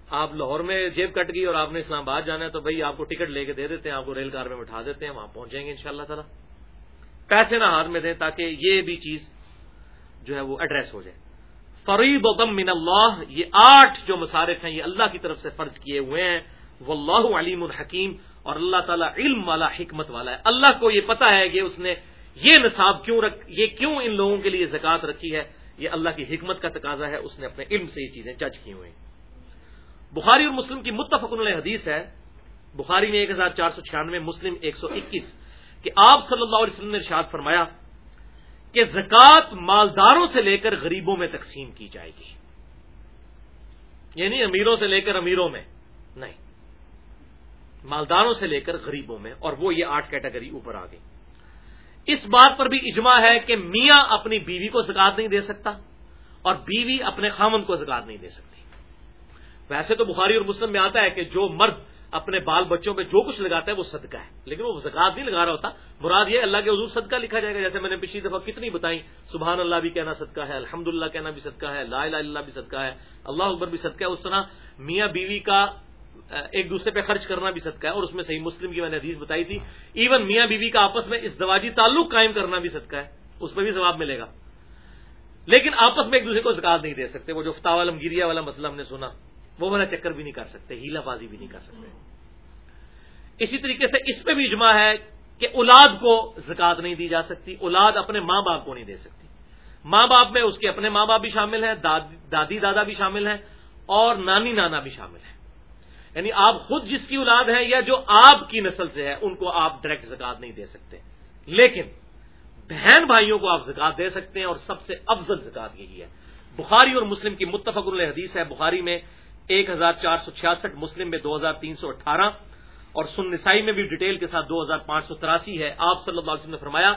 آپ لاہور میں جیب کٹ گئی اور آپ نے اسلام آباد جانا ہے تو بھائی آپ کو ٹکٹ لے کے دے دیتے ہیں، آپ کو ریل کار میں بٹھا دیتے ہیں، وہاں پہنچ جائیں گے ان شاء اللہ تعالیٰ۔ پیسے نہ ہاتھ میں دیں تاکہ یہ بھی چیز جو ہے وہ ایڈریس ہو جائے۔ فریب و من اللہ یہ آٹھ جو مسارف ہیں یہ اللہ کی طرف سے فرض کیے ہوئے ہیں۔ وہ اللہ علیم الحکیم اور اللہ تعالیٰ علم والا، حکمت والا ہے۔ اللہ کو یہ پتا ہے کہ اس نے یہ نصاب کیوں رکھ، یہ کیوں ان لوگوں کے لیے زکات رکھی ہے۔ یہ اللہ کی حکمت کا تقاضا ہے۔ اس نے اپنے علم سے یہ چیزیں جج کی ہوئی بخاری اور مسلم کی متفق علیہ حدیث ہے۔ بخاری میں ایک ہزار چار سو چھیانوے، مسلم ایک سو اکیس، کہ آپ صلی اللہ علیہ وسلم نے ارشاد فرمایا کہ زکوٰۃ مالداروں سے لے کر غریبوں میں تقسیم کی جائے گی۔ یعنی امیروں سے لے کر امیروں میں نہیں۔ مالداروں سے لے کر غریبوں میں، اور وہ یہ آٹھ کیٹیگری اوپر آ گئی اس بات پر بھی اجماع ہے کہ میاں اپنی بیوی کو زکات نہیں دے سکتا، اور بیوی اپنے خامن کو زکات نہیں دے سکتی۔ ویسے تو بخاری اور مسلم میں آتا ہے کہ جو مرد اپنے بال بچوں پہ جو کچھ لگاتا ہے وہ صدقہ ہے۔ لیکن وہ زکات نہیں لگا رہا ہوتا۔ مراد یہ اللہ کے حضور صدقہ لکھا جائے گا۔ جیسے میں نے پچھلی دفعہ کتنی بتائی سبحان اللہ بھی کہنا صدقہ ہے الحمد للہ کہنا بھی صدقہ ہے، لا الہ اللہ بھی صدقہ ہے، اللہ اکبر بھی صدقہ ہے، اس طرح میاں بیوی کا ایک دوسرے پہ خرچ کرنا بھی صدقہ ہے۔ اور اس میں صحیح مسلم کی میں نے حدیث بتائی تھی ایون میاں بیوی کا آپس میں اس دواجی تعلق قائم کرنا بھی صدقہ ہے۔ اس پہ بھی ثواب ملے گا۔ لیکن آپس میں ایک دوسرے کو زکات نہیں دے سکتے۔ وہ جو فتح عالمگیریا والا مسئلہ ہم نے سنا۔ وہ والا چکر بھی نہیں کر سکتے، ہیلا بازی بھی نہیں کر سکتے۔ اسی طریقے سے اس پہ بھی اجماع ہے کہ اولاد کو زکات نہیں دی جا سکتی، اولاد اپنے ماں باپ کو نہیں دے سکتی۔ ماں باپ میں اس کے اپنے ماں باپ بھی شامل ہیں دادی، دادا بھی شامل ہیں اور نانی، نانا بھی شامل ہیں۔ یعنی آپ خود جس کی اولاد ہے یا جو آپ کی نسل سے ہے ان کو آپ ڈائریکٹ زکات نہیں دے سکتے۔ لیکن بہن بھائیوں کو آپ زکات دے سکتے ہیں اور سب سے افضل زکات یہی ہے۔ بخاری اور مسلم کی متفق حدیث ہے، بخاری میں ایک ہزار چار سو چھیاسٹھ، مسلم میں دو ہزار تین سو اٹھارہ اور سن نسائی میں بھی ڈیٹیل کے ساتھ دو ہزار پانچ سو تراسی ہے۔ آپ صلی اللہ علیہ وسلم نے فرمایا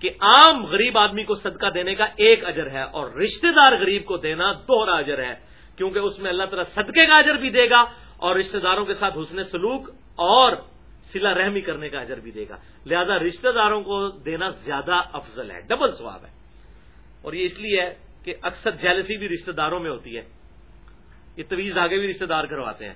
کہ عام غریب آدمی کو صدقہ دینے کا ایک اجر ہے اور رشتہ دار غریب کو دینا دوہرا اجر ہے، کیونکہ اس میں اللہ تعالیٰ صدقے کا اجر بھی دے گا اور رشتہ داروں کے ساتھ حسن سلوک اور سلا رحمی کرنے کا اجر بھی دے گا۔ لہذا رشتہ داروں کو دینا زیادہ افضل ہے، ڈبل سواب ہے۔ اور یہ اس لیے ہے کہ اکثر جیلسی بھی رشتہ داروں میں ہوتی ہے۔ یہ طویز دھاگے بھی رشتہ دار کرواتے ہیں۔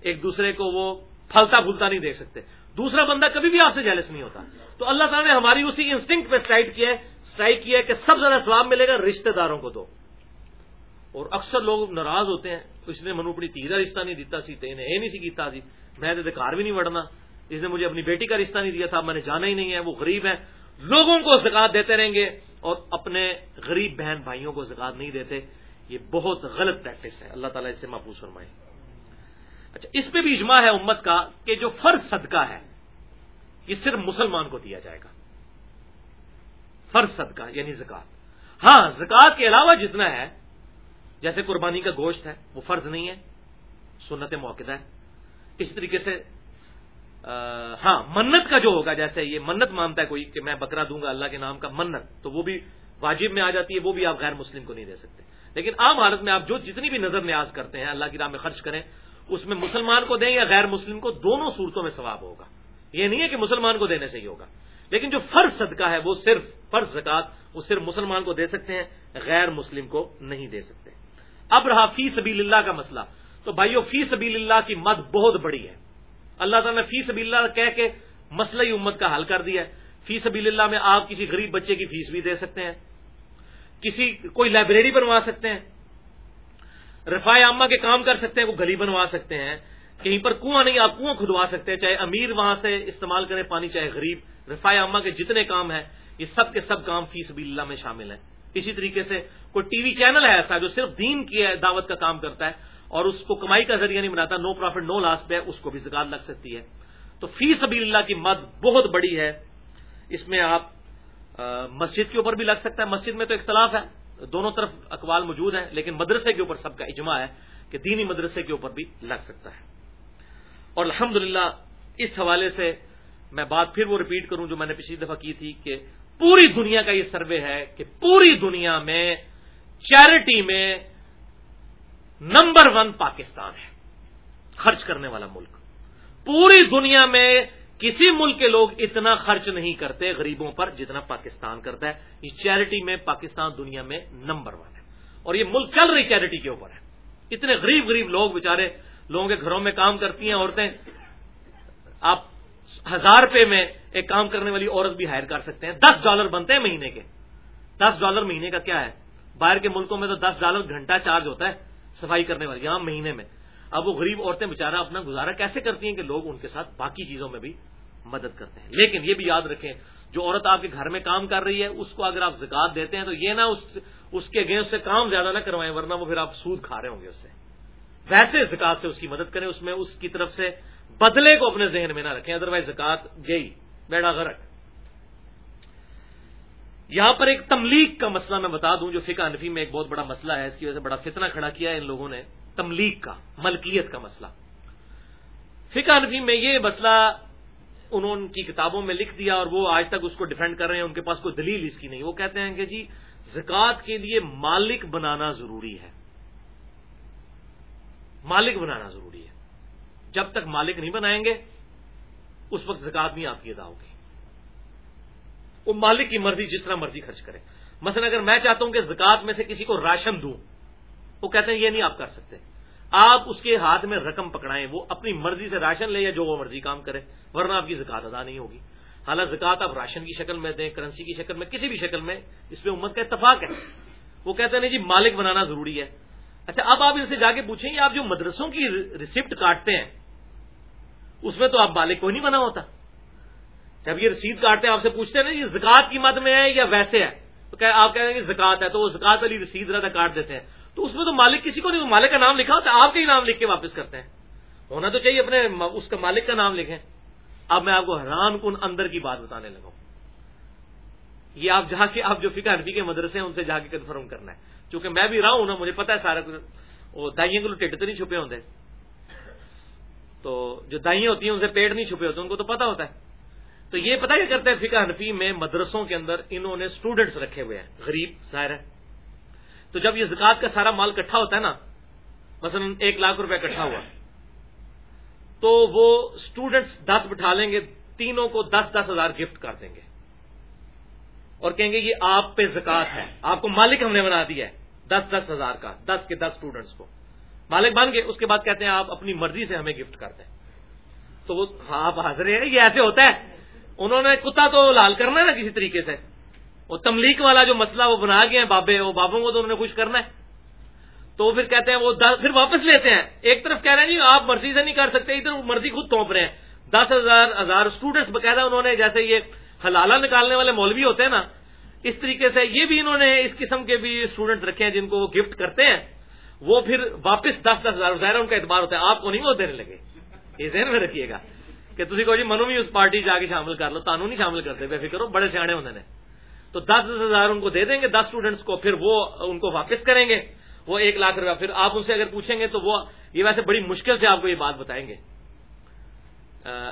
ایک دوسرے کو وہ پھلتا پھولتا نہیں دیکھ سکتے۔ دوسرا بندہ کبھی بھی آپ سے جیلس نہیں ہوتا۔ تو اللہ تعالیٰ نے ہماری اسی انسٹنکٹ پہ اسٹرائک کیا ہے۔ اسٹرائک کیا ہے کہ سب زیادہ سواب ملے گا رشتہ داروں کو دو۔ اور اکثر لوگ ناراض ہوتے ہیں۔ اس نے منو اپنی تھی کا رشتہ نہیں دیتا سی تین یہ نہیں سی کیتا سی۔ میں تو گھر بھی نہیں وڑنا اس نے مجھے اپنی بیٹی کا رشتہ نہیں دیا تھا۔ میں نے جانا ہی نہیں ہے۔ وہ غریب ہے لوگوں کو زکات دیتے رہیں گے اور اپنے غریب بہن بھائیوں کو زکات نہیں دیتے۔ یہ بہت غلط پریکٹس ہے۔ اللہ تعالیٰ اس سے محفوظ فرمائے۔ اچھا اس پہ بھی اجماع ہے امت کا کہ جو فرض صدقہ ہے، یہ صرف مسلمان کو دیا جائے گا۔ فرض صدقہ یعنی زکات ہاں زکات کے علاوہ جتنا ہے، جیسے قربانی کا گوشت ہے، وہ فرض نہیں ہے، سنت موقع ہے۔ اس طریقے سے ہاں منت کا جو ہوگا، جیسے یہ منت مانتا ہے کوئی کہ میں بکرا دوں گا اللہ کے نام کا منت، تو وہ بھی واجب میں آ جاتی ہے، وہ بھی آپ غیر مسلم کو نہیں دے سکتے۔ لیکن عام حالت میں آپ جو جتنی بھی نظر نیاز کرتے ہیں، اللہ کی راہ میں خرچ کریں، اس میں مسلمان کو دیں یا غیر مسلم کو، دونوں صورتوں میں ثواب ہوگا۔ یہ نہیں ہے کہ مسلمان کو دینے سے ہی ہوگا۔ لیکن جو فرض صدقہ ہے، وہ صرف فرض زکات وہ صرف مسلمان کو دے سکتے ہیں، غیر مسلم کو نہیں دے سکتے۔ اب رہا فی سبیل اللہ کا مسئلہ۔ تو بھائیو، فی سبیل اللہ کی مد بہت بڑی ہے۔ اللہ تعالیٰ نے فی سبیل اللہ کہہ کے مسئلہ امت کا حل کر دیا ہے۔ فی سبیل اللہ میں آپ کسی غریب بچے کی فیس بھی دے سکتے ہیں۔ کسی کوئی لائبریری بنوا سکتے ہیں۔ رفاع عامہ کے کام کر سکتے ہیں کوئی گلی بنوا سکتے ہیں۔ کہیں پر کنواں نہیں، آپ کنواں کھدوا سکتے ہیں۔ چاہے امیر وہاں سے استعمال کرے پانی، چاہے غریب۔ رفاع عامہ کے جتنے کام ہیں، یہ سب کے سب کام فی سبیل اللہ میں شامل ہیں۔ اسی طریقے سے کوئی ٹی وی چینل ہے ایسا جو صرف دین کی دعوت کا کام کرتا ہے اور اس کو کمائی کا ذریعہ نہیں بناتا نو پروفٹ نو لاس پہ اس کو بھی زکات لگ سکتی ہے۔ تو فی سبیل اللہ کی مد بہت بڑی ہے۔ اس میں آپ مسجد کے اوپر بھی لگ سکتا ہے، مسجد میں تو اختلاف ہے، دونوں طرف اقوال موجود ہیں، لیکن مدرسے کے اوپر سب کا اجماع ہے کہ دینی مدرسے کے اوپر بھی لگ سکتا ہے۔ اور الحمد اس حوالے سے میں بات پھر وہ ریپیٹ کروں جو میں نے پچھلی دفعہ کی تھی کہ پوری دنیا کا یہ سروے ہے کہ پوری دنیا میں چیریٹی میں نمبر ون پاکستان ہے، خرچ کرنے والا ملک۔ پوری دنیا میں کسی ملک کے لوگ اتنا خرچ نہیں کرتے غریبوں پر جتنا پاکستان کرتا ہے۔ یہ چیریٹی میں پاکستان دنیا میں نمبر ون ہے۔ اور یہ ملک چل رہی چیریٹی کے اوپر ہے۔ اتنے غریب غریب لوگ بےچارے لوگوں کے گھروں میں کام کرتی ہیں، عورتیں۔ آپ ہزار روپے میں ایک کام کرنے والی عورت بھی ہائر کر سکتے ہیں۔ دس ڈالر بنتے ہیں مہینے کے۔ دس ڈالر مہینے کا کیا ہے؟ باہر کے ملکوں میں تو دس ڈالر گھنٹہ چارج ہوتا ہے صفائی کرنے والی۔ یہاں مہینے میں۔ اب وہ غریب عورتیں بےچارا اپنا گزارا کیسے کرتی ہیں کہ لوگ ان کے ساتھ باقی چیزوں میں بھی مدد کرتے ہیں؟ لیکن یہ بھی یاد رکھیں، جو عورت آپ کے گھر میں کام کر رہی ہے، اس کو اگر آپ زکات دیتے ہیں تو یہ نہ اس کے اگینسٹ سے کام زیادہ نہ کروائیں، ورنہ وہ پھر آپ سود کھا رہے ہوں گے اس سے۔ ویسے زکات سے اس کی مدد کریں، اس میں اس کی طرف سے بدلے کو اپنے ذہن میں نہ رکھیں ادروائز زکات گئی، بیڑا غرق۔ یہاں پر ایک تملیغ کا مسئلہ میں بتا دوں، جو فقہ انفی میں ایک بہت بڑا مسئلہ ہے، اس کی وجہ سے بڑا فتنہ کھڑا کیا ہے ان لوگوں نے۔ تملیغ کا، ملکیت کا مسئلہ۔ فقہ انفی میں یہ مسئلہ انہوں کی کتابوں میں لکھ دیا اور وہ آج تک اس کو ڈیفینڈ کر رہے ہیں، ان کے پاس کوئی دلیل اس کی نہیں۔ وہ کہتے ہیں کہ جی زکوٰۃ کے لیے مالک بنانا ضروری ہے۔ مالک بنانا ضروری ہے۔ جب تک مالک نہیں بنائیں گے، اس وقت زکات نہیں آپ کی ادا ہوگی۔ وہ مالک کی مرضی جس طرح مرضی خرچ کرے۔ مثلا اگر میں چاہتا ہوں کہ زکات میں سے کسی کو راشن دوں وہ کہتے ہیں یہ نہیں آپ کر سکتے۔ آپ اس کے ہاتھ میں رقم پکڑائیں، وہ اپنی مرضی سے راشن لے یا جو وہ مرضی کام کرے، ورنہ آپ کی زکات ادا نہیں ہوگی۔ حالانکہ زکات آپ راشن کی شکل میں دیں، کرنسی کی شکل میں، کسی بھی شکل میں، اس پہ امت کا اتفاق ہے۔ وہ کہتے ہیں جی مالک بنانا ضروری ہے۔ اچھا اب آپ ان سے جا کے پوچھیں آپ جو مدرسوں کی ریسپٹ کاٹتے ہیں، اس میں تو آپ مالک کوئی نہیں بنا ہوتا۔ جب یہ رسید کاٹتے ہیں، آپ سے پوچھتے ہیں نا یہ جی، زکات کی مد میں ہے یا ویسے ہے؟ تو آپ کہہ رہے ہیں کہ زکات ہے، تو وہ زکات والی رسید رہتا کاٹ دیتے ہیں۔ تو اس میں تو مالک کسی کو نہیں مالک کا نام لکھا ہوتا ہے، آپ کا ہی نام لکھ کے واپس کرتے ہیں۔ ہونا تو چاہیے اپنے اس کا مالک کا نام لکھیں۔ اب میں آپ کو حیران کن اندر کی بات بتانے لگا یہ آپ جا کے، آپ جو فکر حرفی کے مدرسے ہیں، ان سے جا کے کنفرم کرنا ہے۔ چونکہ میں بھی رہا ہوں نا، مجھے پتا ہے سارا وہ دائیں کو ٹھڈ تو نہیں چھپے ہوتے تو جو دائیں ہوتی ہیں، ان سے پیٹ نہیں چھپے ہوتے، ان کو تو پتا ہوتا ہے۔ تو یہ پتا کیا کرتے ہیں؟ فکا حنفی میں مدرسوں کے اندر انہوں نے اسٹوڈنٹس رکھے ہوئے ہیں۔ غریب، ظاہر ہے۔ تو جب یہ زکات کا سارا مال کٹھا ہوتا ہے نا، مثلا ایک لاکھ روپے کٹھا ہوا، تو وہ اسٹوڈنٹس دس بٹھا لیں گے، تینوں کو دس دس ہزار گفٹ کر دیں گے۔ اور کہیں گے یہ آپ پہ زکات ہے، آپ کو مالک ہم نے بنا دیا ہے۔ دس دس ہزار کا، دس کے دس اسٹوڈنٹس کو۔ مالک بن گئے، اس کے بعد کہتے ہیں آپ اپنی مرضی سے ہمیں گفٹ کرتے ہیں تو وہ ہاں، آپ حاضر ہیں، یہ ایسے ہوتا ہے۔ انہوں نے کتا تو لال کرنا ہے نا کسی طریقے سے۔ وہ تملیک والا جو مسئلہ وہ بنا گئے ہیں بابے، وہ بابوں کو تو انہوں نے کچھ کرنا ہے۔ تو پھر کہتے ہیں وہ پھر واپس لیتے ہیں۔ ایک طرف کہہ رہے ہیں جی آپ مرضی سے نہیں کر سکتے، ادھر مرضی خود تونپ رہے ہیں۔ دس ہزار ہزار اسٹوڈنٹس باقاعدہ انہوں نے جیسے یہ حلالہ نکالنے والے مولوی ہوتے ہیں نا، اس طریقے سے یہ بھی انہوں نے اس قسم کے بھی اسٹوڈنٹ رکھے ہیں جن کو وہ گفٹ کرتے ہیں۔ وہ پھر واپس دس دس ہزار، ظاہر ان کا اعتبار ہوتا ہے۔ آپ کو نہیں وہ دینے لگے۔ یہ ذہن میں رکھیے گا کہ تھی کہو جی منو بھی اس پارٹی جا کے شامل کر لو۔ تانوں نہیں شامل کرتے، بے فکر ہو، بڑے سیانے ہوتے ہیں تو دس دس ہزار ان کو دے دیں گے، دس اسٹوڈنٹس کو، پھر وہ ان کو واپس کریں گے۔ وہ ایک لاکھ روپیہ۔ پھر آپ ان سے اگر پوچھیں گے تو وہ، یہ ویسے بڑی مشکل سے آپ کو یہ بات بتائیں گے۔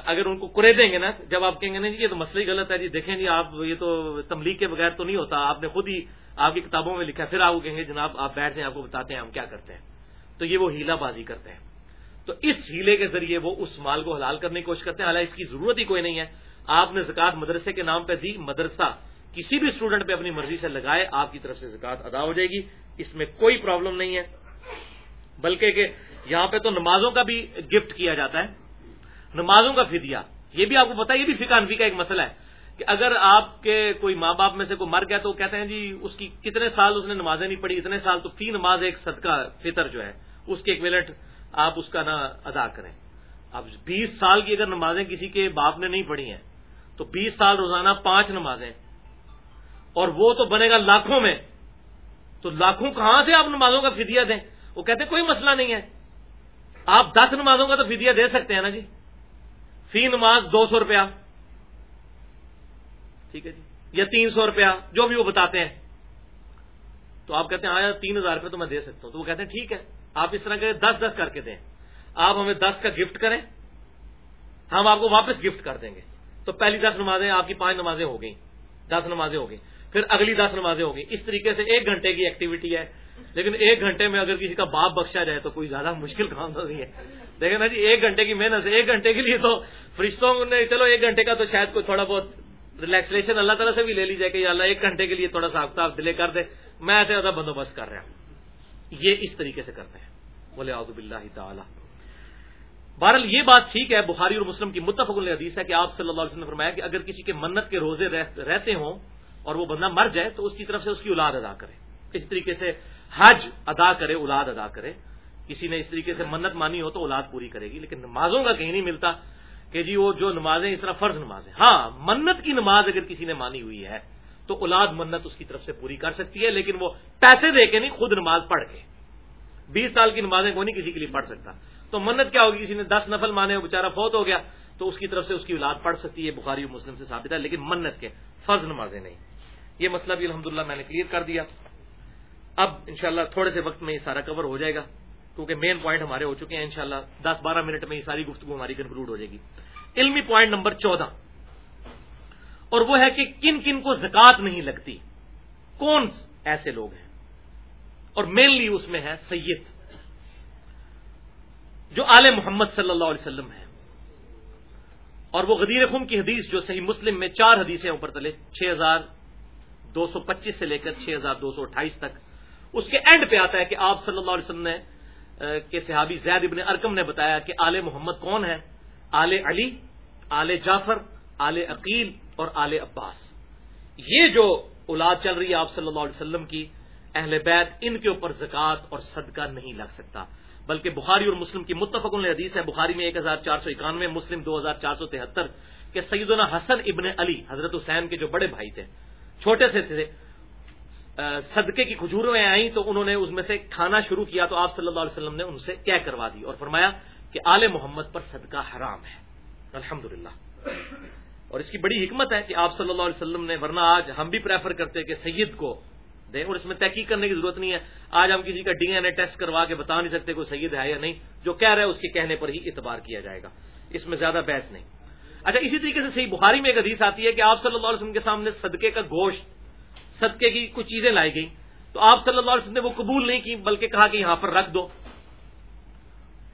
اگر ان کو کرے دیں گے نا، جب آپ کہیں گے نا جی یہ تو مسئلہ ہی غلط ہے جی دیکھیں جی آپ یہ تو تملیغ کے بغیر تو نہیں ہوتا۔ آپ نے خود ہی آپ کی کتابوں میں لکھا پھر آپ کو کہیں گے، جناب، آپ بیٹھ جائیں، آپ کو بتاتے ہیں، ہم کیا کرتے ہیں؟ تو یہ وہ ہیلا بازی کرتے ہیں۔ تو اس ہیلے کے ذریعے وہ اس مال کو حلال کرنے کی کوشش کرتے ہیں۔ حالانکہ اس کی ضرورت ہی کوئی نہیں ہے۔ آپ نے زکات مدرسے کے نام پہ دی، مدرسہ۔ کسی بھی اسٹوڈنٹ پہ اپنی مرضی سے لگائے، آپ کی طرف سے زکات ادا ہو جائے گی۔ اس میں کوئی پرابلم نہیں ہے۔ بلکہ کہ یہاں پہ تو نمازوں کا بھی گفٹ کیا جاتا ہے۔ نمازوں کا فدیہ۔ یہ بھی آپ کو پتا یہ بھی فکا انفی کا ایک مسئلہ ہے کہ اگر آپ کے کوئی ماں باپ میں سے کوئی مر گیا تو کہتے ہیں جی اس کی کتنے سال اس نے نمازیں نہیں پڑھی، اتنے سال تو فی نماز ایک صدقہ فطر جو ہے، اس کے ایک ملٹ آپ اس کا نہ ادا کریں۔ اب بیس سال کی اگر نمازیں کسی کے باپ نے نہیں پڑھی ہیں، تو بیس سال روزانہ پانچ نمازیں اور وہ تو بنے گا لاکھوں میں۔ تو لاکھوں کہاں سے آپ نمازوں کا فدیہ دیں؟ وہ کہتے ہیں کوئی مسئلہ نہیں ہے۔ آپ دس نمازوں کا تو فدیہ دے سکتے ہیں نا جی۔ فی نماز دو سو روپیہ۔ ٹھیک ہے جی۔ یا تین سو روپیہ، جو بھی وہ بتاتے ہیں۔ تو آپ کہتے ہیں، آیا تین ہزار روپے تو میں دے سکتا ہوں۔ تو وہ کہتے ہیں، ٹھیک ہے۔ آپ اس طرح کریں دس دس کر کے دیں۔ آپ ہمیں دس کا گفٹ کریں۔ ہم آپ کو واپس گفٹ کر دیں گے۔ تو پہلی دس نمازیں آپ کی پانچ نمازیں ہو گئیں۔ دس نمازیں ہو گئی پھر اگلی دس نمازیں ہو گئی اس طریقے سے ایک گھنٹے کی ایکٹیویٹی ہے۔ لیکن ایک گھنٹے میں اگر کسی کا باپ بخشا جائے تو کوئی زیادہ مشکل کام تو نہیں ہے۔ دیکھیں نا جی ایک گھنٹے کی محنت ایک گھنٹے کے لیے تو فرشتوں نے چلو ایک گھنٹے کا تو شاید کوئی تھوڑا بہت ریلیکسیشن اللہ تعالیٰ سے بھی لے لی جائے کہ اللہ ایک گھنٹے کے لیے تھوڑا سا آفتاب دلے کر دے۔ میں ایسے زیادہ بندوبست کر رہا ہوں۔ یہ اس طریقے سے کرتے ہیں۔ بولے آزب اللہ تعالیٰ۔ بہرحال یہ بات ٹھیک ہے، بخاری اور مسلم کی متفق حدیث ہے کہ آپ صلی اللہ علیہ وسلم نے فرمایا کہ اگر کسی کے منت کے روزے رہتے ہوں اور وہ بندہ مر جائے تو اس کی طرف سے اس کی اولاد ادا کرے۔ اس طریقے سے حج ادا کرے، اولاد ادا کرے۔ کسی نے اس طریقے سے منت مانی ہو تو اولاد پوری کرے گی، لیکن نمازوں کا کہیں نہیں ملتا کہ جی وہ جو نمازیں اس طرح فرض نمازیں۔ ہاں منت کی نماز اگر کسی نے مانی ہوئی ہے تو اولاد منت اس کی طرف سے پوری کر سکتی ہے، لیکن وہ پیسے دے کے نہیں، خود نماز پڑھ کے۔ بیس سال کی نمازیں کو نہیں کسی کے لیے پڑھ سکتا۔ تو منت کیا ہوگی؟ کسی نے دس نفل مانے وہ بےچارا فوت ہو گیا تو اس کی طرف سے اس کی اولاد پڑھ سکتی ہے، بخاری و مسلم سے ثابت ہے، لیکن منت کے فرض نمازیں نہیں۔ یہ مسئلہ بھی الحمد میں نے کلیئر کر دیا۔ اب انشاءاللہ تھوڑے سے وقت میں یہ سارا کور ہو جائے گا، کیونکہ مین پوائنٹ ہمارے ہو چکے ہیں۔ انشاءاللہ دس بارہ منٹ میں یہ ساری گفتگو ہماری کنکلوڈ ہو جائے گی۔ علمی پوائنٹ نمبر چودہ۔ اور وہ ہے کہ کن کن کو زکات نہیں لگتی، کون ایسے لوگ ہیں؟ اور مینلی اس میں ہے سید، جو آل محمد صلی اللہ علیہ وسلم ہے اور وہ غدیر خم کی حدیث جو صحیح مسلم میں چار حدیثیں اوپر تلے، چھ ہزار دو سو پچیس سے لے کر چھ ہزار دو سو اٹھائیس تک۔ اس کے اینڈ پہ آتا ہے کہ آپ صلی اللہ علیہ وسلم نے کے صحابی زید ابن ارکم نے بتایا کہ آل محمد کون ہے آل علی، آل جعفر، آل عقیل اور آل عباس۔ یہ جو اولاد چل رہی ہے آپ صلی اللہ علیہ وسلم کی، اہل بیت ان کے اوپر زکوٰۃ اور صدقہ نہیں لگ سکتا۔ بلکہ بخاری اور مسلم کی متفق حدیث ہے، بخاری میں ایک ہزار چار سو اکانوے، مسلم دو ہزار چار سو تہتر، کہ سیدنا حسن ابن علی، حضرت حسین کے جو بڑے بھائی تھے چھوٹے سے تھے صدقے کی کھجوریں آئیں تو انہوں نے اس میں سے کھانا شروع کیا تو آپ صلی اللہ علیہ وسلم نے ان سے کیا کروا دی اور فرمایا کہ آل محمد پر صدقہ حرام ہے۔ الحمد اور اس کی بڑی حکمت ہے کہ آپ صلی اللہ علیہ وسلم نے، ورنہ آج ہم بھی پریفر کرتے کہ سید کو دیں اور اس میں تحقیق کرنے کی ضرورت نہیں ہے۔ آج ہم کسی کا ڈی این اے ٹیسٹ کروا کے بتا نہیں سکتے کوئی سید ہے یا نہیں، جو کہہ رہے اس کے کہنے پر ہی اعتبار کیا جائے گا۔ اس میں زیادہ بحث نہیں۔ اچھا اسی طریقے سے صحیح بخاری میں ایک حدیث آتی ہے کہ آپ صلی اللہ علیہ وسلم کے سامنے صدقے کا گوشت، صدقے کی کچھ چیزیں لائی گئی تو آپ صلی اللہ علیہ وسلم نے وہ قبول نہیں کی، بلکہ کہا کہ یہاں پر رکھ دو۔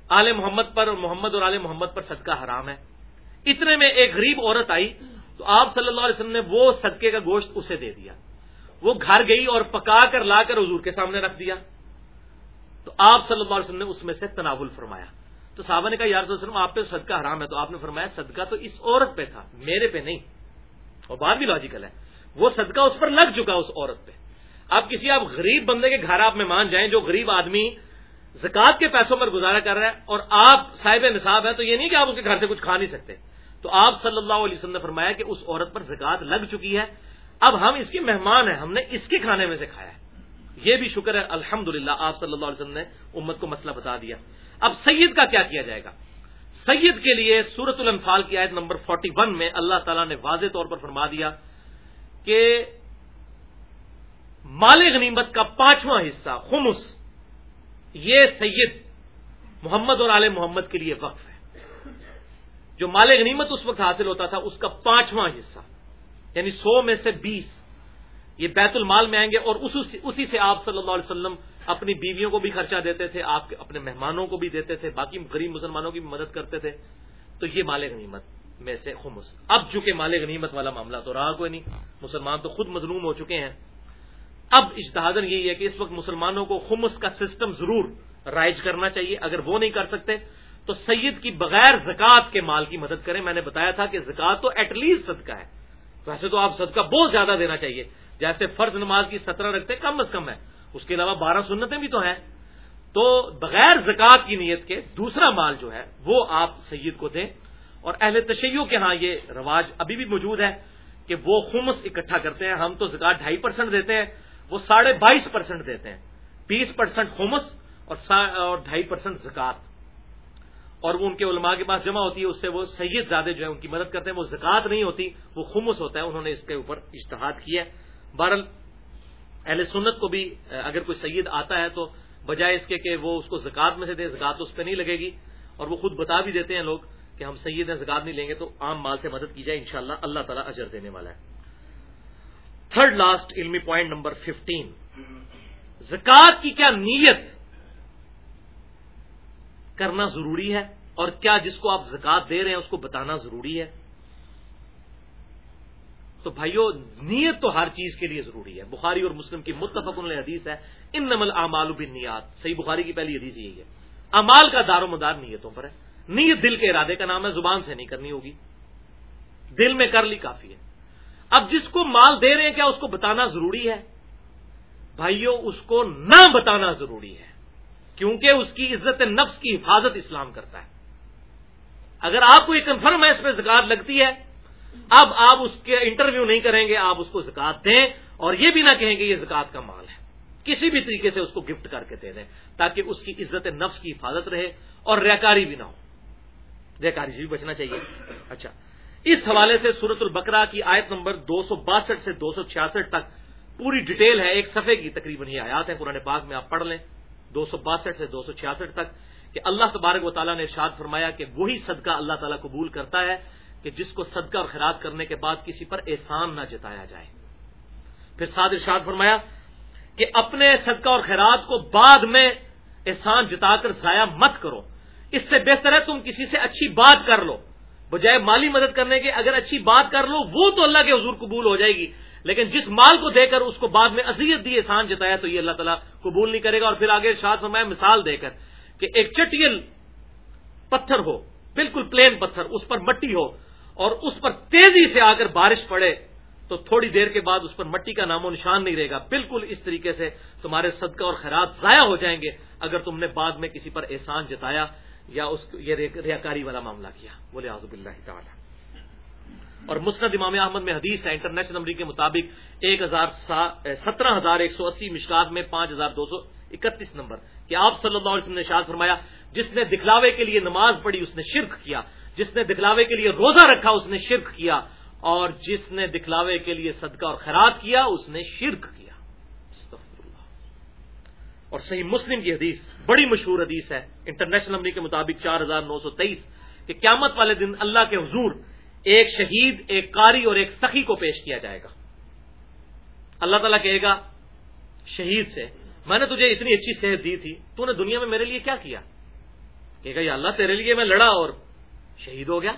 آل محمد پر اور محمد اور آل محمد پر صدقہ حرام ہے۔ اتنے میں ایک غریب عورت آئی، تو آپ صلی اللہ علیہ وسلم نے وہ صدقے کا گوشت اسے دے دیا۔ وہ گھر گئی اور پکا کر لا کر حضور کے سامنے رکھ دیا۔ تو آپ صلی اللہ علیہ وسلم نے اس میں سے تناول فرمایا۔ تو صحابہ نے کہا یار وسلم، آپ پہ صدقہ حرام ہے۔ تو آپ نے فرمایا، صدقہ تو اس عورت پہ تھا، میرے پہ نہیں۔ اور بات بھی لاجیکل ہے۔ وہ صدقہ اس پر لگ چکا اس عورت پہ۔ اب کسی، آپ غریب بندے کے گھر آپ میں مان جائیں، جو غریب آدمی زکات کے پیسوں پر گزارا کر رہا ہے اور آپ صاحب نصاب ہیں، تو یہ نہیں کہ آپ اس کے گھر سے کچھ کھا نہیں سکتے۔ تو آپ صلی اللہ علیہ وسلم نے فرمایا کہ اس عورت پر زکات لگ چکی ہے۔ اب ہم اس کے مہمان ہیں، ہم نے اس کے کھانے میں سے کھایا ہے۔ یہ بھی شکر ہے الحمد آپ صلی اللہ علیہ وسلم نے امت کو مسئلہ بتا دیا۔ اب سید کا کیا کیا جائے گا؟ سید کے لیے سورت الانفال کی آیت نمبر 41 میں اللہ تعالیٰ نے واضح طور پر فرما دیا کہ مال غنیمت کا پانچواں حصہ، خمس، یہ سید محمد اور آل محمد کے لیے وقف ہے۔ جو مال غنیمت اس وقت حاصل ہوتا تھا، اس کا پانچواں حصہ یعنی سو میں سے بیس، یہ بیت المال میں آئیں گے اور اسی سے آپ صلی اللہ علیہ وسلم اپنی بیویوں کو بھی خرچہ دیتے تھے، آپ اپنے مہمانوں کو بھی دیتے تھے، باقی غریب مسلمانوں کی بھی مدد کرتے تھے۔ تو یہ مال غنیمت میں سے خمس۔ اب چونکہ مال غنیمت والا معاملہ تو رہا کوئی نہیں، مسلمان تو خود مظلوم ہو چکے ہیں۔ اب اشتہادن یہی ہے کہ اس وقت مسلمانوں کو خمس کا سسٹم ضرور رائج کرنا چاہیے۔ اگر وہ نہیں کر سکتے، تو سید کی بغیر زکوٰۃ کے مال کی مدد کریں۔ میں نے بتایا تھا کہ زکوٰۃ تو ایٹ لیسٹ صدقہ ہے۔ ویسے تو آپ صدقہ بہت زیادہ دینا چاہیے۔ جیسے فرض نماز کی سترہ رکھتے، کم از کم ہے۔ اس کے علاوہ بارہ سنتیں بھی تو ہیں۔ تو بغیر زکوٰۃ کی نیت کے دوسرا مال جو ہے وہ آپ سید کو دیں۔ اور اہل تشیعوں کے ہاں یہ رواج ابھی بھی موجود ہے کہ وہ خمس اکٹھا کرتے ہیں۔ ہم تو زکات ڈھائی پرسینٹ دیتے ہیں، وہ ساڑھے بائیس پرسینٹ دیتے ہیں۔ بیس پرسینٹ خمس اور ڈھائی پرسینٹ زکات اور وہ ان کے علماء کے پاس جمع ہوتی ہے، اس سے وہ سید زیادہ جو ہے ان کی مدد کرتے ہیں۔ وہ زکات نہیں ہوتی، وہ خمس ہوتا ہے۔ انہوں نے اس کے اوپر اشتہاد کیا ہے۔ بہرحال اہل سنت کو بھی اگر کوئی سید آتا ہے تو بجائے اس کے کہ وہ اس کو زکات میں سے دے زکات اس پہ نہیں لگے گی، اور وہ خود بتا بھی دیتے ہیں لوگ کہ ہم سید ہیں زکات نہیں لیں گے، تو عام مال سے مدد کی جائے، انشاءاللہ اللہ تعالیٰ اجر دینے والا ہے۔ تھرڈ لاسٹ علمی پوائنٹ نمبر ففٹین زکات کی کیا نیت کرنا ضروری ہے اور کیا جس کو آپ زکات دے رہے ہیں اس کو بتانا ضروری ہے؟ تو بھائیو، نیت تو ہر چیز کے لیے ضروری ہے۔ بخاری اور مسلم کی متفق حدیث ہے ان نمل امال نیات صحیح بخاری کی پہلی حدیث یہی ہے۔ امال کا دار و مدار نیتوں پر ہے۔ نیت دل کے ارادے کا نام ہے، زبان سے نہیں کرنی ہوگی۔ دل میں کر لی کافی ہے۔ اب جس کو مال دے رہے ہیں، کیا اس کو بتانا ضروری ہے؟ بھائیو، اس کو نہ بتانا ضروری ہے۔ کیونکہ اس کی عزت نفس کی حفاظت اسلام کرتا ہے۔ اگر آپ کو یہ کنفرم ہے، اس پہ زکات لگتی ہے اب آپ اس کے انٹرویو نہیں کریں گے، آپ اس کو زکات دیں اور یہ بھی نہ کہیں گے یہ زکات کا مال ہے۔ کسی بھی طریقے سے اس کو گفٹ کر کے دے دیں تاکہ اس کی عزت نفس کی حفاظت رہے اور ریاکاری بھی نہ ہو۔ ریاکاری سے بھی بچنا چاہیے۔ اچھا۔ اس حوالے سے سورت البکرا کی آیت نمبر دو سو باسٹھ سے دو سو چھیاسٹھ تک پوری ڈیٹیل ہے۔ ایک صفحے کی تقریباً یہ آیات ہیں۔ قرآن پاک میں آپ پڑھ لیں۔ دو سو باسٹھ سے دو سو چھیاسٹھ تک کہ اللہ تبارک و تعالیٰ نے ارشاد فرمایا کہ وہی صدقہ اللہ تعالیٰ قبول کرتا ہے کہ جس کو صدقہ اور خیرات کرنے کے بعد کسی پر احسان نہ جتایا جائے۔ پھر سعد ارشاد فرمایا کہ اپنے صدقہ اور خیرات کو بعد میں احسان جتا کر ضائع مت کرو۔ اس سے بہتر ہے تم کسی سے اچھی بات کر لو۔ بجائے مالی مدد کرنے کے اگر اچھی بات کر لو، وہ تو اللہ کے حضور قبول ہو جائے گی۔ لیکن جس مال کو دے کر اس کو بعد میں اذیت دی احسان جتایا، تو یہ اللہ تعالیٰ قبول نہیں کرے گا۔ اور پھر آگے شاد فرمایا، مثال دے کر کہ ایک چٹیل پتھر ہو، بالکل پلین پتھر، اس پر مٹی ہو اور اس پر تیزی سے آ کر بارش پڑے تو تھوڑی دیر کے بعد اس پر مٹی کا نام و نشان نہیں رہے گا۔ بالکل اس طریقے سے تمہارے صدقہ اور خیرات ضائع ہو جائیں گے اگر تم نے بعد میں کسی پر احسان جتایا یا اس یہ ریاکاری والا معاملہ کیا۔ بولے آزب اللہ تعالیٰ۔ اور مسند امام احمد میں حدیث ہے، انٹرنیشنل نمبر کے مطابق ایک ہزار سترہ ہزار ایک سو اسی مشکات میں پانچ ہزار دو سو اکتیس نمبر۔ کہ آپ صلی اللہ علیہ وسلم نے شاد فرمایا، جس نے دکھلاوے کے لیے نماز پڑھی، اس نے شرک کیا۔ جس نے دکھلاوے کے لیے روزہ رکھا اس نے شرک کیا، اور جس نے دکھلاوے کے لیے صدقہ اور خیرات کیا، اس نے شرک کیا۔ اور صحیح مسلم کی حدیث، بڑی مشہور حدیث ہے، انٹرنیشنل نمبر کے مطابق چار ہزار نو سو تیئیس، کہ قیامت والے دن اللہ کے حضور ایک شہید، ایک قاری اور ایک سخی کو پیش کیا جائے گا۔ اللہ تعالیٰ کہے گا، شہید سے، میں نے تجھے اتنی اچھی صحت دی تھی، تو نے دنیا میں میرے لیے کیا کیا؟ کہے گا، یا اللہ، تیرے لیے میں لڑا اور شہید ہو گیا۔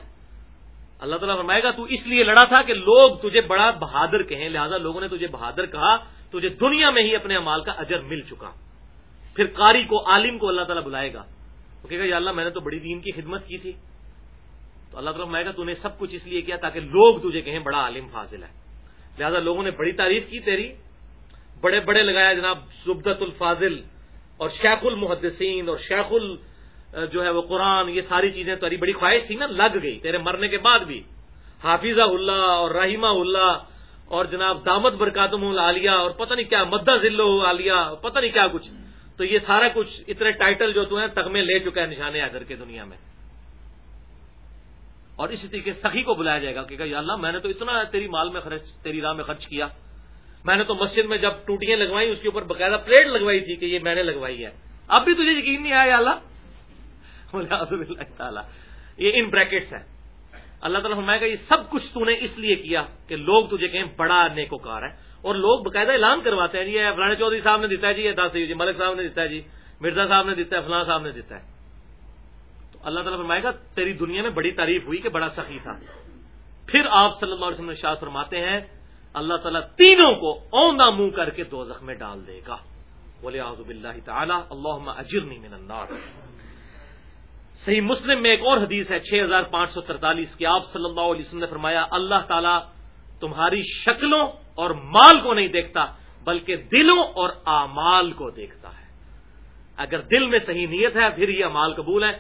اللہ تعالیٰ فرمائے گا، تو اس لیے لڑا تھا کہ لوگ تجھے بڑا بہادر کہیں، لہذا لوگوں نے تجھے بہادر کہا، تجھے دنیا میں ہی اپنے امال کا اجر مل چکا۔ پھر قاری کو، عالم کو اللہ تعالیٰ بلائے گا۔ وہ کہے گا، یا اللہ، میں نے تو بڑی دین کی خدمت کی تھی۔ تو اللہ تعالیٰ فرمائے گا، تو نے سب کچھ اس لیے کیا تاکہ لوگ تجھے کہیں بڑا عالم فاضل ہے لہذا لوگوں نے بڑی تعریف کی تیری۔ بڑے بڑے لگایا جناب زبدت الفاظل اور شیخ المحدثین اور شیخ ال جو ہے وہ قرآن، یہ ساری چیزیں تاری بڑی خواہش تھی نا، لگ گئی تیرے مرنے کے بعد بھی۔ حافظہ اللہ اور رحیمہ اللہ اور جناب دامت برکاتم العالیہ اور پتہ نہیں کیا مدہ ذلو عالیہ پتہ نہیں کیا کچھ۔ تو یہ سارا کچھ اتنے ٹائٹل جو تو ہیں، تغمے لے چکا ہے نشانے ادھر کے دنیا میں۔ اور اسی طریقے سخی کو بلایا جائے گا کہ یا اللہ، میں نے تو اتنا تیری مال میں خرچ، تیری راہ میں خرچ کیا۔ میں نے تو مسجد میں جب ٹوٹیاں لگوائی اس کے اوپر باقاعدہ پلیٹ لگوائی تھی کہ یہ میں نے لگوائی ہے۔ اب بھی تجھے یقین نہیں آیا اللہ؟ تعالیٰ. یہ ان بریکٹس ہے اللہ تعالیٰ فرمائے گا یہ سب کچھ تو نے اس لیے کیا کہ لوگ تجھے کہیں بڑا نیکوکار ہے اور لوگ باقاعدہ اعلان کرواتے ہیں جی فلاں چودھری صاحب نے دیتا ہے جی یہ دس جی ملک صاحب نے دیتا ہے جی مرزا صاحب نے دیتا ہے، فلاں صاحب نے دیتا ہے۔ تو اللہ تعالیٰ فرمائے گا تیری دنیا میں بڑی تعریف ہوئی کہ بڑا سخی تھا۔ پھر آپ صلی اللہ علیہ وسلم شاہ فرماتے ہیں، اللہ تعالیٰ تینوں کو اوندا منہ کر کے دو میں ڈال دے گا۔ بولے آزب اللہ تعالیٰ اللہ اجرنی من النار۔ صحیح مسلم میں ایک اور حدیث ہے، چھ ہزار پانچ سو ترتالیس کی۔ آپ صلی اللہ علیہ وسلم نے فرمایا، اللہ تعالیٰ تمہاری شکلوں اور مال کو نہیں دیکھتا، بلکہ دلوں اور اعمال کو دیکھتا ہے۔ اگر دل میں صحیح نیت ہے، پھر یہ امال قبول ہے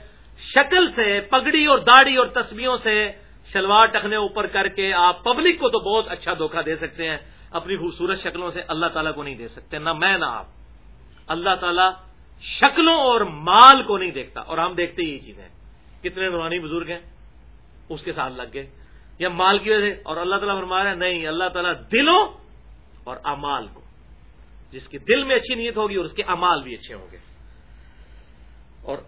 شکل سے، پگڑی اور داڑھی اور تسبیوں سے شلوار ٹکنے اوپر کر کے آپ پبلک کو تو بہت اچھا دھوکہ دے سکتے ہیں۔ اپنی خوبصورت شکلوں سے اللہ تعالیٰ کو نہیں دے سکتے، نہ میں نہ آپ۔ اللہ تعالیٰ شکلوں اور مال کو نہیں دیکھتا۔ اور ہم دیکھتے یہ چیزیں کتنے نورانی بزرگ ہیں، اس کے ساتھ لگ گئے۔ یا مال کی وجہ سے، اور اللہ تعالیٰ فرما رہا ہے، نہیں، اللہ تعالیٰ دلوں اور امال کو، جس کی دل میں اچھی نیت ہوگی اور اس کے امال بھی اچھے ہوں گے۔ اور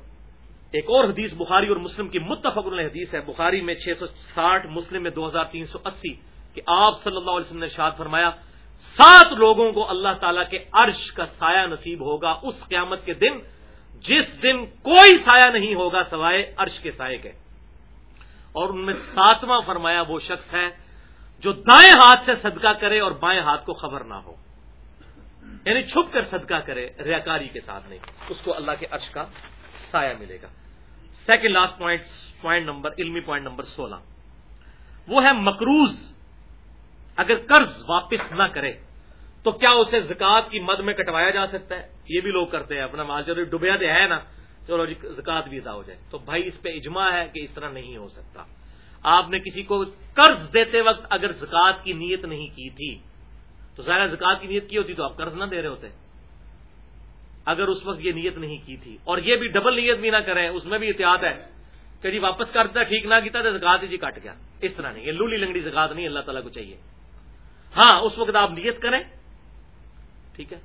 ایک اور حدیث بخاری اور مسلم کی متفق حدیث ہے۔ بخاری میں چھ سو ساٹھ، مسلم میں دو ہزار تین سو اسی، کہ آپ صلی اللہ علیہ وسلم نے شاد فرمایا سات لوگوں کو اللہ تعالی کے عرش کا سایہ نصیب ہوگا اس قیامت کے دن، جس دن کوئی سایہ نہیں ہوگا سوائے عرش کے سائے کے۔ اور ان میں ساتواں فرمایا وہ شخص ہے جو دائیں ہاتھ سے صدقہ کرے اور بائیں ہاتھ کو خبر نہ ہو۔ یعنی چھپ کر صدقہ کرے، ریاکاری کے ساتھ نہیں، اس کو اللہ کے عرش کا سایہ ملے گا۔ Second last point point number علمی پوائنٹ نمبر سولہ۔ وہ ہے مکروز اگر قرض واپس نہ کرے، تو کیا اسے زکات کی مد میں کٹوایا جا سکتا ہے؟ یہ بھی لوگ کرتے ہیں، اپنا مال ڈبیا دے ہے نا، چلو جی زکات بھی ادا ہو جائے۔ تو بھائی، اس پہ اجماع ہے کہ اس طرح نہیں ہو سکتا۔ آپ نے کسی کو قرض دیتے وقت اگر زکات کی نیت نہیں کی تھی، تو ظاہر زکات کی نیت کی ہوتی تو آپ قرض نہ دے رہے ہوتے۔ اگر اس وقت یہ نیت نہیں کی تھی، اور یہ بھی ڈبل نیت بھی نہ کریں اس میں بھی احتیاط ہے کہ جی واپس کرتا ٹھیک نہ کیتا تو زکات جی کٹ گیا۔ اس طرح نہیں، یہ لولی لنگڑی زکات نہیں، اللہ تعالیٰ کو چاہیے۔ ہاں اس وقت آپ نیت کریں۔ ٹھیک ہے؟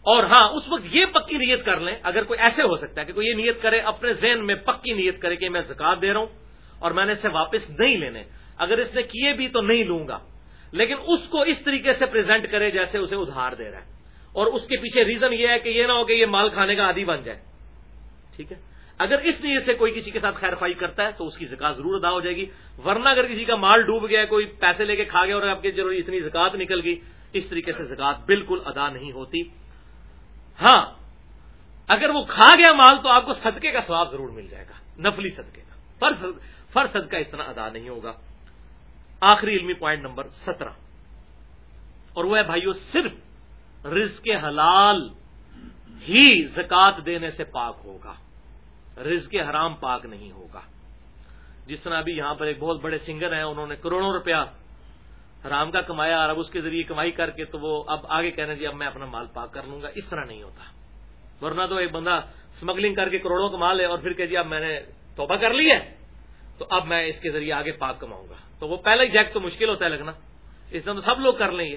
اور ہاں اس وقت یہ پکی نیت کر لیں، اگر کوئی ایسے ہو سکتا ہے کہ کوئی یہ نیت کرے، اپنے ذہن میں پکی نیت کرے کہ میں زکات دے رہا ہوں اور میں نے اسے واپس نہیں لینے۔ اگر اس نے کیے بھی تو نہیں لوں گا۔ لیکن اس کو اس طریقے سے پریزنٹ کرے جیسے اسے ادھار دے رہا ہے۔ اور اس کے پیچھے ریزن یہ ہے کہ یہ نہ ہو کہ یہ مال کھانے کا عادی بن جائے۔ ٹھیک ہے؟ اگر اس نیت سے کوئی کسی کے ساتھ خیر فائی کرتا ہے تو اس کی زکات ضرور ادا ہو جائے گی، ورنہ اگر کسی کا مال ڈوب گیا، کوئی پیسے لے کے کھا گیا اور آپ کے ضروری اتنی زکات نکل گئی، اس طریقے سے زکات بالکل ادا نہیں ہوتی۔ ہاں اگر وہ کھا گیا مال تو آپ کو صدقے کا سواب ضرور مل جائے گا، نفلی صدقے کا۔ فر صدقہ اس طرح ادا نہیں ہوگا۔ آخری علمی پوائنٹ نمبر سترہ۔ اور وہ ہے بھائیو، صرف رزق حلال ہی زکات دینے سے پاک ہوگا۔ رزق حرام پاک نہیں ہوگا۔ جس طرح ابھی یہاں پر ایک بہت بڑے سنگر ہیں، انہوں نے کروڑوں روپیہ حرام کا کمایا اور اب اس کے ذریعے کمائی کر کے تو وہ اب آگے کہنا جی اب میں اپنا مال پاک کر لوں گا۔ اس طرح نہیں ہوتا۔ ورنہ تو ایک بندہ اسمگلنگ کر کے کروڑوں کما لے اور پھر کہ جی اب میں نے توبہ کر لی ہے، تو اب میں اس کے ذریعے آگے پاک کماؤں گا۔ تو وہ پہلا ہی جیک تو مشکل ہوتا ہے لگنا۔ اس طرح تو سب لوگ کر لیں گے۔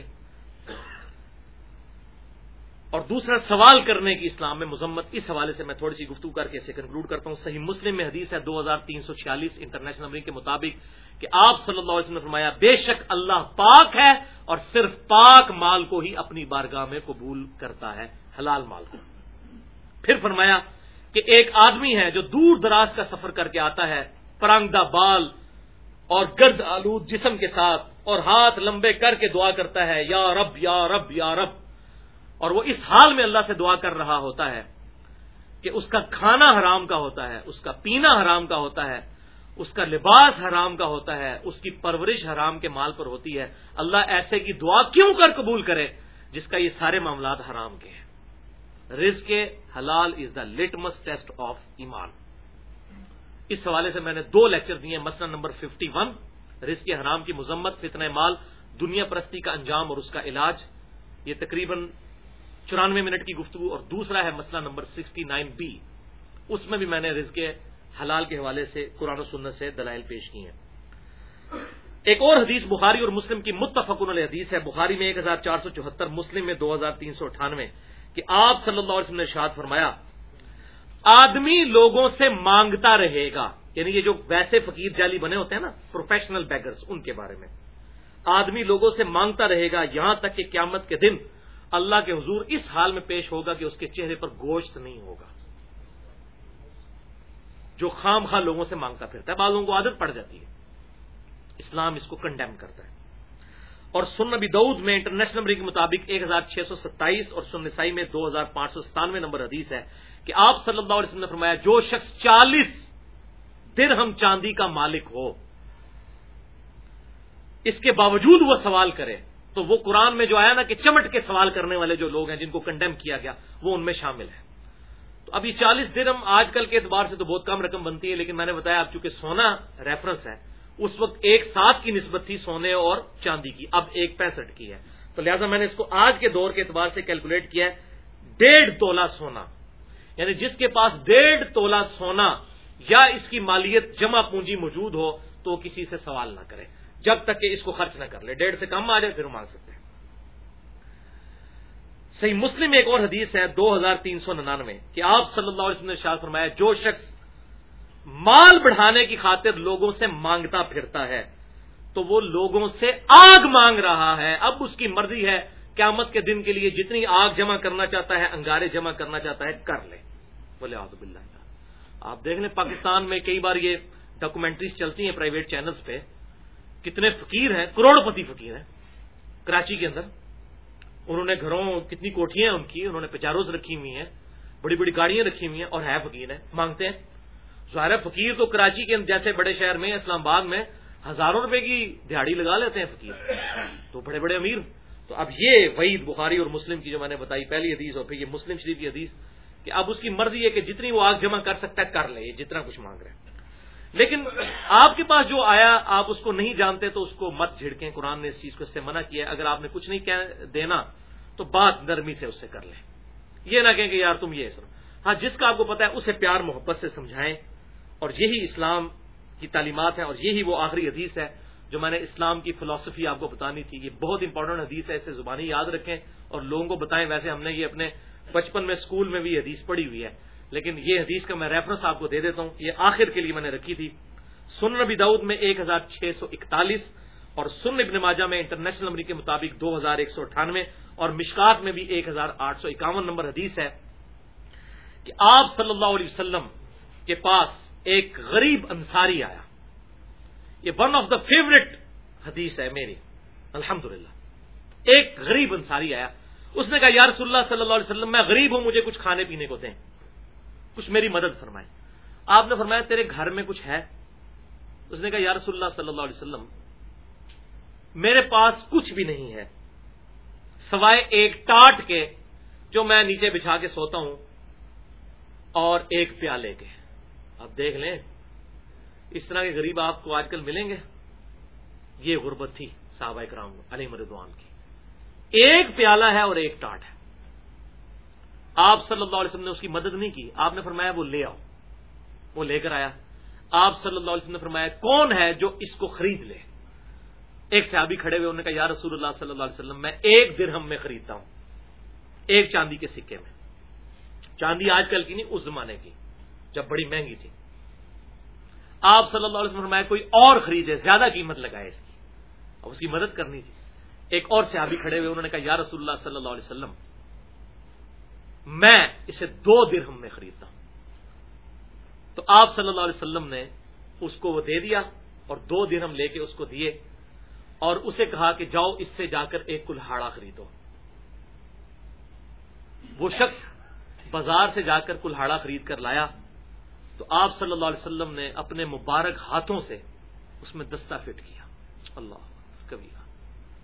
اور دوسرا سوال کرنے کی اسلام میں مذمت، اس حوالے سے میں تھوڑی سی گفتگو کر کے اسے کنکلوڈ کرتا ہوں۔ صحیح مسلم میں حدیث ہے دو ہزار تین سو چھیالیس انٹرنیشنل نمبر کے مطابق کہ آپ صلی اللہ علیہ وسلم نے فرمایا، بے شک اللہ پاک ہے اور صرف پاک مال کو ہی اپنی بارگاہ میں قبول کرتا ہے، حلال مال کو۔ پھر فرمایا کہ ایک آدمی ہے جو دور دراز کا سفر کر کے آتا ہے پرانگدہ بال اور گرد آلود جسم کے ساتھ اور ہاتھ لمبے کر کے دعا کرتا ہے، یا رب یا رب یا رب۔ اور وہ اس حال میں اللہ سے دعا کر رہا ہوتا ہے کہ اس کا کھانا حرام کا ہوتا ہے، اس کا پینا حرام کا ہوتا ہے، اس کا لباس حرام کا ہوتا ہے، اس کی پرورش حرام کے مال پر ہوتی ہے۔ اللہ ایسے کی دعا کیوں کر قبول کرے جس کا یہ سارے معاملات حرام کے ہیں؟ رز کے حلال is the litmus test of ایمان۔ اس حوالے سے میں نے دو لیکچر دیے مسئلہ نمبر ففٹی ون رز کے حرام کی مذمت فتن مال، دنیا پرستی کا انجام اور اس کا علاج۔ یہ تقریباً چورانوے منٹ کی گفتگو اور دوسرا ہے مسئلہ نمبر سکسٹی نائن بی۔ اس میں بھی میں نے رزق حلال کے حوالے سے قرآن و سنت سے دلائل پیش کی ہیں۔ ایک اور حدیث بخاری اور مسلم کی متفقن علیہ حدیث ہے۔ بخاری میں ایک ہزار چار سو چوہتر، مسلم میں دو ہزار تین سو اٹھانوے، کہ آپ صلی اللہ علیہ وسلم نے شاد فرمایا، آدمی لوگوں سے مانگتا رہے گا یعنی یہ جو ویسے فقیر جالی بنے ہوتے ہیں نا پروفیشنل بیگرز ان کے بارے میں۔ آدمی لوگوں سے مانگتا رہے گا یہاں تک کہ قیامت کے دن اللہ کے حضور اس حال میں پیش ہوگا کہ اس کے چہرے پر گوشت نہیں ہوگا۔ جو خام خواہ لوگوں سے مانگتا پھرتا ہے بعضوں کو عادت پڑ جاتی ہے۔ اسلام اس کو کنڈیم کرتا ہے۔ اور سن نبی دعود میں انٹرنیشنل نمبر کے مطابق ایک ہزار چھ سو ستائیس اور سن نسائی میں دو ہزار پانچ سو ستانوے نمبر حدیث ہے کہ آپ صلی اللہ علیہ وسلم نے فرمایا، جو شخص چالیس درہم چاندی کا مالک ہو، اس کے باوجود وہ سوال کرے تو وہ قرآن میں جو آیا نا کہ چمٹ کے سوال کرنے والے جو لوگ ہیں جن کو کنڈیم کیا گیا، وہ ان میں شامل ہے تو ابھی چالیس درم آج کل کے اعتبار سے تو بہت کم رقم بنتی ہے، لیکن میں نے بتایا اب چونکہ سونا ریفرنس ہے، اس وقت ایک ساتھ کی نسبت تھی سونے اور چاندی کی، اب ایک پینسٹھ کی ہے۔ تو لہٰذا میں نے اس کو آج کے دور کے اعتبار سے کیلکولیٹ کیا ہے، ڈیڑھ تولا سونا۔ یعنی جس کے پاس ڈیڑھ تولا سونا یا اس کی مالیت جمع پونجی موجود ہو، تو وہ کسی سے سوال نہ کرے۔ جب تک کہ اس کو خرچ نہ کر لے۔ ڈیڑھ سے کم آ جائے، پھر مانگ سکتے ہیں۔ صحیح مسلم ایک اور حدیث ہے، دو ہزار تین سو ننانوے، کہ آپ صلی اللہ علیہ وسلم نے شاہ فرمایا، جو شخص مال بڑھانے کی خاطر لوگوں سے مانگتا پھرتا ہے، تو وہ لوگوں سے آگ مانگ رہا ہے۔ اب اس کی مرضی ہے، قیامت کے دن کے لیے جتنی آگ جمع کرنا چاہتا ہے، انگارے جمع کرنا چاہتا ہے، کر لے۔ بولے آزب اللہ آپ دیکھ لیں، پاکستان میں کئی بار یہ ڈاکومنٹریز چلتی ہیں پرائیویٹ چینلز پہ۔ کتنے فقیر ہیں کروڑ پتی فقیر ہیں، کراچی کے اندر۔ انہوں نے گھروں، کتنی کوٹیاں ان کی، انہوں نے پچاروز رکھی ہوئی ہیں، بڑی بڑی گاڑیاں رکھی ہوئی ہیں اور ہے فقیر ہیں، مانگتے ہیں۔ ظاہر فقیر تو کراچی کے جیسے بڑے شہر میں، اسلام آباد میں ہزاروں روپے کی دیہڑی لگا لیتے ہیں فقیر۔ تو بڑے بڑے امیر۔ تو اب یہ وعید بخاری اور مسلم کی جو میں نے بتائی، پہلی حدیث اور پھر یہ مسلم شریف کی حدیث کہ اب اس کی مرضی ہے کہ جتنی وہ آگ جمع کر سکتا ہے، کر لے، یہ جتنا کچھ مانگ رہے ہیں۔ لیکن آپ کے پاس جو آیا، آپ اس کو نہیں جانتے تو اس کو مت جھڑکیں۔ قرآن نے اس چیز کو اس سے منع کیا ہے۔ اگر آپ نے کچھ نہیں دینا تو بات نرمی سے اس سے کر لیں۔ یہ نہ کہیں کہ یار تم یہ سنو ہاں جس کا آپ کو پتا ہے، اسے پیار، محبت سے سمجھائیں۔ اور یہی اسلام کی تعلیمات ہیں اور یہی وہ آخری حدیث ہے جو میں نے اسلام کی فلاسفی آپ کو بتانی تھی۔ یہ بہت امپورٹنٹ حدیث ہے، اسے زبانی یاد رکھیں اور لوگوں کو بتائیں۔ ویسے ہم نے یہ اپنے بچپن میں، اسکول میں بھی حدیث پڑھی ہوئی ہے۔ لیکن یہ حدیث کا میں ریفرنس آپ کو دے دیتا ہوں، یہ آخر کے لیے میں نے رکھی تھی۔ سن نبی دعود میں ایک ہزار چھ سو اکتالیس اور سن ابن ماجہ میں انٹرنیشنل نمبر کے مطابق دو ہزار ایک سو اٹھانوے اور مشکات میں بھی ایک ہزار آٹھ سو اکاون نمبر حدیث ہے کہ آپ صلی اللہ علیہ وسلم کے پاس ایک غریب انصاری آیا۔ یہ ون آف دا فیوریٹ حدیث ہے میری۔ الحمد ایک غریب انصاری آیا۔ اس نے کہا، یا رسول اللہ صلی اللہ علیہ وسلم، میں غریب ہوں، مجھے کچھ کھانے پینے کو دیں۔ کچھ میری مدد فرمائیں آپ نے فرمایا، تیرے گھر میں کچھ ہے؟ اس نے کہا، یا رسول اللہ صلی اللہ علیہ وسلم، میرے پاس کچھ بھی نہیں ہے، سوائے ایک ٹاٹ کے جو میں نیچے بچھا کے سوتا ہوں اور ایک پیالے کے۔ اب دیکھ لیں، اس طرح کے غریب آپ کو آج کل ملیں گے؟ یہ غربت تھی صحابہ کرام علی مردوان کی۔ ایک پیالہ ہے اور ایک ٹاٹ ہے۔ آپ صلی اللہ علیہ وسلم نے اس کی مدد نہیں کی۔ آپ نے فرمایا وہ لے آؤ۔ وہ لے کر آیا۔ آپ صلی اللہ علیہ وسلم نے فرمایا، کون ہے جو اس کو خرید لے؟ ایک صحابی کھڑے ہوئے، انہوں نے کہا، یا رسول اللہ صلی اللہ علیہ وسلم، میں ایک درہم میں خریدتا ہوں۔ ایک چاندی کے سکے میں۔ چاندی آج کل کی نہیں، اس زمانے کی، جب بڑی مہنگی تھی۔ آپ صلی اللہ علیہ وسلم فرمایا، کوئی اور خریدے، زیادہ قیمت لگائے اس کی۔ اب اس کی مدد کرنی تھی۔ ایک اور صحابی کھڑے ہوئے، انہوں نے کہا، یا رسول اللہ صلی اللہ علیہ وسلم میں اسے دو درہم میں خریدتا ہوں۔ تو آپ صلی اللہ علیہ وسلم نے اس کو وہ دے دیا اور دو درہم لے کے اس کو دیے اور اسے کہا کہ جاؤ اس سے جا کر ایک کلہاڑا خریدو۔ وہ شخص بازار سے جا کر کلہاڑا خرید کر لایا۔ تو آپ صلی اللہ علیہ وسلم نے اپنے مبارک ہاتھوں سے اس میں دستہ فٹ کیا۔ اللہ کبھی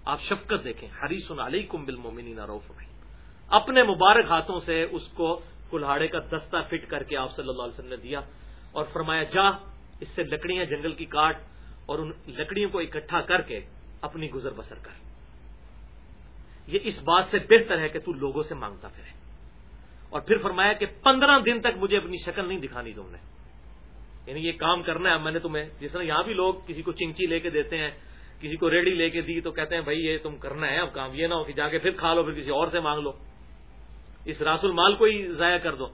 آپ شفقت دیکھیں۔ ہری سن علی کم بل مومنی روف بھائی اپنے مبارک ہاتھوں سے اس کو کلہاڑے کا دستہ فٹ کر کے آپ صلی اللہ علیہ وسلم نے دیا اور فرمایا، جا، اس سے لکڑیاں جنگل کی کاٹ اور ان لکڑیوں کو اکٹھا کر کے اپنی گزر بسر کر۔ یہ اس بات سے بہتر ہے کہ تو لوگوں سے مانگتا پھرے۔ اور پھر فرمایا کہ پندرہ دن تک مجھے اپنی شکل نہیں دکھانی تم نے۔ یعنی یہ کام کرنا ہے میں نے تمہیں، جس طرح یہاں بھی لوگ کسی کو چنچی لے کے دیتے ہیں، کسی کو ریڈی لے کے دی تو کہتے ہیں، بھائی یہ تم کرنا ہے، اب کام یہ نہ ہو کہ جا کے پھر کھا لو، پھر کسی اور سے مانگ لو۔ اس راس المال کو ہی ضائع کر دو۔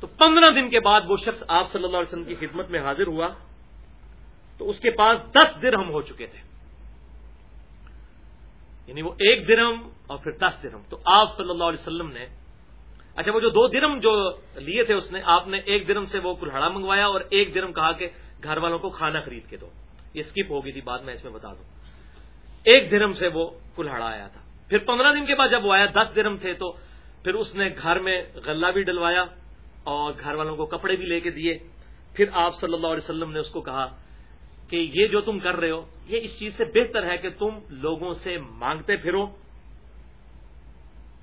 تو پندرہ دن کے بعد وہ شخص آپ صلی اللہ علیہ وسلم کی خدمت میں حاضر ہوا۔ تو اس کے پاس دس درہم ہو چکے تھے۔ یعنی وہ ایک درم اور پھر دس درم تو آپ صلی اللہ علیہ وسلم نے اچھا وہ جو دو درم جو لیے تھے اس نے، آپ نے ایک درم سے وہ کلہڑا منگوایا اور ایک درم کہا کہ گھر والوں کو کھانا خرید کے دو۔ یہ اسکپ ہوگی تھی، بعد میں اس میں بتا دوں۔ ایک درم سے وہ کلہڑا آیا تھا۔ پھر پندرہ دن کے بعد جب وہ آیا، دس درم تھے، تو پھر اس نے گھر میں غلہ بھی ڈلوایا اور گھر والوں کو کپڑے بھی لے کے دیے۔ پھر آپ صلی اللہ علیہ وسلم نے اس کو کہا کہ یہ جو تم کر رہے ہو، یہ اس چیز سے بہتر ہے کہ تم لوگوں سے مانگتے پھرو۔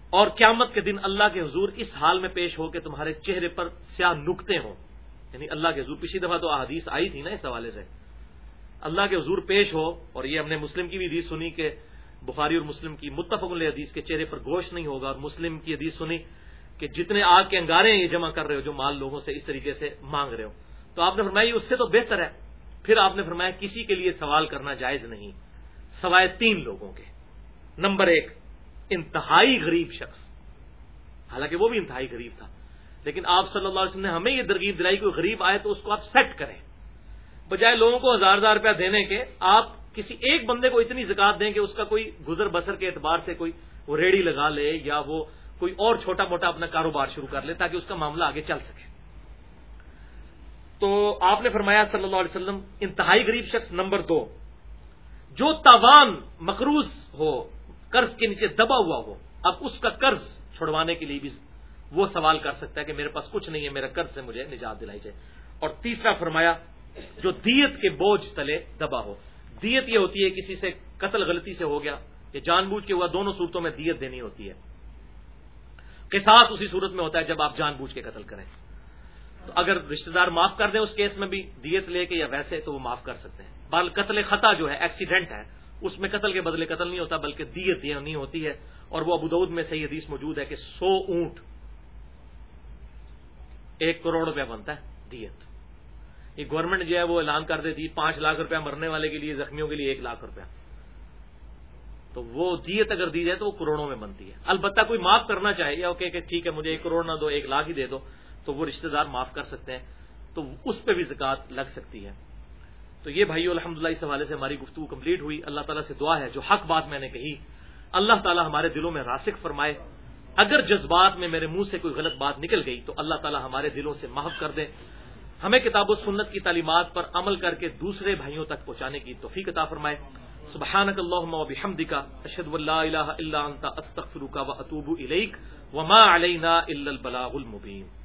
اور قیامت کے دن اللہ کے حضور اس حال میں پیش ہو کہ تمہارے چہرے پر سیاہ نکتے ہوں۔ یعنی اللہ کے حضور، پچھلی دفعہ تو احادیث آئی تھی نا اس حوالے سے۔ اللہ کے حضور پیش ہو، اور یہ ہم نے مسلم کی بھی حدیث سنی کہ بخاری اور مسلم کی متفق علیہ حدیث کے چہرے پر گوشت نہیں ہوگا اور مسلم کی حدیث سنی کہ جتنے آگ کے انگارے ہیں یہ جمع کر رہے ہو جو مال لوگوں سے اس طریقے سے مانگ رہے ہو۔ تو آپ نے فرمایا اس سے تو بہتر ہے۔ پھر آپ نے فرمایا کسی کے لیے سوال کرنا جائز نہیں۔ سوائے تین لوگوں کے۔ نمبر ایک، انتہائی غریب شخص۔ حالانکہ وہ بھی انتہائی غریب تھا۔ لیکن آپ صلی اللہ علیہ وسلم نے ہمیں یہ درگیب دلائی، کوئی غریب آئے تو اس کو آپ سیٹ کریں۔ بجائے لوگوں کو ہزار ہزار روپیہ دینے کے، آپ کسی ایک بندے کو اتنی زکات دیں کہ اس کا کوئی گزر بسر کے اعتبار سے کوئی وہ ریڑی لگا لے یا وہ کوئی اور چھوٹا موٹا اپنا کاروبار شروع کر لے تاکہ اس کا معاملہ آگے چل سکے۔ تو آپ نے فرمایا صلی اللہ علیہ وسلم، انتہائی غریب شخص نمبر دو، جو تاوان مقروض ہو، قرض کے نیچے دبا ہوا ہو، اب اس کا قرض چھڑوانے کے لیے بھی وہ سوال کر سکتا ہے کہ میرے پاس کچھ نہیں ہے، میرا قرض سے مجھے نجات دلائی جائے۔ اور تیسرا فرمایا، جو دیت کے بوجھ تلے دبا ہو۔ دیت یہ ہوتی ہے، کسی سے قتل غلطی سے ہو گیا، یا جان بوجھ کے ہوا دونوں صورتوں میں دیت دینی ہوتی ہے۔ قصاص اسی صورت میں ہوتا ہے جب آپ جان بوجھ کے قتل کریں۔ تو اگر رشتہ دار معاف کر دیں اس کیس میں بھی دیت لے کے یا ویسے تو وہ معاف کر سکتے ہیں۔ بال قتل خطا جو ہے ایکسیڈنٹ ہے، اس میں قتل کے بدلے قتل نہیں ہوتا، بلکہ دیت نہیں ہوتی ہے۔ اور وہ ابودود میں صحیح حدیث موجود ہے کہ سو اونٹ، ایک کروڑ روپیہ بنتا ہے دیت۔ یہ گورنمنٹ جو ہے وہ اعلان کر دیتی پانچ لاکھ روپیہ مرنے والے کے لیے، زخمیوں کے لیے ایک لاکھ روپیہ۔ تو وہ دیت اگر دی جائے تو وہ کروڑوں میں بنتی ہے۔ البتہ کوئی معاف کرنا چاہے یا کہ ٹھیک ہے، مجھے ایک کروڑ نہ دو، ایک لاکھ ہی دے دو، تو وہ رشتہ دار معاف کر سکتے ہیں۔ تو اس پہ بھی زکات لگ سکتی ہے۔ تو یہ بھائی الحمد للہ اس حوالے سے ہماری گفتگو کمپلیٹ ہوئی۔ اللہ تعالیٰ سے دعا ہے، جو حق بات میں نے کہی، اللہ تعالیٰ ہمارے دلوں میں راسک فرمائے۔ اگر جذبات میں میرے منہ سے کوئی غلط بات نکل گئی تو اللہ تعالیٰ ہمارے دلوں سے محف کر دے۔ ہمیں کتاب و سنت کی تعلیمات پر عمل کر کے دوسرے بھائیوں تک پہنچانے کی توفیق عطا فرمائے۔ سبحانک اللہم و وبحمدك اشہد ان لا الہ الا انت و واتوب الیک، وما علینا الا البلاغ المبین۔